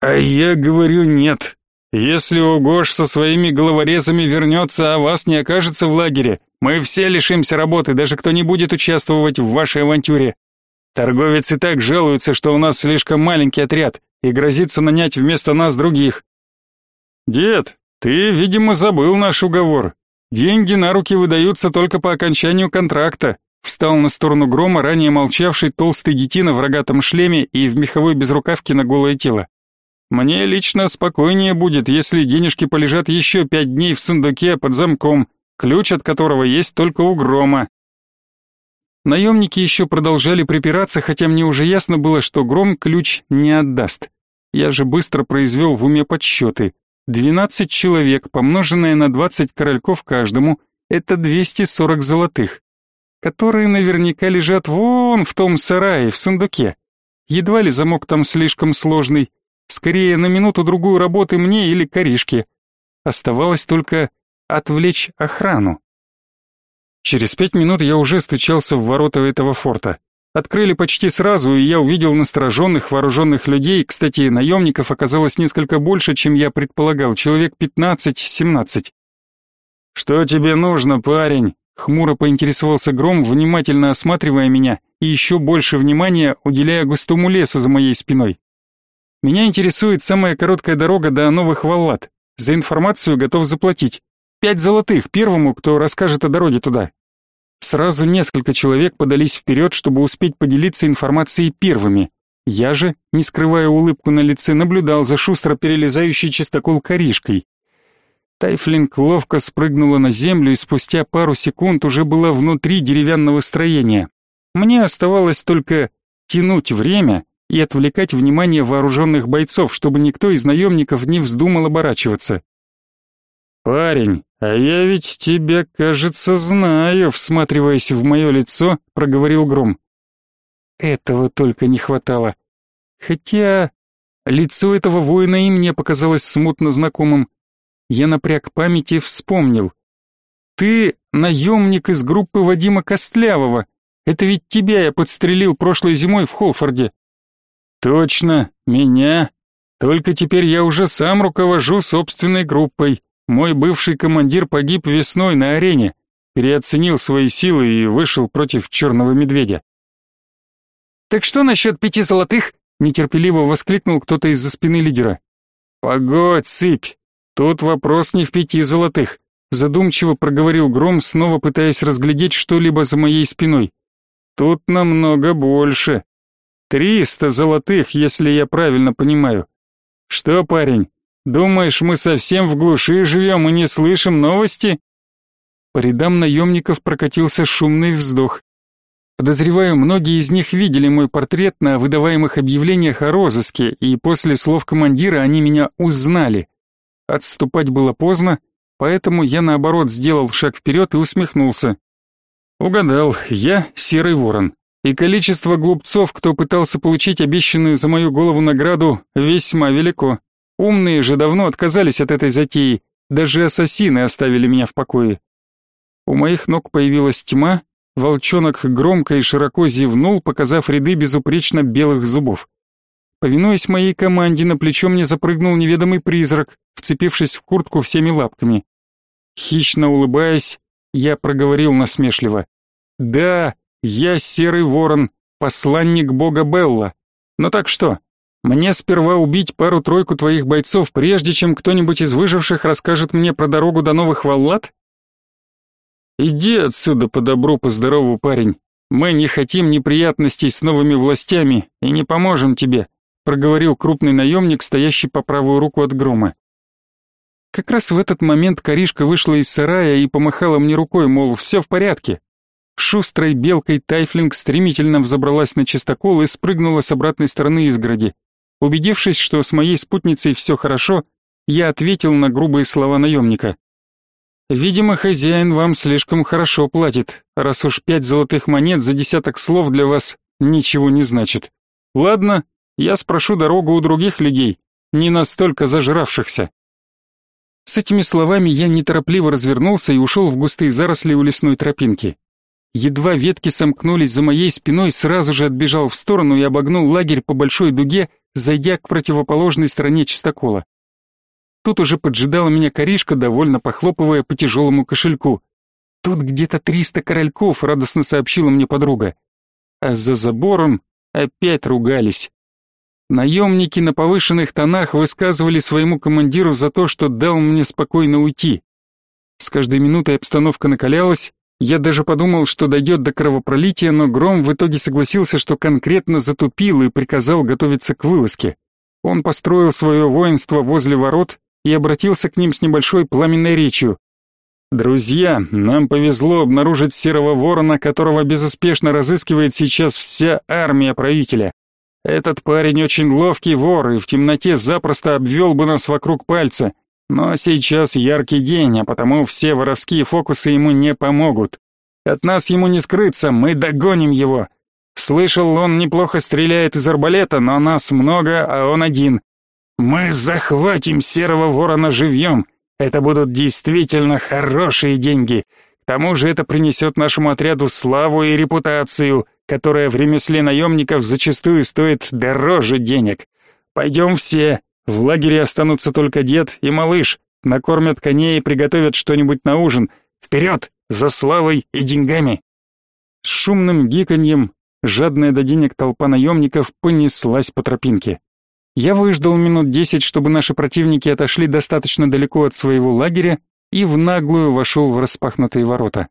«А я говорю нет. Если Угош со своими головорезами вернется, а вас не окажется в лагере, мы все лишимся работы, даже кто не будет участвовать в вашей авантюре. Торговец и так жалуется, что у нас слишком маленький отряд и грозится нанять вместо нас других». «Дед, ты, видимо, забыл наш уговор. Деньги на руки выдаются только по окончанию контракта. Встал на сторону грома, ранее молчавший толстый детина в рогатом шлеме и в меховой безрукавке на голое тело. Мне лично спокойнее будет, если денежки полежат еще пять дней в сундуке под замком, ключ от которого есть только у грома. Наемники еще продолжали припираться, хотя мне уже ясно было, что гром ключ не отдаст. Я же быстро произвел в уме подсчеты. Двенадцать человек, помноженное на двадцать корольков каждому, это двести сорок золотых, которые наверняка лежат вон в том сарае, в сундуке. Едва ли замок там слишком сложный, скорее на минуту-другую работы мне или коришке. Оставалось только отвлечь охрану. Через пять минут я уже стучался в ворота этого форта. Открыли почти сразу, и я увидел настороженных, вооруженных людей. Кстати, наемников оказалось несколько больше, чем я предполагал, человек 15-17. «Что тебе нужно, парень?» Хмуро поинтересовался Гром, внимательно осматривая меня и еще больше внимания уделяя густому лесу за моей спиной. «Меня интересует самая короткая дорога до Новых Валлат. За информацию готов заплатить. Пять золотых первому, кто расскажет о дороге туда. Сразу несколько человек подались вперед, чтобы успеть поделиться информацией первыми. Я же, не скрывая улыбку на лице, наблюдал за шустро перелезающей чистокол коришкой. Тайфлинг ловко спрыгнула на землю и спустя пару секунд уже была внутри деревянного строения. Мне оставалось только тянуть время и отвлекать внимание вооруженных бойцов, чтобы никто из наемников не вздумал оборачиваться. «Парень, а я ведь тебя, кажется, знаю», — всматриваясь в мое лицо, проговорил Гром. Этого только не хватало. Хотя лицо этого воина и мне показалось смутно знакомым. Я напряг памяти и вспомнил. «Ты наемник из группы Вадима Костлявого. Это ведь тебя я подстрелил прошлой зимой в Холфорде». «Точно, меня. Только теперь я уже сам руковожу собственной группой. Мой бывший командир погиб весной на арене, переоценил свои силы и вышел против черного медведя. «Так что насчет пяти золотых?» — нетерпеливо воскликнул кто-то из-за спины лидера. «Погодь, сыпь, тут вопрос не в пяти золотых», — задумчиво проговорил Гром, снова пытаясь разглядеть что-либо за моей спиной. «Тут намного больше. Триста золотых, если я правильно понимаю. Что, парень, Думаешь, мы совсем в глуши живем и не слышим новости? По рядам наемников прокатился шумный вздох. Подозреваю, многие из них видели мой портрет на выдаваемых объявлениях о розыске, и после слов командира они меня узнали. Отступать было поздно, поэтому я наоборот сделал шаг вперед и усмехнулся. Угадал, я серый ворон. И количество глупцов, кто пытался получить обещанную за мою голову награду, весьма велико. Умные же давно отказались от этой затеи, даже ассасины оставили меня в покое. У моих ног появилась тьма, волчонок громко и широко зевнул, показав ряды безупречно белых зубов. Повинуясь моей команде, на плечо мне запрыгнул неведомый призрак, вцепившись в куртку всеми лапками. Хищно улыбаясь, я проговорил насмешливо. «Да, я серый ворон, посланник бога Белла. Но так что, мне сперва убить пару-тройку твоих бойцов, прежде чем кто-нибудь из выживших расскажет мне про дорогу до новых Валлат? Иди отсюда по добру, по здорову, парень. Мы не хотим неприятностей с новыми властями и не поможем тебе, проговорил крупный наемник, стоящий по правую руку от грома. Как раз в этот момент Каришка вышла из сарая и помахала мне рукой, мол, все в порядке, Шустрой белкой Тайфлинг стремительно взобралась на чистокол и спрыгнула с обратной стороны изгороди. Убедившись, что с моей спутницей все хорошо, я ответил на грубые слова наемника. «Видимо, хозяин вам слишком хорошо платит, раз уж пять золотых монет за десяток слов для вас ничего не значит. Ладно, я спрошу дорогу у других людей, не настолько зажравшихся». С этими словами я неторопливо развернулся и ушел в густые заросли у лесной тропинки. Едва ветки сомкнулись за моей спиной, сразу же отбежал в сторону и обогнул лагерь по большой дуге, зайдя к противоположной стороне чистокола. Тут уже поджидала меня коришка, довольно похлопывая по тяжелому кошельку. «Тут где-то триста корольков», — радостно сообщила мне подруга. А за забором опять ругались. Наемники на повышенных тонах высказывали своему командиру за то, что дал мне спокойно уйти. С каждой минутой обстановка накалялась, я даже подумал, что дойдет до кровопролития, но Гром в итоге согласился, что конкретно затупил и приказал готовиться к вылазке. Он построил свое воинство возле ворот и обратился к ним с небольшой пламенной речью. «Друзья, нам повезло обнаружить серого ворона, которого безуспешно разыскивает сейчас вся армия правителя. Этот парень очень ловкий вор и в темноте запросто обвел бы нас вокруг пальца, но сейчас яркий день, а потому все воровские фокусы ему не помогут. От нас ему не скрыться, мы догоним его. Слышал, он неплохо стреляет из арбалета, но нас много, а он один. Мы захватим серого ворона живьем. Это будут действительно хорошие деньги. К тому же это принесет нашему отряду славу и репутацию, которая в ремесле наемников зачастую стоит дороже денег. Пойдем все, в лагере останутся только дед и малыш. Накормят коней и приготовят что-нибудь на ужин. Вперед! За славой и деньгами!» С шумным гиканьем жадная до денег толпа наемников понеслась по тропинке. Я выждал минут десять, чтобы наши противники отошли достаточно далеко от своего лагеря и в наглую вошел в распахнутые ворота.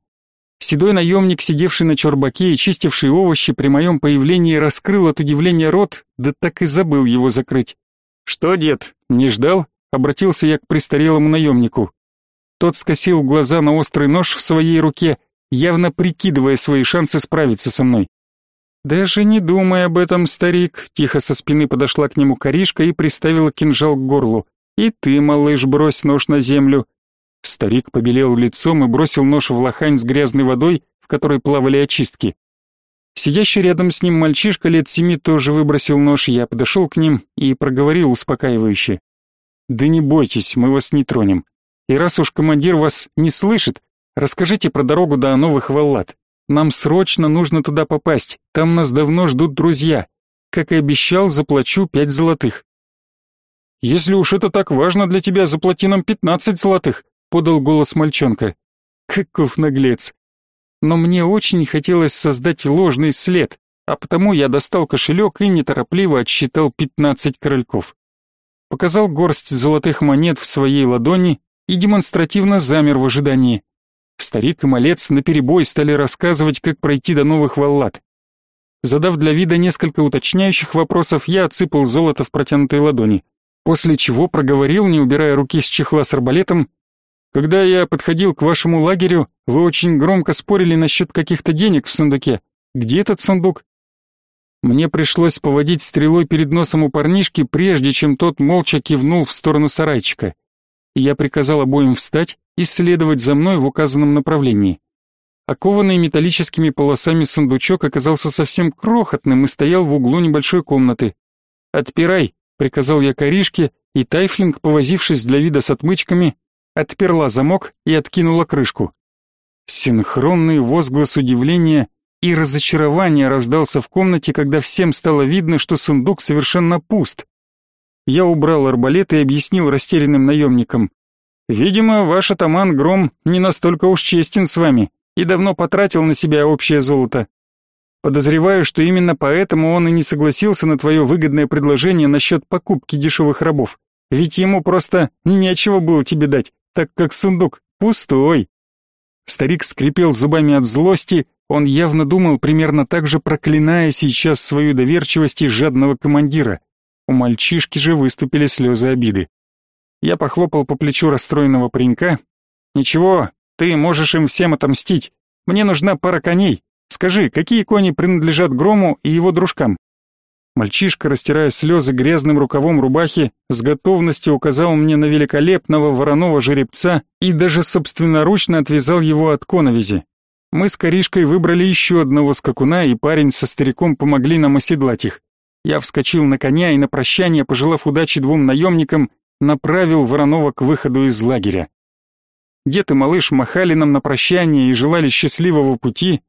Седой наемник, сидевший на чурбаке и чистивший овощи, при моем появлении раскрыл от удивления рот, да так и забыл его закрыть. «Что, дед, не ждал?» — обратился я к престарелому наемнику. Тот скосил глаза на острый нож в своей руке, явно прикидывая свои шансы справиться со мной. «Даже не думай об этом, старик», — тихо со спины подошла к нему коришка и приставила кинжал к горлу. «И ты, малыш, брось нож на землю». Старик побелел лицом и бросил нож в лохань с грязной водой, в которой плавали очистки. Сидящий рядом с ним мальчишка лет семи тоже выбросил нож, я подошел к ним и проговорил успокаивающе. «Да не бойтесь, мы вас не тронем. И раз уж командир вас не слышит, расскажите про дорогу до Новых Валлат. Нам срочно нужно туда попасть, там нас давно ждут друзья. Как и обещал, заплачу пять золотых». «Если уж это так важно для тебя, заплати нам пятнадцать золотых», — подал голос мальчонка. Каков наглец но мне очень хотелось создать ложный след, а потому я достал кошелек и неторопливо отсчитал пятнадцать корольков. Показал горсть золотых монет в своей ладони и демонстративно замер в ожидании. Старик и малец наперебой стали рассказывать, как пройти до новых валлат. Задав для вида несколько уточняющих вопросов, я отсыпал золото в протянутой ладони, после чего проговорил, не убирая руки с чехла с арбалетом, Когда я подходил к вашему лагерю, вы очень громко спорили насчет каких-то денег в сундуке. Где этот сундук? Мне пришлось поводить стрелой перед носом у парнишки, прежде чем тот молча кивнул в сторону сарайчика. Я приказал обоим встать и следовать за мной в указанном направлении. Окованный металлическими полосами сундучок оказался совсем крохотным и стоял в углу небольшой комнаты. «Отпирай», — приказал я коришке, и Тайфлинг, повозившись для вида с отмычками, отперла замок и откинула крышку. Синхронный возглас удивления и разочарования раздался в комнате, когда всем стало видно, что сундук совершенно пуст. Я убрал арбалет и объяснил растерянным наемникам. «Видимо, ваш атаман Гром не настолько уж честен с вами и давно потратил на себя общее золото. Подозреваю, что именно поэтому он и не согласился на твое выгодное предложение насчет покупки дешевых рабов. Ведь ему просто нечего было тебе дать так как сундук пустой. Старик скрипел зубами от злости, он явно думал примерно так же, проклиная сейчас свою доверчивость и жадного командира. У мальчишки же выступили слезы обиды. Я похлопал по плечу расстроенного паренька. «Ничего, ты можешь им всем отомстить. Мне нужна пара коней. Скажи, какие кони принадлежат Грому и его дружкам?» Мальчишка, растирая слезы грязным рукавом рубахи, с готовностью указал мне на великолепного вороного жеребца и даже собственноручно отвязал его от коновизи. Мы с Коришкой выбрали еще одного скакуна, и парень со стариком помогли нам оседлать их. Я вскочил на коня и на прощание, пожелав удачи двум наемникам, направил Воронова к выходу из лагеря. Дед и малыш махали нам на прощание и желали счастливого пути.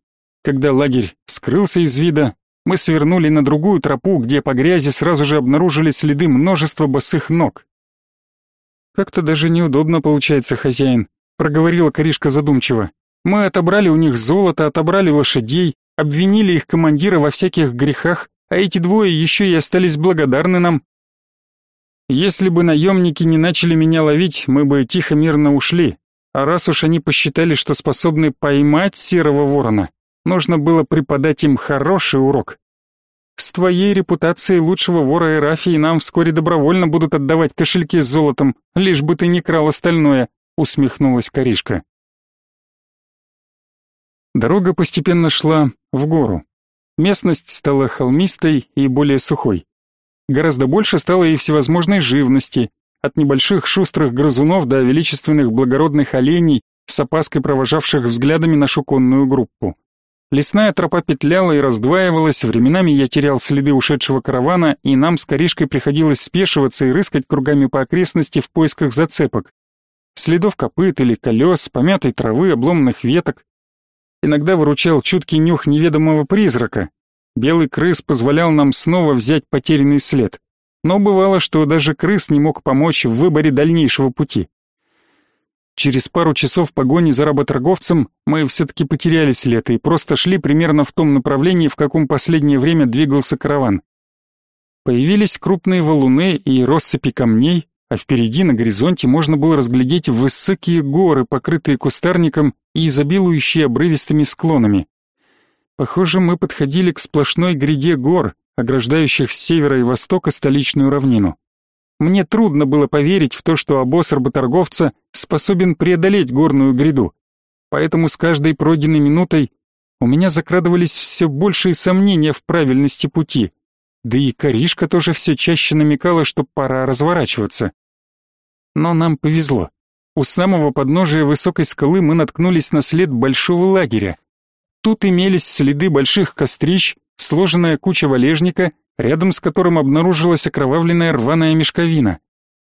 Когда лагерь скрылся из вида, мы свернули на другую тропу, где по грязи сразу же обнаружили следы множества босых ног. «Как-то даже неудобно получается, хозяин», — проговорила Коришка задумчиво. «Мы отобрали у них золото, отобрали лошадей, обвинили их командира во всяких грехах, а эти двое еще и остались благодарны нам. Если бы наемники не начали меня ловить, мы бы тихо-мирно ушли, а раз уж они посчитали, что способны поймать серого ворона, Нужно было преподать им хороший урок. С твоей репутацией лучшего вора Эрафии нам вскоре добровольно будут отдавать кошельки с золотом, лишь бы ты не крал остальное, усмехнулась Коришка. Дорога постепенно шла в гору. Местность стала холмистой и более сухой. Гораздо больше стало и всевозможной живности, от небольших шустрых грызунов до величественных благородных оленей, с опаской провожавших взглядами нашу конную группу. Лесная тропа петляла и раздваивалась, временами я терял следы ушедшего каравана, и нам с Коришкой приходилось спешиваться и рыскать кругами по окрестности в поисках зацепок. Следов копыт или колес, помятой травы, обломанных веток. Иногда выручал чуткий нюх неведомого призрака. Белый крыс позволял нам снова взять потерянный след. Но бывало, что даже крыс не мог помочь в выборе дальнейшего пути. Через пару часов погони за работорговцем мы все-таки потеряли след и просто шли примерно в том направлении, в каком последнее время двигался караван. Появились крупные валуны и россыпи камней, а впереди на горизонте можно было разглядеть высокие горы, покрытые кустарником и изобилующие обрывистыми склонами. Похоже, мы подходили к сплошной гряде гор, ограждающих с севера и востока столичную равнину. Мне трудно было поверить в то, что обоз работорговца способен преодолеть горную гряду. Поэтому с каждой пройденной минутой у меня закрадывались все большие сомнения в правильности пути. Да и Коришка тоже все чаще намекала, что пора разворачиваться. Но нам повезло. У самого подножия высокой скалы мы наткнулись на след большого лагеря. Тут имелись следы больших кострищ, сложенная куча валежника рядом с которым обнаружилась окровавленная рваная мешковина.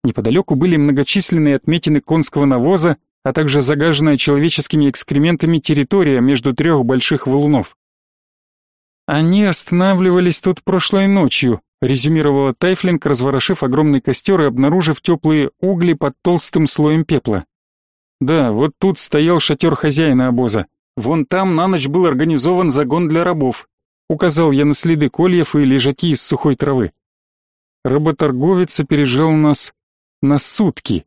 Неподалеку были многочисленные отметины конского навоза, а также загаженная человеческими экскрементами территория между трех больших валунов. «Они останавливались тут прошлой ночью», резюмировала Тайфлинг, разворошив огромный костер и обнаружив теплые угли под толстым слоем пепла. «Да, вот тут стоял шатер хозяина обоза. Вон там на ночь был организован загон для рабов. Указал я на следы кольев и лежаки из сухой травы. Работорговец опережал нас на сутки.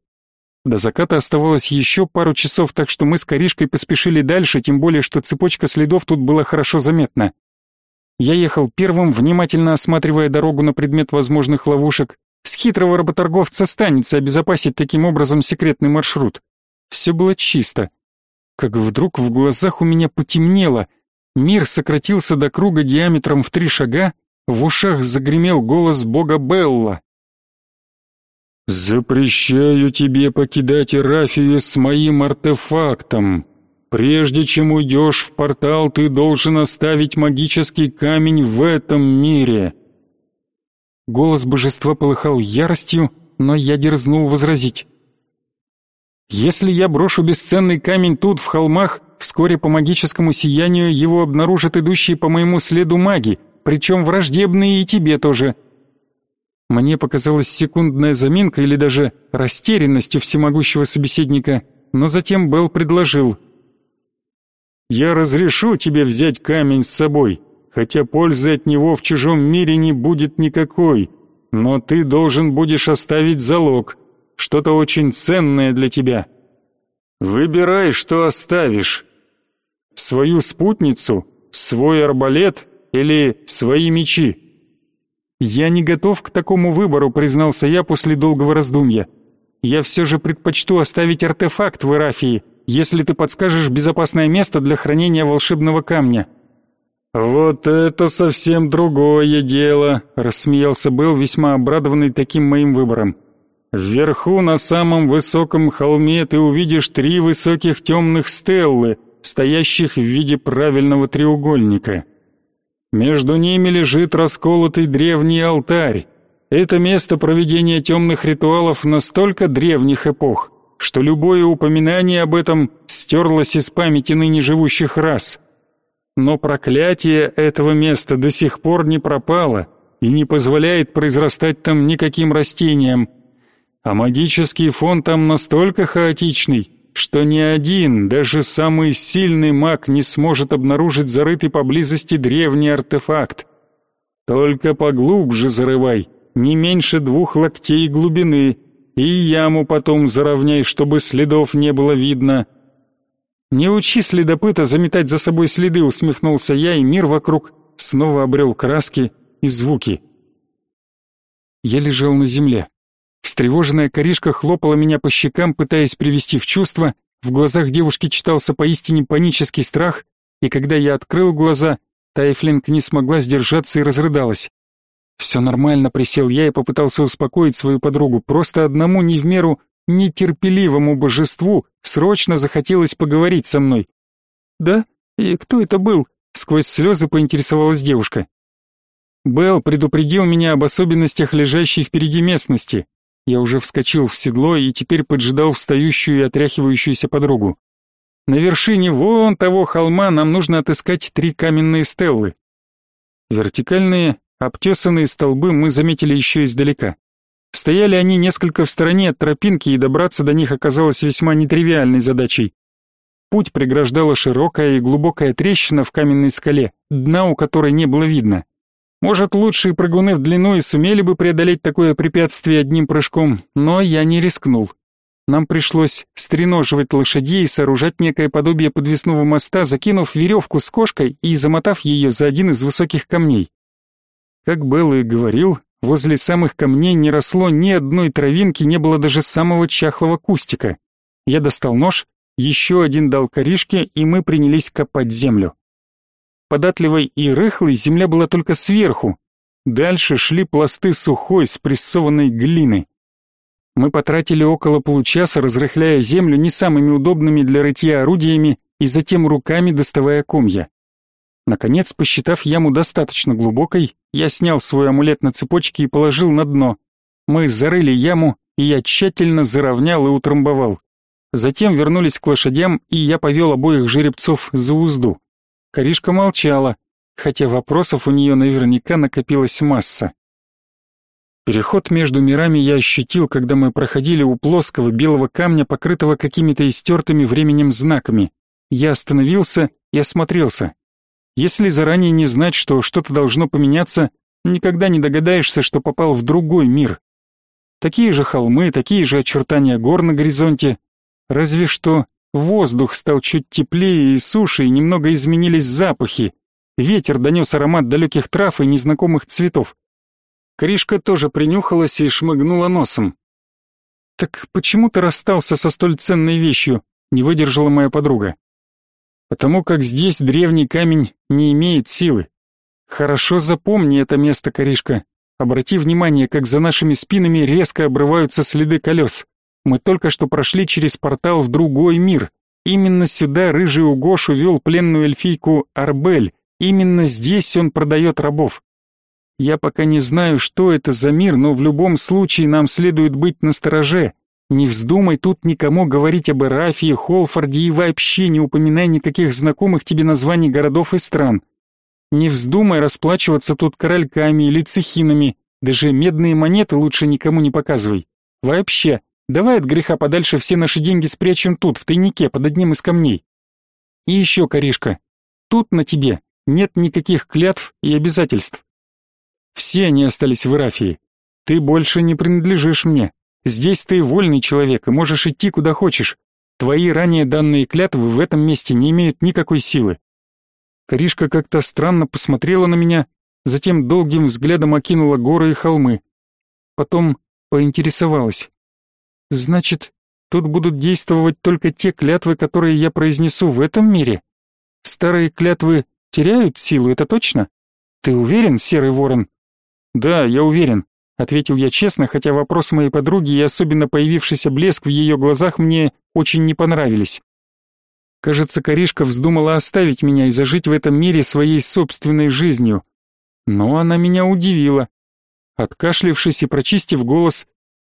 До заката оставалось еще пару часов, так что мы с Коришкой поспешили дальше, тем более, что цепочка следов тут была хорошо заметна. Я ехал первым, внимательно осматривая дорогу на предмет возможных ловушек. С хитрого работорговца станется обезопасить таким образом секретный маршрут. Все было чисто. Как вдруг в глазах у меня потемнело, мир сократился до круга диаметром в три шага, в ушах загремел голос бога Белла. «Запрещаю тебе покидать Ирафию с моим артефактом. Прежде чем уйдешь в портал, ты должен оставить магический камень в этом мире». Голос божества полыхал яростью, но я дерзнул возразить. «Если я брошу бесценный камень тут, в холмах, вскоре по магическому сиянию его обнаружат идущие по моему следу маги, причем враждебные и тебе тоже». Мне показалась секундная заминка или даже растерянность у всемогущего собеседника, но затем Белл предложил. «Я разрешу тебе взять камень с собой, хотя пользы от него в чужом мире не будет никакой, но ты должен будешь оставить залог, что-то очень ценное для тебя. Выбирай, что оставишь. Свою спутницу, свой арбалет или свои мечи». «Я не готов к такому выбору», — признался я после долгого раздумья. «Я все же предпочту оставить артефакт в Ирафии, если ты подскажешь безопасное место для хранения волшебного камня». «Вот это совсем другое дело», — рассмеялся Белл, весьма обрадованный таким моим выбором. «Вверху на самом высоком холме ты увидишь три высоких темных стеллы, стоящих в виде правильного треугольника». Между ними лежит расколотый древний алтарь. Это место проведения темных ритуалов настолько древних эпох, что любое упоминание об этом стерлось из памяти ныне живущих рас. Но проклятие этого места до сих пор не пропало и не позволяет произрастать там никаким растениям. А магический фон там настолько хаотичный, что ни один, даже самый сильный маг не сможет обнаружить зарытый поблизости древний артефакт. Только поглубже зарывай, не меньше двух локтей глубины, и яму потом заровняй, чтобы следов не было видно. Не учи следопыта заметать за собой следы, усмехнулся я, и мир вокруг снова обрел краски и звуки. Я лежал на земле. Встревоженная коришка хлопала меня по щекам, пытаясь привести в чувство, в глазах девушки читался поистине панический страх, и когда я открыл глаза, Тайфлинг не смогла сдержаться и разрыдалась. «Все нормально», — присел я и попытался успокоить свою подругу, просто одному не в меру нетерпеливому божеству срочно захотелось поговорить со мной. «Да? И кто это был?» — сквозь слезы поинтересовалась девушка. Белл предупредил меня об особенностях лежащей впереди местности. Я уже вскочил в седло и теперь поджидал встающую и отряхивающуюся подругу. На вершине вон того холма нам нужно отыскать три каменные стеллы. Вертикальные, обтесанные столбы мы заметили еще издалека. Стояли они несколько в стороне от тропинки, и добраться до них оказалось весьма нетривиальной задачей. Путь преграждала широкая и глубокая трещина в каменной скале, дна у которой не было видно. Может, лучшие прыгуны в длину и сумели бы преодолеть такое препятствие одним прыжком, но я не рискнул. Нам пришлось стреноживать лошадей и сооружать некое подобие подвесного моста, закинув веревку с кошкой и замотав ее за один из высоких камней. Как Белла и говорил, возле самых камней не росло ни одной травинки, не было даже самого чахлого кустика. Я достал нож, еще один дал коришке, и мы принялись копать землю. Податливой и рыхлой земля была только сверху. Дальше шли пласты сухой, спрессованной глины. Мы потратили около получаса, разрыхляя землю не самыми удобными для рытья орудиями и затем руками доставая комья. Наконец, посчитав яму достаточно глубокой, я снял свой амулет на цепочке и положил на дно. Мы зарыли яму, и я тщательно заровнял и утрамбовал. Затем вернулись к лошадям, и я повел обоих жеребцов за узду. Коришка молчала, хотя вопросов у нее наверняка накопилась масса. Переход между мирами я ощутил, когда мы проходили у плоского белого камня, покрытого какими-то истертыми временем знаками. Я остановился и осмотрелся. Если заранее не знать, что что-то должно поменяться, никогда не догадаешься, что попал в другой мир. Такие же холмы, такие же очертания гор на горизонте, разве что Воздух стал чуть теплее и суше, и немного изменились запахи. Ветер донес аромат далеких трав и незнакомых цветов. Кришка тоже принюхалась и шмыгнула носом. Так почему ты расстался со столь ценной вещью? Не выдержала моя подруга. Потому как здесь древний камень не имеет силы. Хорошо запомни это место, Коришка. Обрати внимание, как за нашими спинами резко обрываются следы колес. Мы только что прошли через портал в другой мир. Именно сюда рыжий Угош увел пленную эльфийку Арбель. Именно здесь он продает рабов. Я пока не знаю, что это за мир, но в любом случае нам следует быть настороже. Не вздумай тут никому говорить об Эрафии, Холфорде и вообще не упоминай никаких знакомых тебе названий городов и стран. Не вздумай расплачиваться тут корольками или цехинами, даже медные монеты лучше никому не показывай. Вообще, давай от греха подальше все наши деньги спрячем тут, в тайнике, под одним из камней. И еще, Коришка, тут на тебе нет никаких клятв и обязательств. Все они остались в Ирафии. Ты больше не принадлежишь мне. Здесь ты вольный человек и можешь идти куда хочешь. Твои ранее данные клятвы в этом месте не имеют никакой силы. Коришка как-то странно посмотрела на меня, затем долгим взглядом окинула горы и холмы. Потом поинтересовалась. Значит, тут будут действовать только те клятвы, которые я произнесу в этом мире? Старые клятвы теряют силу, это точно? Ты уверен, Серый Ворон? «Да, я уверен», — ответил я честно, хотя вопрос моей подруги и особенно появившийся блеск в ее глазах мне очень не понравились. Кажется, Коришка вздумала оставить меня и зажить в этом мире своей собственной жизнью. Но она меня удивила. Откашлившись и прочистив голос,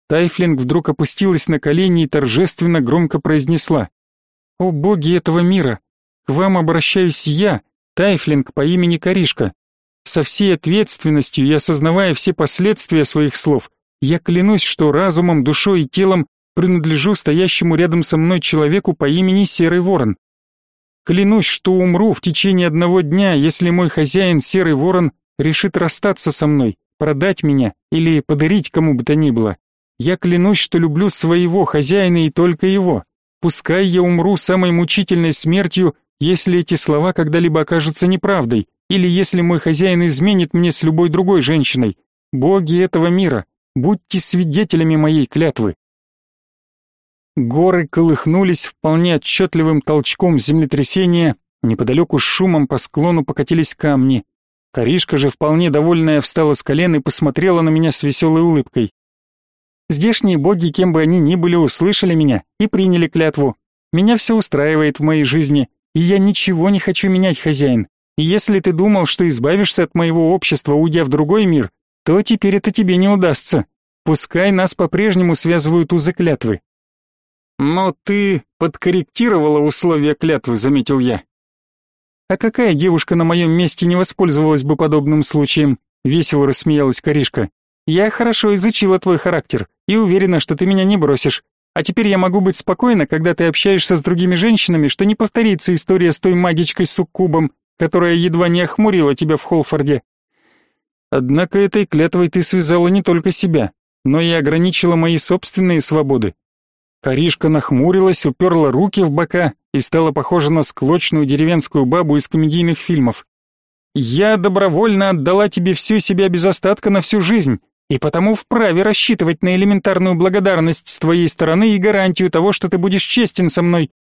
Тайфлинг вдруг опустилась на колени и торжественно громко произнесла. «О боги этого мира! К вам обращаюсь я, Тайфлинг по имени Коришка. Со всей ответственностью и осознавая все последствия своих слов, я клянусь, что разумом, душой и телом принадлежу стоящему рядом со мной человеку по имени Серый Ворон. Клянусь, что умру в течение одного дня, если мой хозяин Серый Ворон решит расстаться со мной, продать меня или подарить кому бы то ни было. Я клянусь, что люблю своего хозяина и только его. Пускай я умру самой мучительной смертью, если эти слова когда-либо окажутся неправдой, или если мой хозяин изменит мне с любой другой женщиной. Боги этого мира, будьте свидетелями моей клятвы. Горы колыхнулись вполне отчетливым толчком землетрясения, неподалеку с шумом по склону покатились камни. Коришка же, вполне довольная, встала с колен и посмотрела на меня с веселой улыбкой. Здешние боги, кем бы они ни были, услышали меня и приняли клятву. Меня все устраивает в моей жизни, и я ничего не хочу менять, хозяин. И если ты думал, что избавишься от моего общества, уйдя в другой мир, то теперь это тебе не удастся. Пускай нас по-прежнему связывают узы клятвы. Но ты подкорректировала условия клятвы, заметил я. А какая девушка на моем месте не воспользовалась бы подобным случаем? Весело рассмеялась Коришка. Я хорошо изучила твой характер и уверена, что ты меня не бросишь. А теперь я могу быть спокойна, когда ты общаешься с другими женщинами, что не повторится история с той магичкой суккубом, которая едва не охмурила тебя в Холфорде. Однако этой клятвой ты связала не только себя, но и ограничила мои собственные свободы. Коришка нахмурилась, уперла руки в бока и стала похожа на склочную деревенскую бабу из комедийных фильмов. «Я добровольно отдала тебе всю себя без остатка на всю жизнь, и потому вправе рассчитывать на элементарную благодарность с твоей стороны и гарантию того, что ты будешь честен со мной».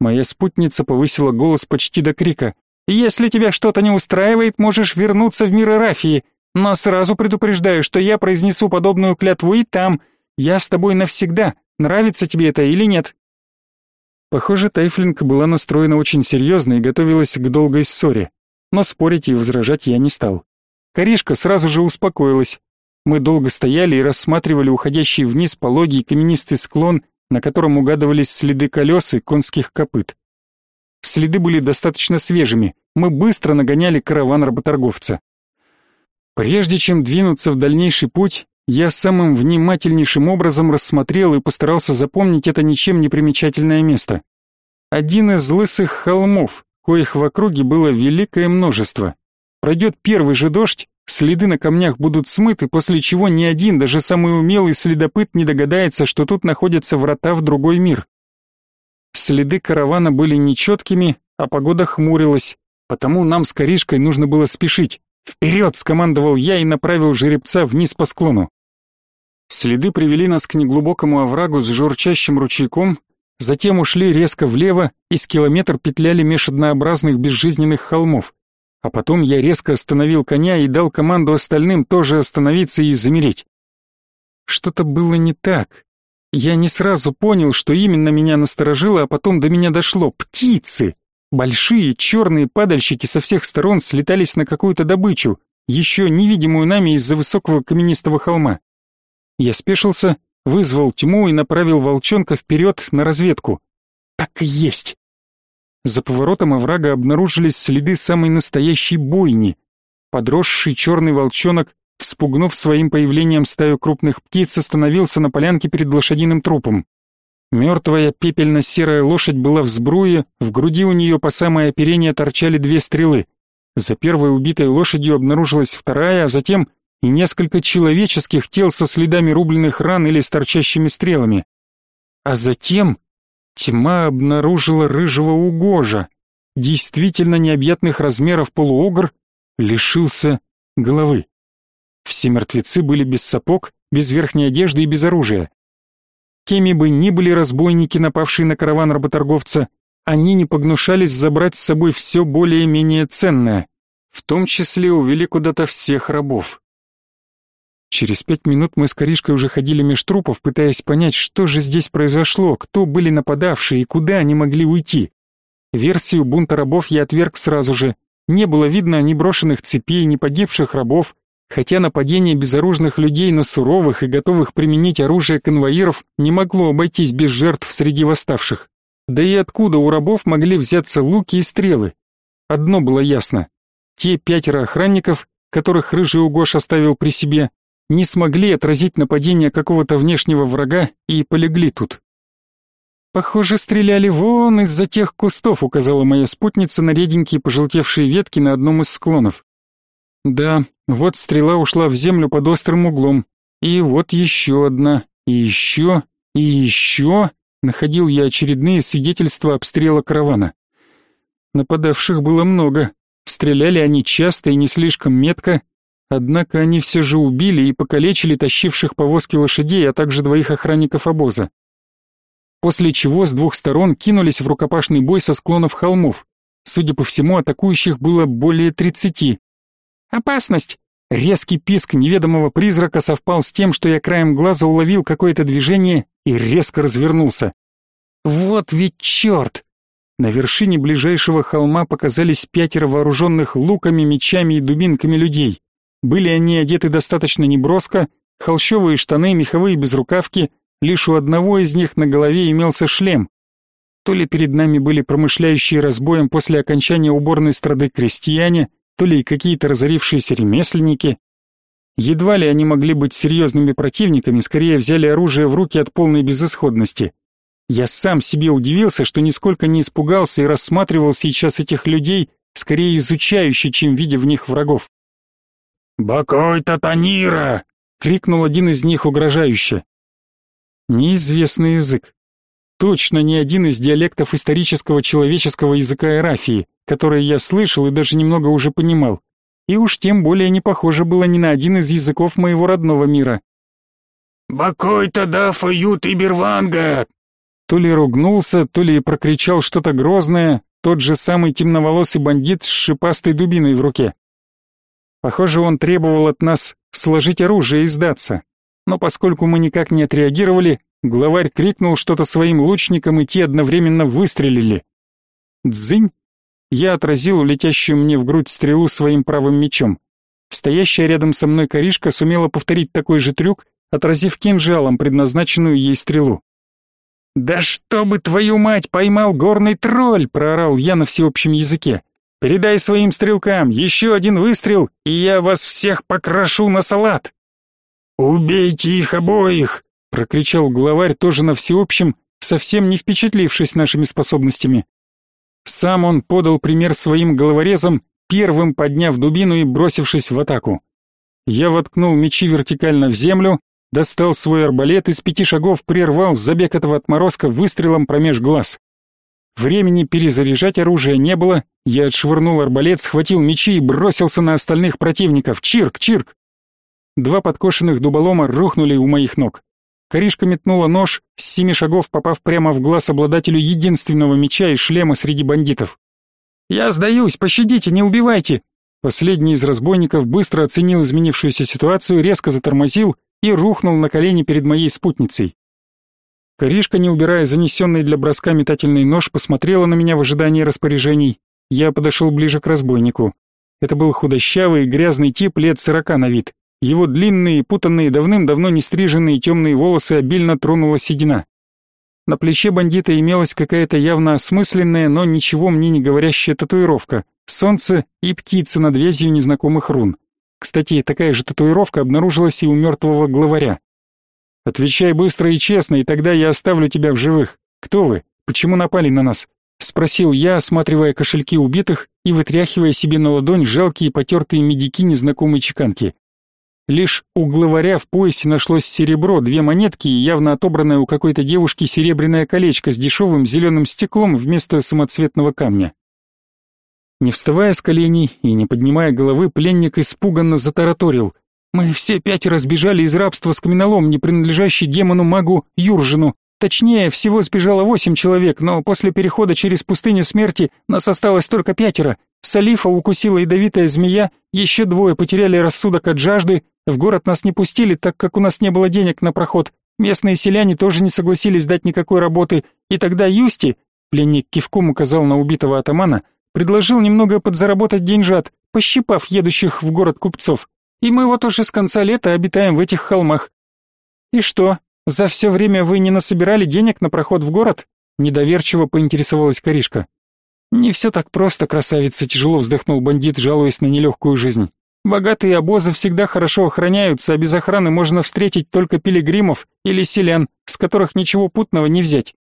Моя спутница повысила голос почти до крика. Если тебя что-то не устраивает, можешь вернуться в мир Эрафии, но сразу предупреждаю, что я произнесу подобную клятву и там. Я с тобой навсегда. Нравится тебе это или нет?» Похоже, Тайфлинг была настроена очень серьезно и готовилась к долгой ссоре. Но спорить и возражать я не стал. Коришка сразу же успокоилась. Мы долго стояли и рассматривали уходящий вниз пологий каменистый склон, на котором угадывались следы колес и конских копыт. Следы были достаточно свежими. Мы быстро нагоняли караван работорговца. Прежде чем двинуться в дальнейший путь, я самым внимательнейшим образом рассмотрел и постарался запомнить это ничем не примечательное место. Один из лысых холмов, коих в округе было великое множество. Пройдет первый же дождь, следы на камнях будут смыты, после чего ни один, даже самый умелый следопыт не догадается, что тут находятся врата в другой мир. Следы каравана были нечеткими, а погода хмурилась, потому нам с Коришкой нужно было спешить. «Вперед!» — скомандовал я и направил жеребца вниз по склону. Следы привели нас к неглубокому оврагу с журчащим ручейком, затем ушли резко влево и с километр петляли меж однообразных безжизненных холмов. А потом я резко остановил коня и дал команду остальным тоже остановиться и замереть. Что-то было не так. Я не сразу понял, что именно меня насторожило, а потом до меня дошло. Птицы! Большие черные падальщики со всех сторон слетались на какую-то добычу, еще невидимую нами из-за высокого каменистого холма. Я спешился, вызвал тьму и направил волчонка вперед на разведку. Так и есть. За поворотом оврага обнаружились следы самой настоящей бойни. Подросший черный волчонок, вспугнув своим появлением стаю крупных птиц, остановился на полянке перед лошадиным трупом. Мертвая пепельно-серая лошадь была в сбруе, в груди у нее по самое оперение торчали две стрелы. За первой убитой лошадью обнаружилась вторая, а затем и несколько человеческих тел со следами рубленных ран или с торчащими стрелами. А затем тьма обнаружила рыжего угожа, действительно необъятных размеров полуогр, лишился головы. Все мертвецы были без сапог, без верхней одежды и без оружия. Кеми бы ни были разбойники, напавшие на караван работорговца, они не погнушались забрать с собой все более-менее ценное, в том числе увели куда-то всех рабов. Через пять минут мы с Коришкой уже ходили меж трупов, пытаясь понять, что же здесь произошло, кто были нападавшие и куда они могли уйти. Версию бунта рабов я отверг сразу же. Не было видно ни брошенных цепей, ни погибших рабов, хотя нападение безоружных людей на суровых и готовых применить оружие конвоиров не могло обойтись без жертв среди восставших. Да и откуда у рабов могли взяться луки и стрелы? Одно было ясно. Те пятеро охранников, которых рыжий Угош оставил при себе, не смогли отразить нападение какого-то внешнего врага и полегли тут. «Похоже, стреляли вон из-за тех кустов», — указала моя спутница на реденькие пожелтевшие ветки на одном из склонов. Да, вот стрела ушла в землю под острым углом. И вот еще одна, и еще, и еще. Находил я очередные свидетельства обстрела каравана. Нападавших было много. Стреляли они часто и не слишком метко, однако они все же убили и покалечили тащивших повозки лошадей, а также двоих охранников обоза. После чего с двух сторон кинулись в рукопашный бой со склонов холмов. Судя по всему, атакующих было более тридцати. «Опасность!» Резкий писк неведомого призрака совпал с тем, что я краем глаза уловил какое-то движение и резко развернулся. Вот ведь черт! На вершине ближайшего холма показались пятеро вооруженных луками, мечами и дубинками людей. Были они одеты достаточно неброско, холщовые штаны, меховые безрукавки, лишь у одного из них на голове имелся шлем. То ли перед нами были промышляющие разбоем после окончания уборной страды крестьяне, то ли какие-то разорившиеся ремесленники. Едва ли они могли быть серьезными противниками, скорее взяли оружие в руки от полной безысходности. Я сам себе удивился, что нисколько не испугался и рассматривал сейчас этих людей, скорее изучающе, чем видя в них врагов. «Бакой Татанира!» — крикнул один из них угрожающе. Неизвестный язык. Точно не один из диалектов исторического человеческого языка Эрафии которое я слышал и даже немного уже понимал. И уж тем более не похоже было ни на один из языков моего родного мира. «Бакой-то да фают и берванга!» То ли ругнулся, то ли прокричал что-то грозное, тот же самый темноволосый бандит с шипастой дубиной в руке. Похоже, он требовал от нас сложить оружие и сдаться. Но поскольку мы никак не отреагировали, главарь крикнул что-то своим лучникам, и те одновременно выстрелили. Дзынь! Я отразил летящую мне в грудь стрелу своим правым мечом. Стоящая рядом со мной коришка сумела повторить такой же трюк, отразив кинжалом предназначенную ей стрелу. «Да чтобы твою мать поймал горный тролль!» — проорал я на всеобщем языке. «Передай своим стрелкам, еще один выстрел, и я вас всех покрошу на салат!» «Убейте их обоих!» — прокричал главарь тоже на всеобщем, совсем не впечатлившись нашими способностями. Сам он подал пример своим головорезам, первым подняв дубину и бросившись в атаку. Я воткнул мечи вертикально в землю, достал свой арбалет и с пяти шагов прервал забег этого отморозка выстрелом промеж глаз. Времени перезаряжать оружие не было, я отшвырнул арбалет, схватил мечи и бросился на остальных противников. Чирк, чирк! Два подкошенных дуболома рухнули у моих ног. Коришка метнула нож, с семи шагов попав прямо в глаз обладателю единственного меча и шлема среди бандитов. «Я сдаюсь, пощадите, не убивайте!» Последний из разбойников быстро оценил изменившуюся ситуацию, резко затормозил и рухнул на колени перед моей спутницей. Коришка, не убирая занесенный для броска метательный нож, посмотрела на меня в ожидании распоряжений. Я подошел ближе к разбойнику. Это был худощавый, грязный тип лет сорока на вид. Его длинные, путанные, давным-давно не стриженные темные волосы обильно тронула седина. На плече бандита имелась какая-то явно осмысленная, но ничего мне не говорящая татуировка. Солнце и птица над вязью незнакомых рун. Кстати, такая же татуировка обнаружилась и у мертвого главаря. «Отвечай быстро и честно, и тогда я оставлю тебя в живых. Кто вы? Почему напали на нас?» Спросил я, осматривая кошельки убитых и вытряхивая себе на ладонь жалкие потертые медики незнакомой чеканки. Лишь у главаря в поясе нашлось серебро, две монетки и явно отобранное у какой-то девушки серебряное колечко с дешевым зеленым стеклом вместо самоцветного камня. Не вставая с коленей и не поднимая головы, пленник испуганно затараторил. «Мы все пятеро сбежали из рабства с каменолом, не принадлежащий демону-магу Юржину. Точнее, всего сбежало восемь человек, но после перехода через пустыню смерти нас осталось только пятеро. Салифа укусила ядовитая змея, еще двое потеряли рассудок от жажды, в город нас не пустили, так как у нас не было денег на проход. Местные селяне тоже не согласились дать никакой работы, и тогда Юсти, пленник кивком указал на убитого атамана, предложил немного подзаработать деньжат, пощипав едущих в город купцов. И мы вот уже с конца лета обитаем в этих холмах. И что, за все время вы не насобирали денег на проход в город? Недоверчиво поинтересовалась Каришка. Не все так просто, красавица, тяжело вздохнул бандит, жалуясь на нелегкую жизнь. Богатые обозы всегда хорошо охраняются, а без охраны можно встретить только пилигримов или селян, с которых ничего путного не взять.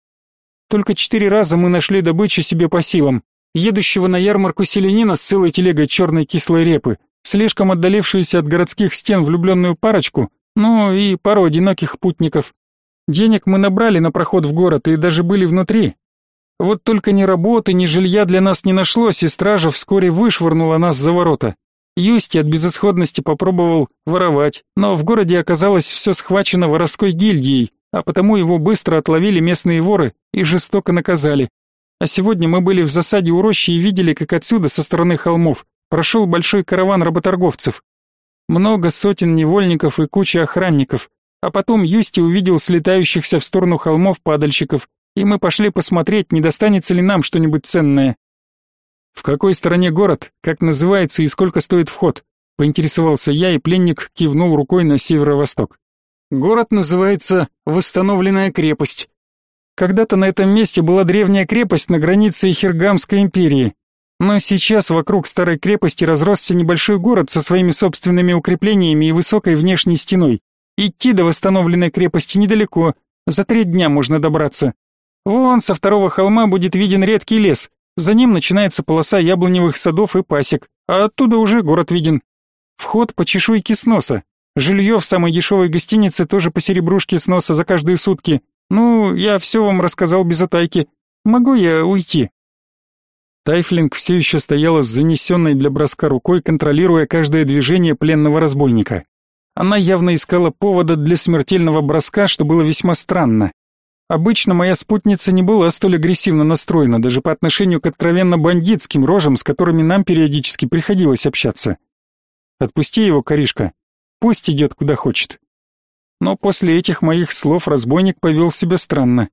Только четыре раза мы нашли добычу себе по силам. Едущего на ярмарку селянина с целой телегой черной кислой репы, слишком отдалившуюся от городских стен влюбленную парочку, ну и пару одиноких путников. Денег мы набрали на проход в город и даже были внутри. Вот только ни работы, ни жилья для нас не нашлось, и стража вскоре вышвырнула нас за ворота. Юсти от безысходности попробовал воровать, но в городе оказалось все схвачено воровской гильдией, а потому его быстро отловили местные воры и жестоко наказали. А сегодня мы были в засаде у рощи и видели, как отсюда, со стороны холмов, прошел большой караван работорговцев. Много сотен невольников и куча охранников. А потом Юсти увидел слетающихся в сторону холмов падальщиков, и мы пошли посмотреть, не достанется ли нам что-нибудь ценное. В какой стороне город, как называется и сколько стоит вход? Поинтересовался я, и пленник кивнул рукой на северо-восток. Город называется Восстановленная крепость. Когда-то на этом месте была древняя крепость на границе Хиргамской империи. Но сейчас вокруг старой крепости разросся небольшой город со своими собственными укреплениями и высокой внешней стеной. Идти до восстановленной крепости недалеко, за три дня можно добраться. Вон со второго холма будет виден редкий лес, за ним начинается полоса яблоневых садов и пасек, а оттуда уже город виден. Вход по чешуйке сноса. Жилье в самой дешевой гостинице тоже по серебрушке сноса за каждые сутки. Ну, я все вам рассказал без утайки. Могу я уйти?» Тайфлинг все еще стояла с занесенной для броска рукой, контролируя каждое движение пленного разбойника. Она явно искала повода для смертельного броска, что было весьма странно. Обычно моя спутница не была столь агрессивно настроена даже по отношению к откровенно бандитским рожам, с которыми нам периодически приходилось общаться. Отпусти его, Каришка. Пусть идет куда хочет. Но после этих моих слов разбойник повел себя странно.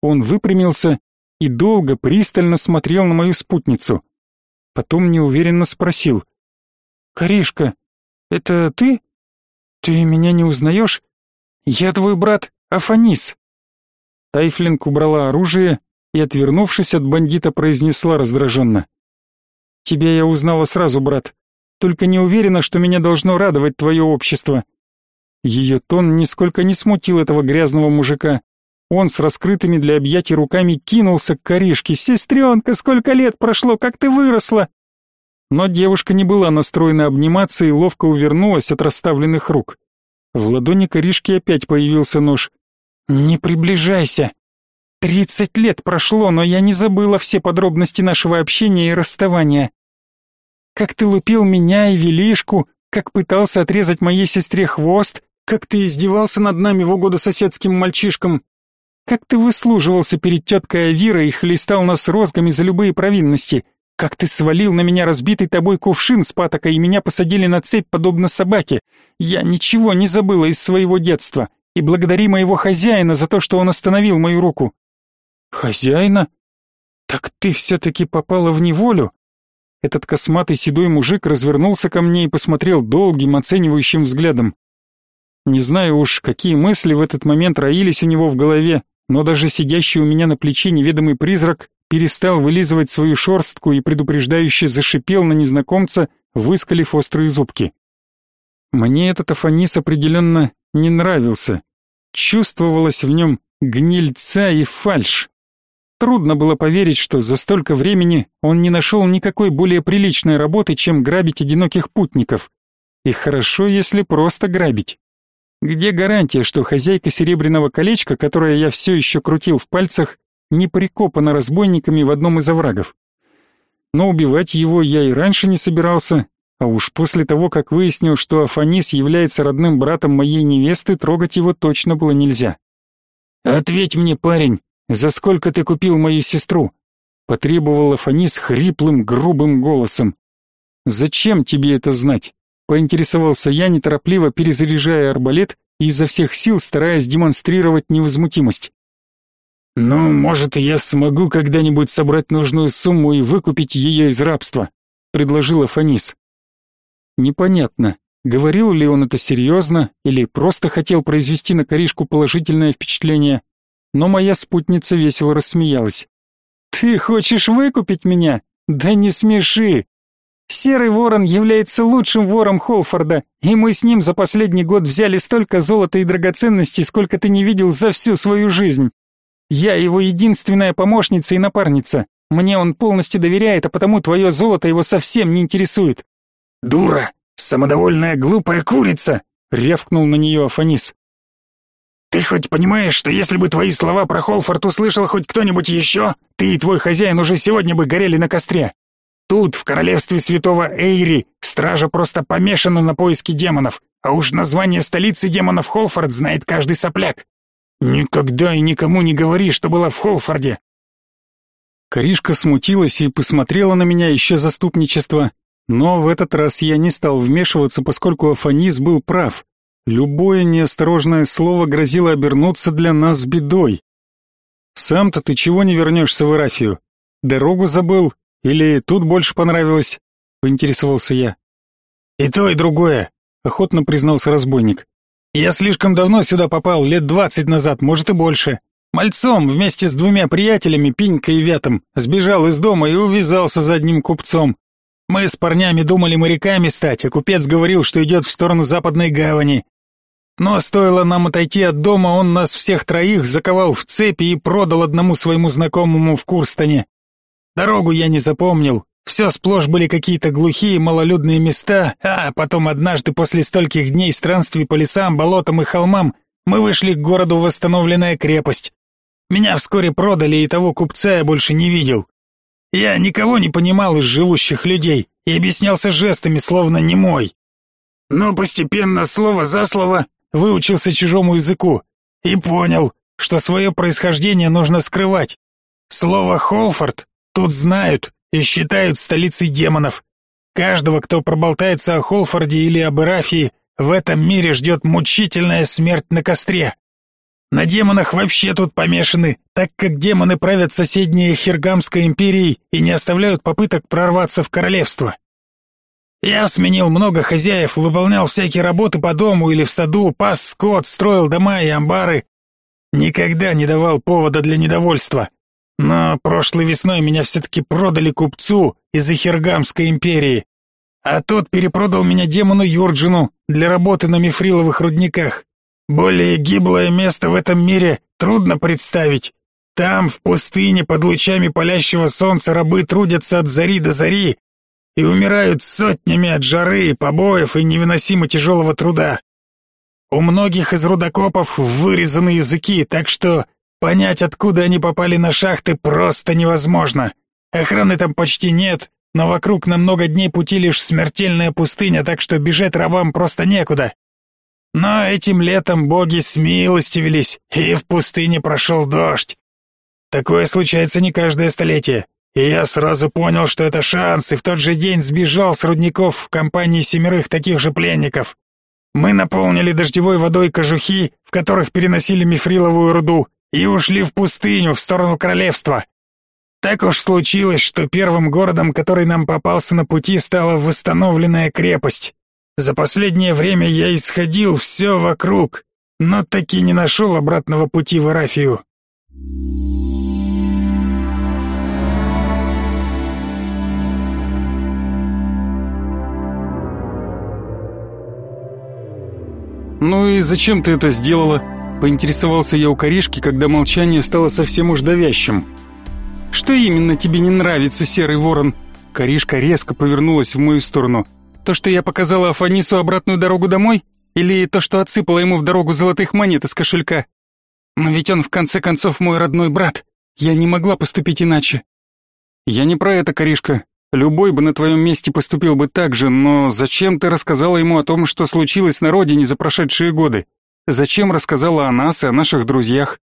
Он выпрямился и долго, пристально смотрел на мою спутницу. Потом неуверенно спросил. «Каришка, это ты? Ты меня не узнаешь? Я твой брат Афанис». Тайфлинг убрала оружие и, отвернувшись от бандита, произнесла раздраженно. «Тебя я узнала сразу, брат. Только не уверена, что меня должно радовать твое общество». Ее тон нисколько не смутил этого грязного мужика. Он с раскрытыми для объятий руками кинулся к коришке. «Сестренка, сколько лет прошло, как ты выросла!» Но девушка не была настроена обниматься и ловко увернулась от расставленных рук. В ладони коришки опять появился нож. «Не приближайся. Тридцать лет прошло, но я не забыла все подробности нашего общения и расставания. Как ты лупил меня и Велишку, как пытался отрезать моей сестре хвост, как ты издевался над нами в угоду соседским мальчишкам, как ты выслуживался перед теткой Авирой и хлестал нас розгами за любые провинности, как ты свалил на меня разбитый тобой кувшин с патокой и меня посадили на цепь, подобно собаке. Я ничего не забыла из своего детства, и благодари моего хозяина за то, что он остановил мою руку». «Хозяина? Так ты все-таки попала в неволю?» Этот косматый седой мужик развернулся ко мне и посмотрел долгим, оценивающим взглядом. Не знаю уж, какие мысли в этот момент роились у него в голове, но даже сидящий у меня на плече неведомый призрак перестал вылизывать свою шорстку и предупреждающе зашипел на незнакомца, выскалив острые зубки. Мне этот Афанис определенно не нравился. Чувствовалось в нем гнильца и фальшь. Трудно было поверить, что за столько времени он не нашел никакой более приличной работы, чем грабить одиноких путников. И хорошо, если просто грабить. Где гарантия, что хозяйка серебряного колечка, которое я все еще крутил в пальцах, не прикопана разбойниками в одном из оврагов? Но убивать его я и раньше не собирался, а уж после того, как выяснил, что Афанис является родным братом моей невесты, трогать его точно было нельзя. «Ответь мне, парень, «За сколько ты купил мою сестру?» — потребовал Афанис хриплым, грубым голосом. «Зачем тебе это знать?» — поинтересовался я, неторопливо перезаряжая арбалет и изо всех сил стараясь демонстрировать невозмутимость. «Ну, может, я смогу когда-нибудь собрать нужную сумму и выкупить ее из рабства», — предложил Афанис. Непонятно, говорил ли он это серьезно или просто хотел произвести на Коришку положительное впечатление но моя спутница весело рассмеялась. «Ты хочешь выкупить меня? Да не смеши! Серый ворон является лучшим вором Холфорда, и мы с ним за последний год взяли столько золота и драгоценностей, сколько ты не видел за всю свою жизнь. Я его единственная помощница и напарница. Мне он полностью доверяет, а потому твое золото его совсем не интересует». «Дура! Самодовольная глупая курица!» — рявкнул на нее Афанис. Ты хоть понимаешь, что если бы твои слова про Холфорд услышал хоть кто-нибудь еще, ты и твой хозяин уже сегодня бы горели на костре? Тут, в королевстве святого Эйри, стража просто помешана на поиске демонов, а уж название столицы демонов Холфорд знает каждый сопляк. Никогда и никому не говори, что была в Холфорде. Коришка смутилась и посмотрела на меня еще заступничество, но в этот раз я не стал вмешиваться, поскольку Афанис был прав. Любое неосторожное слово грозило обернуться для нас бедой. Сам-то ты чего не вернешься в Ирафию? Дорогу забыл? Или тут больше понравилось? Поинтересовался я. И то, и другое, охотно признался разбойник. Я слишком давно сюда попал, лет двадцать назад, может и больше. Мальцом вместе с двумя приятелями, Пинькой и Вятом, сбежал из дома и увязался за одним купцом. Мы с парнями думали моряками стать, а купец говорил, что идет в сторону западной гавани. Но стоило нам отойти от дома, он нас всех троих заковал в цепи и продал одному своему знакомому в Курстоне. Дорогу я не запомнил. Все сплошь были какие-то глухие, малолюдные места, а потом однажды после стольких дней странствий по лесам, болотам и холмам мы вышли к городу восстановленная крепость. Меня вскоре продали, и того купца я больше не видел. Я никого не понимал из живущих людей и объяснялся жестами, словно немой. Но постепенно, слово за слово, выучился чужому языку и понял, что свое происхождение нужно скрывать. Слово «Холфорд» тут знают и считают столицей демонов. Каждого, кто проболтается о Холфорде или об Ирафии, в этом мире ждет мучительная смерть на костре. На демонах вообще тут помешаны, так как демоны правят соседней Хиргамской империей и не оставляют попыток прорваться в королевство. Я сменил много хозяев, выполнял всякие работы по дому или в саду, пас скот, строил дома и амбары. Никогда не давал повода для недовольства. Но прошлой весной меня все-таки продали купцу из Ихергамской империи. А тот перепродал меня демону Юрджину для работы на мифриловых рудниках. Более гиблое место в этом мире трудно представить. Там, в пустыне, под лучами палящего солнца, рабы трудятся от зари до зари, и умирают сотнями от жары, побоев и невыносимо тяжелого труда. У многих из рудокопов вырезаны языки, так что понять, откуда они попали на шахты, просто невозможно. Охраны там почти нет, но вокруг на много дней пути лишь смертельная пустыня, так что бежать рабам просто некуда. Но этим летом боги смилостивились, и в пустыне прошел дождь. Такое случается не каждое столетие. И я сразу понял, что это шанс, и в тот же день сбежал с рудников в компании семерых таких же пленников. Мы наполнили дождевой водой кожухи, в которых переносили мифриловую руду, и ушли в пустыню, в сторону королевства. Так уж случилось, что первым городом, который нам попался на пути, стала восстановленная крепость. За последнее время я исходил все вокруг, но таки не нашел обратного пути в Арафию. «Ну и зачем ты это сделала?» Поинтересовался я у Коришки, когда молчание стало совсем уж давящим. «Что именно тебе не нравится, Серый Ворон?» Коришка резко повернулась в мою сторону. «То, что я показала Афанису обратную дорогу домой? Или то, что отсыпала ему в дорогу золотых монет из кошелька? Но ведь он в конце концов мой родной брат. Я не могла поступить иначе». «Я не про это, Коришка. Любой бы на твоем месте поступил бы так же, но зачем ты рассказала ему о том, что случилось на родине за прошедшие годы? Зачем рассказала о нас и о наших друзьях?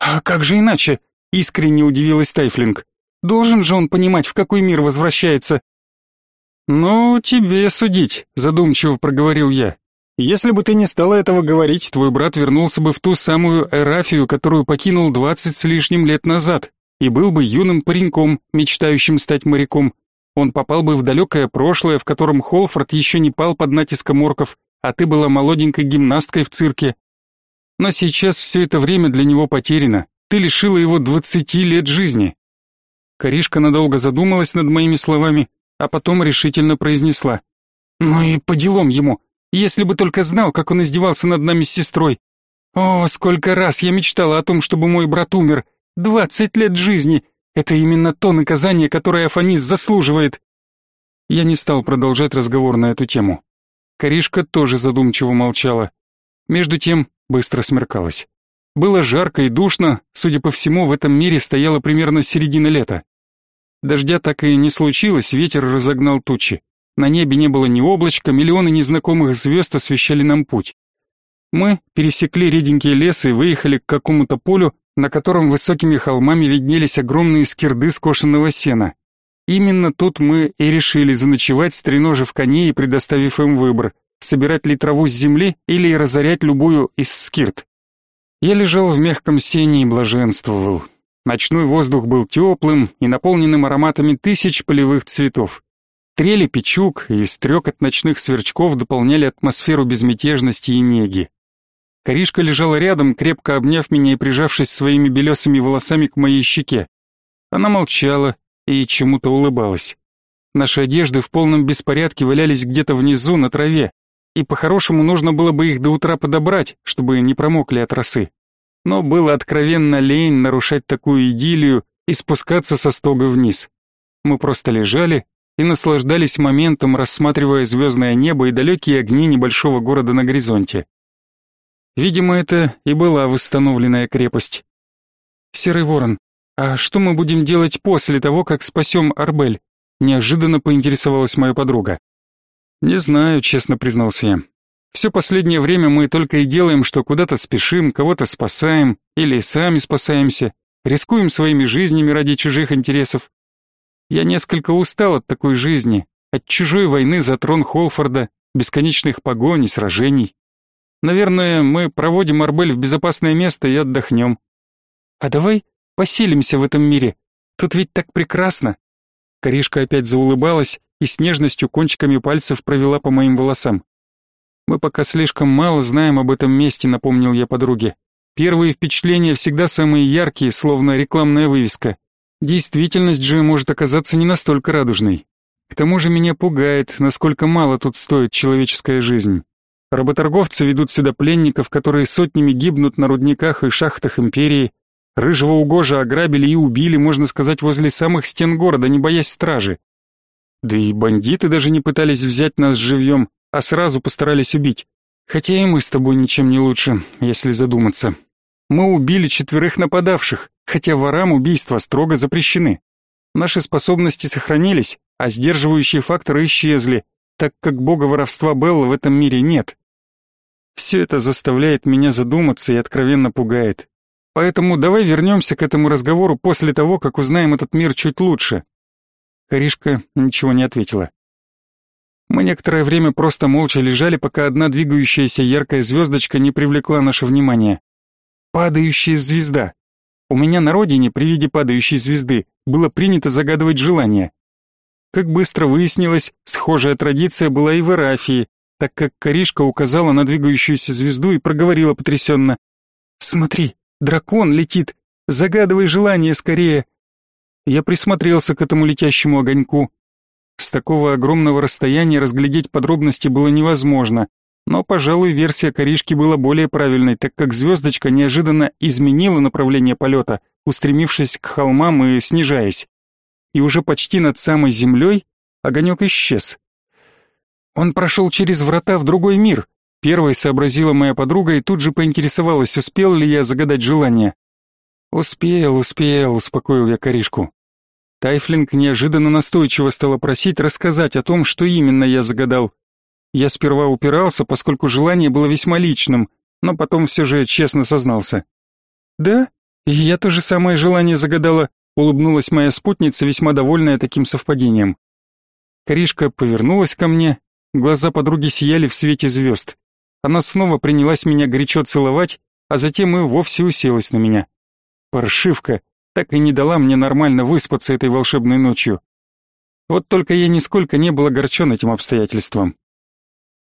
А как же иначе? Искренне удивилась Тайфлинг. Должен же он понимать, в какой мир возвращается. Ну, тебе судить, задумчиво проговорил я. Если бы ты не стала этого говорить, твой брат вернулся бы в ту самую Эрафию, которую покинул двадцать с лишним лет назад, и был бы юным пареньком, мечтающим стать моряком. Он попал бы в далекое прошлое, в котором Холфорд еще не пал под натиском орков, а ты была молоденькой гимнасткой в цирке. Но сейчас все это время для него потеряно. Ты лишила его двадцати лет жизни. Коришка надолго задумалась над моими словами, а потом решительно произнесла. Ну и по делам ему, если бы только знал, как он издевался над нами с сестрой. О, сколько раз я мечтала о том, чтобы мой брат умер. Двадцать лет жизни, это именно то наказание, которое Афанис заслуживает. Я не стал продолжать разговор на эту тему. Коришка тоже задумчиво молчала. Между тем быстро смеркалось. Было жарко и душно, судя по всему, в этом мире стояла примерно середина лета. Дождя так и не случилось, ветер разогнал тучи. На небе не было ни облачка, миллионы незнакомых звезд освещали нам путь. Мы пересекли реденький лес и выехали к какому-то полю, на котором высокими холмами виднелись огромные скирды скошенного сена. Именно тут мы и решили заночевать, стреножив коней и предоставив им выбор, собирать ли траву с земли или разорять любую из скирт. Я лежал в мягком сене и блаженствовал. Ночной воздух был теплым и наполненным ароматами тысяч полевых цветов. Трели печук и стрекот ночных сверчков дополняли атмосферу безмятежности и неги. Коришка лежала рядом, крепко обняв меня и прижавшись своими белесыми волосами к моей щеке. Она молчала и чему-то улыбалась. Наши одежды в полном беспорядке валялись где-то внизу на траве, и по-хорошему нужно было бы их до утра подобрать, чтобы не промокли от росы. Но было откровенно лень нарушать такую идиллию и спускаться со стога вниз. Мы просто лежали и наслаждались моментом, рассматривая звездное небо и далекие огни небольшого города на горизонте. Видимо, это и была восстановленная крепость. Серый ворон, а что мы будем делать после того, как спасем Арбель? Неожиданно поинтересовалась моя подруга. Не знаю, честно признался я. Все последнее время мы только и делаем, что куда-то спешим, кого-то спасаем или сами спасаемся, рискуем своими жизнями ради чужих интересов. Я несколько устал от такой жизни, от чужой войны за трон Холфорда, бесконечных погонь и сражений. Наверное, мы проводим Арбель в безопасное место и отдохнем. А давай поселимся в этом мире. Тут ведь так прекрасно. Коришка опять заулыбалась и с нежностью кончиками пальцев провела по моим волосам. Мы пока слишком мало знаем об этом месте, напомнил я подруге. Первые впечатления всегда самые яркие, словно рекламная вывеска. Действительность же может оказаться не настолько радужной. К тому же меня пугает, насколько мало тут стоит человеческая жизнь. Работорговцы ведут сюда пленников, которые сотнями гибнут на рудниках и шахтах империи. Рыжего угожа ограбили и убили, можно сказать, возле самых стен города, не боясь стражи. Да и бандиты даже не пытались взять нас живьем, а сразу постарались убить. Хотя и мы с тобой ничем не лучше, если задуматься. Мы убили четверых нападавших, хотя ворам убийства строго запрещены. Наши способности сохранились, а сдерживающие факторы исчезли, так как бога воровства Белла в этом мире нет. Все это заставляет меня задуматься и откровенно пугает. Поэтому давай вернемся к этому разговору после того, как узнаем этот мир чуть лучше. Коришка ничего не ответила. Мы некоторое время просто молча лежали, пока одна двигающаяся яркая звездочка не привлекла наше внимание. Падающая звезда. У меня на родине при виде падающей звезды было принято загадывать желания. Как быстро выяснилось, схожая традиция была и в Ирафии, так как Коришка указала на двигающуюся звезду и проговорила потрясенно. «Смотри, дракон летит! Загадывай желание скорее!» Я присмотрелся к этому летящему огоньку. С такого огромного расстояния разглядеть подробности было невозможно, но, пожалуй, версия Коришки была более правильной, так как звездочка неожиданно изменила направление полета, устремившись к холмам и снижаясь. И уже почти над самой землей огонек исчез. Он прошел через врата в другой мир. Первой сообразила моя подруга и тут же поинтересовалась, успел ли я загадать желание. «Успел, успел», — успокоил я Коришку. Тайфлинг неожиданно настойчиво стала просить рассказать о том, что именно я загадал. Я сперва упирался, поскольку желание было весьма личным, но потом все же честно сознался. «Да, я то же самое желание загадала», улыбнулась моя спутница, весьма довольная таким совпадением. Коришка повернулась ко мне, глаза подруги сияли в свете звезд. Она снова принялась меня горячо целовать, а затем и вовсе уселась на меня. Паршивка так и не дала мне нормально выспаться этой волшебной ночью. Вот только я нисколько не был огорчен этим обстоятельством.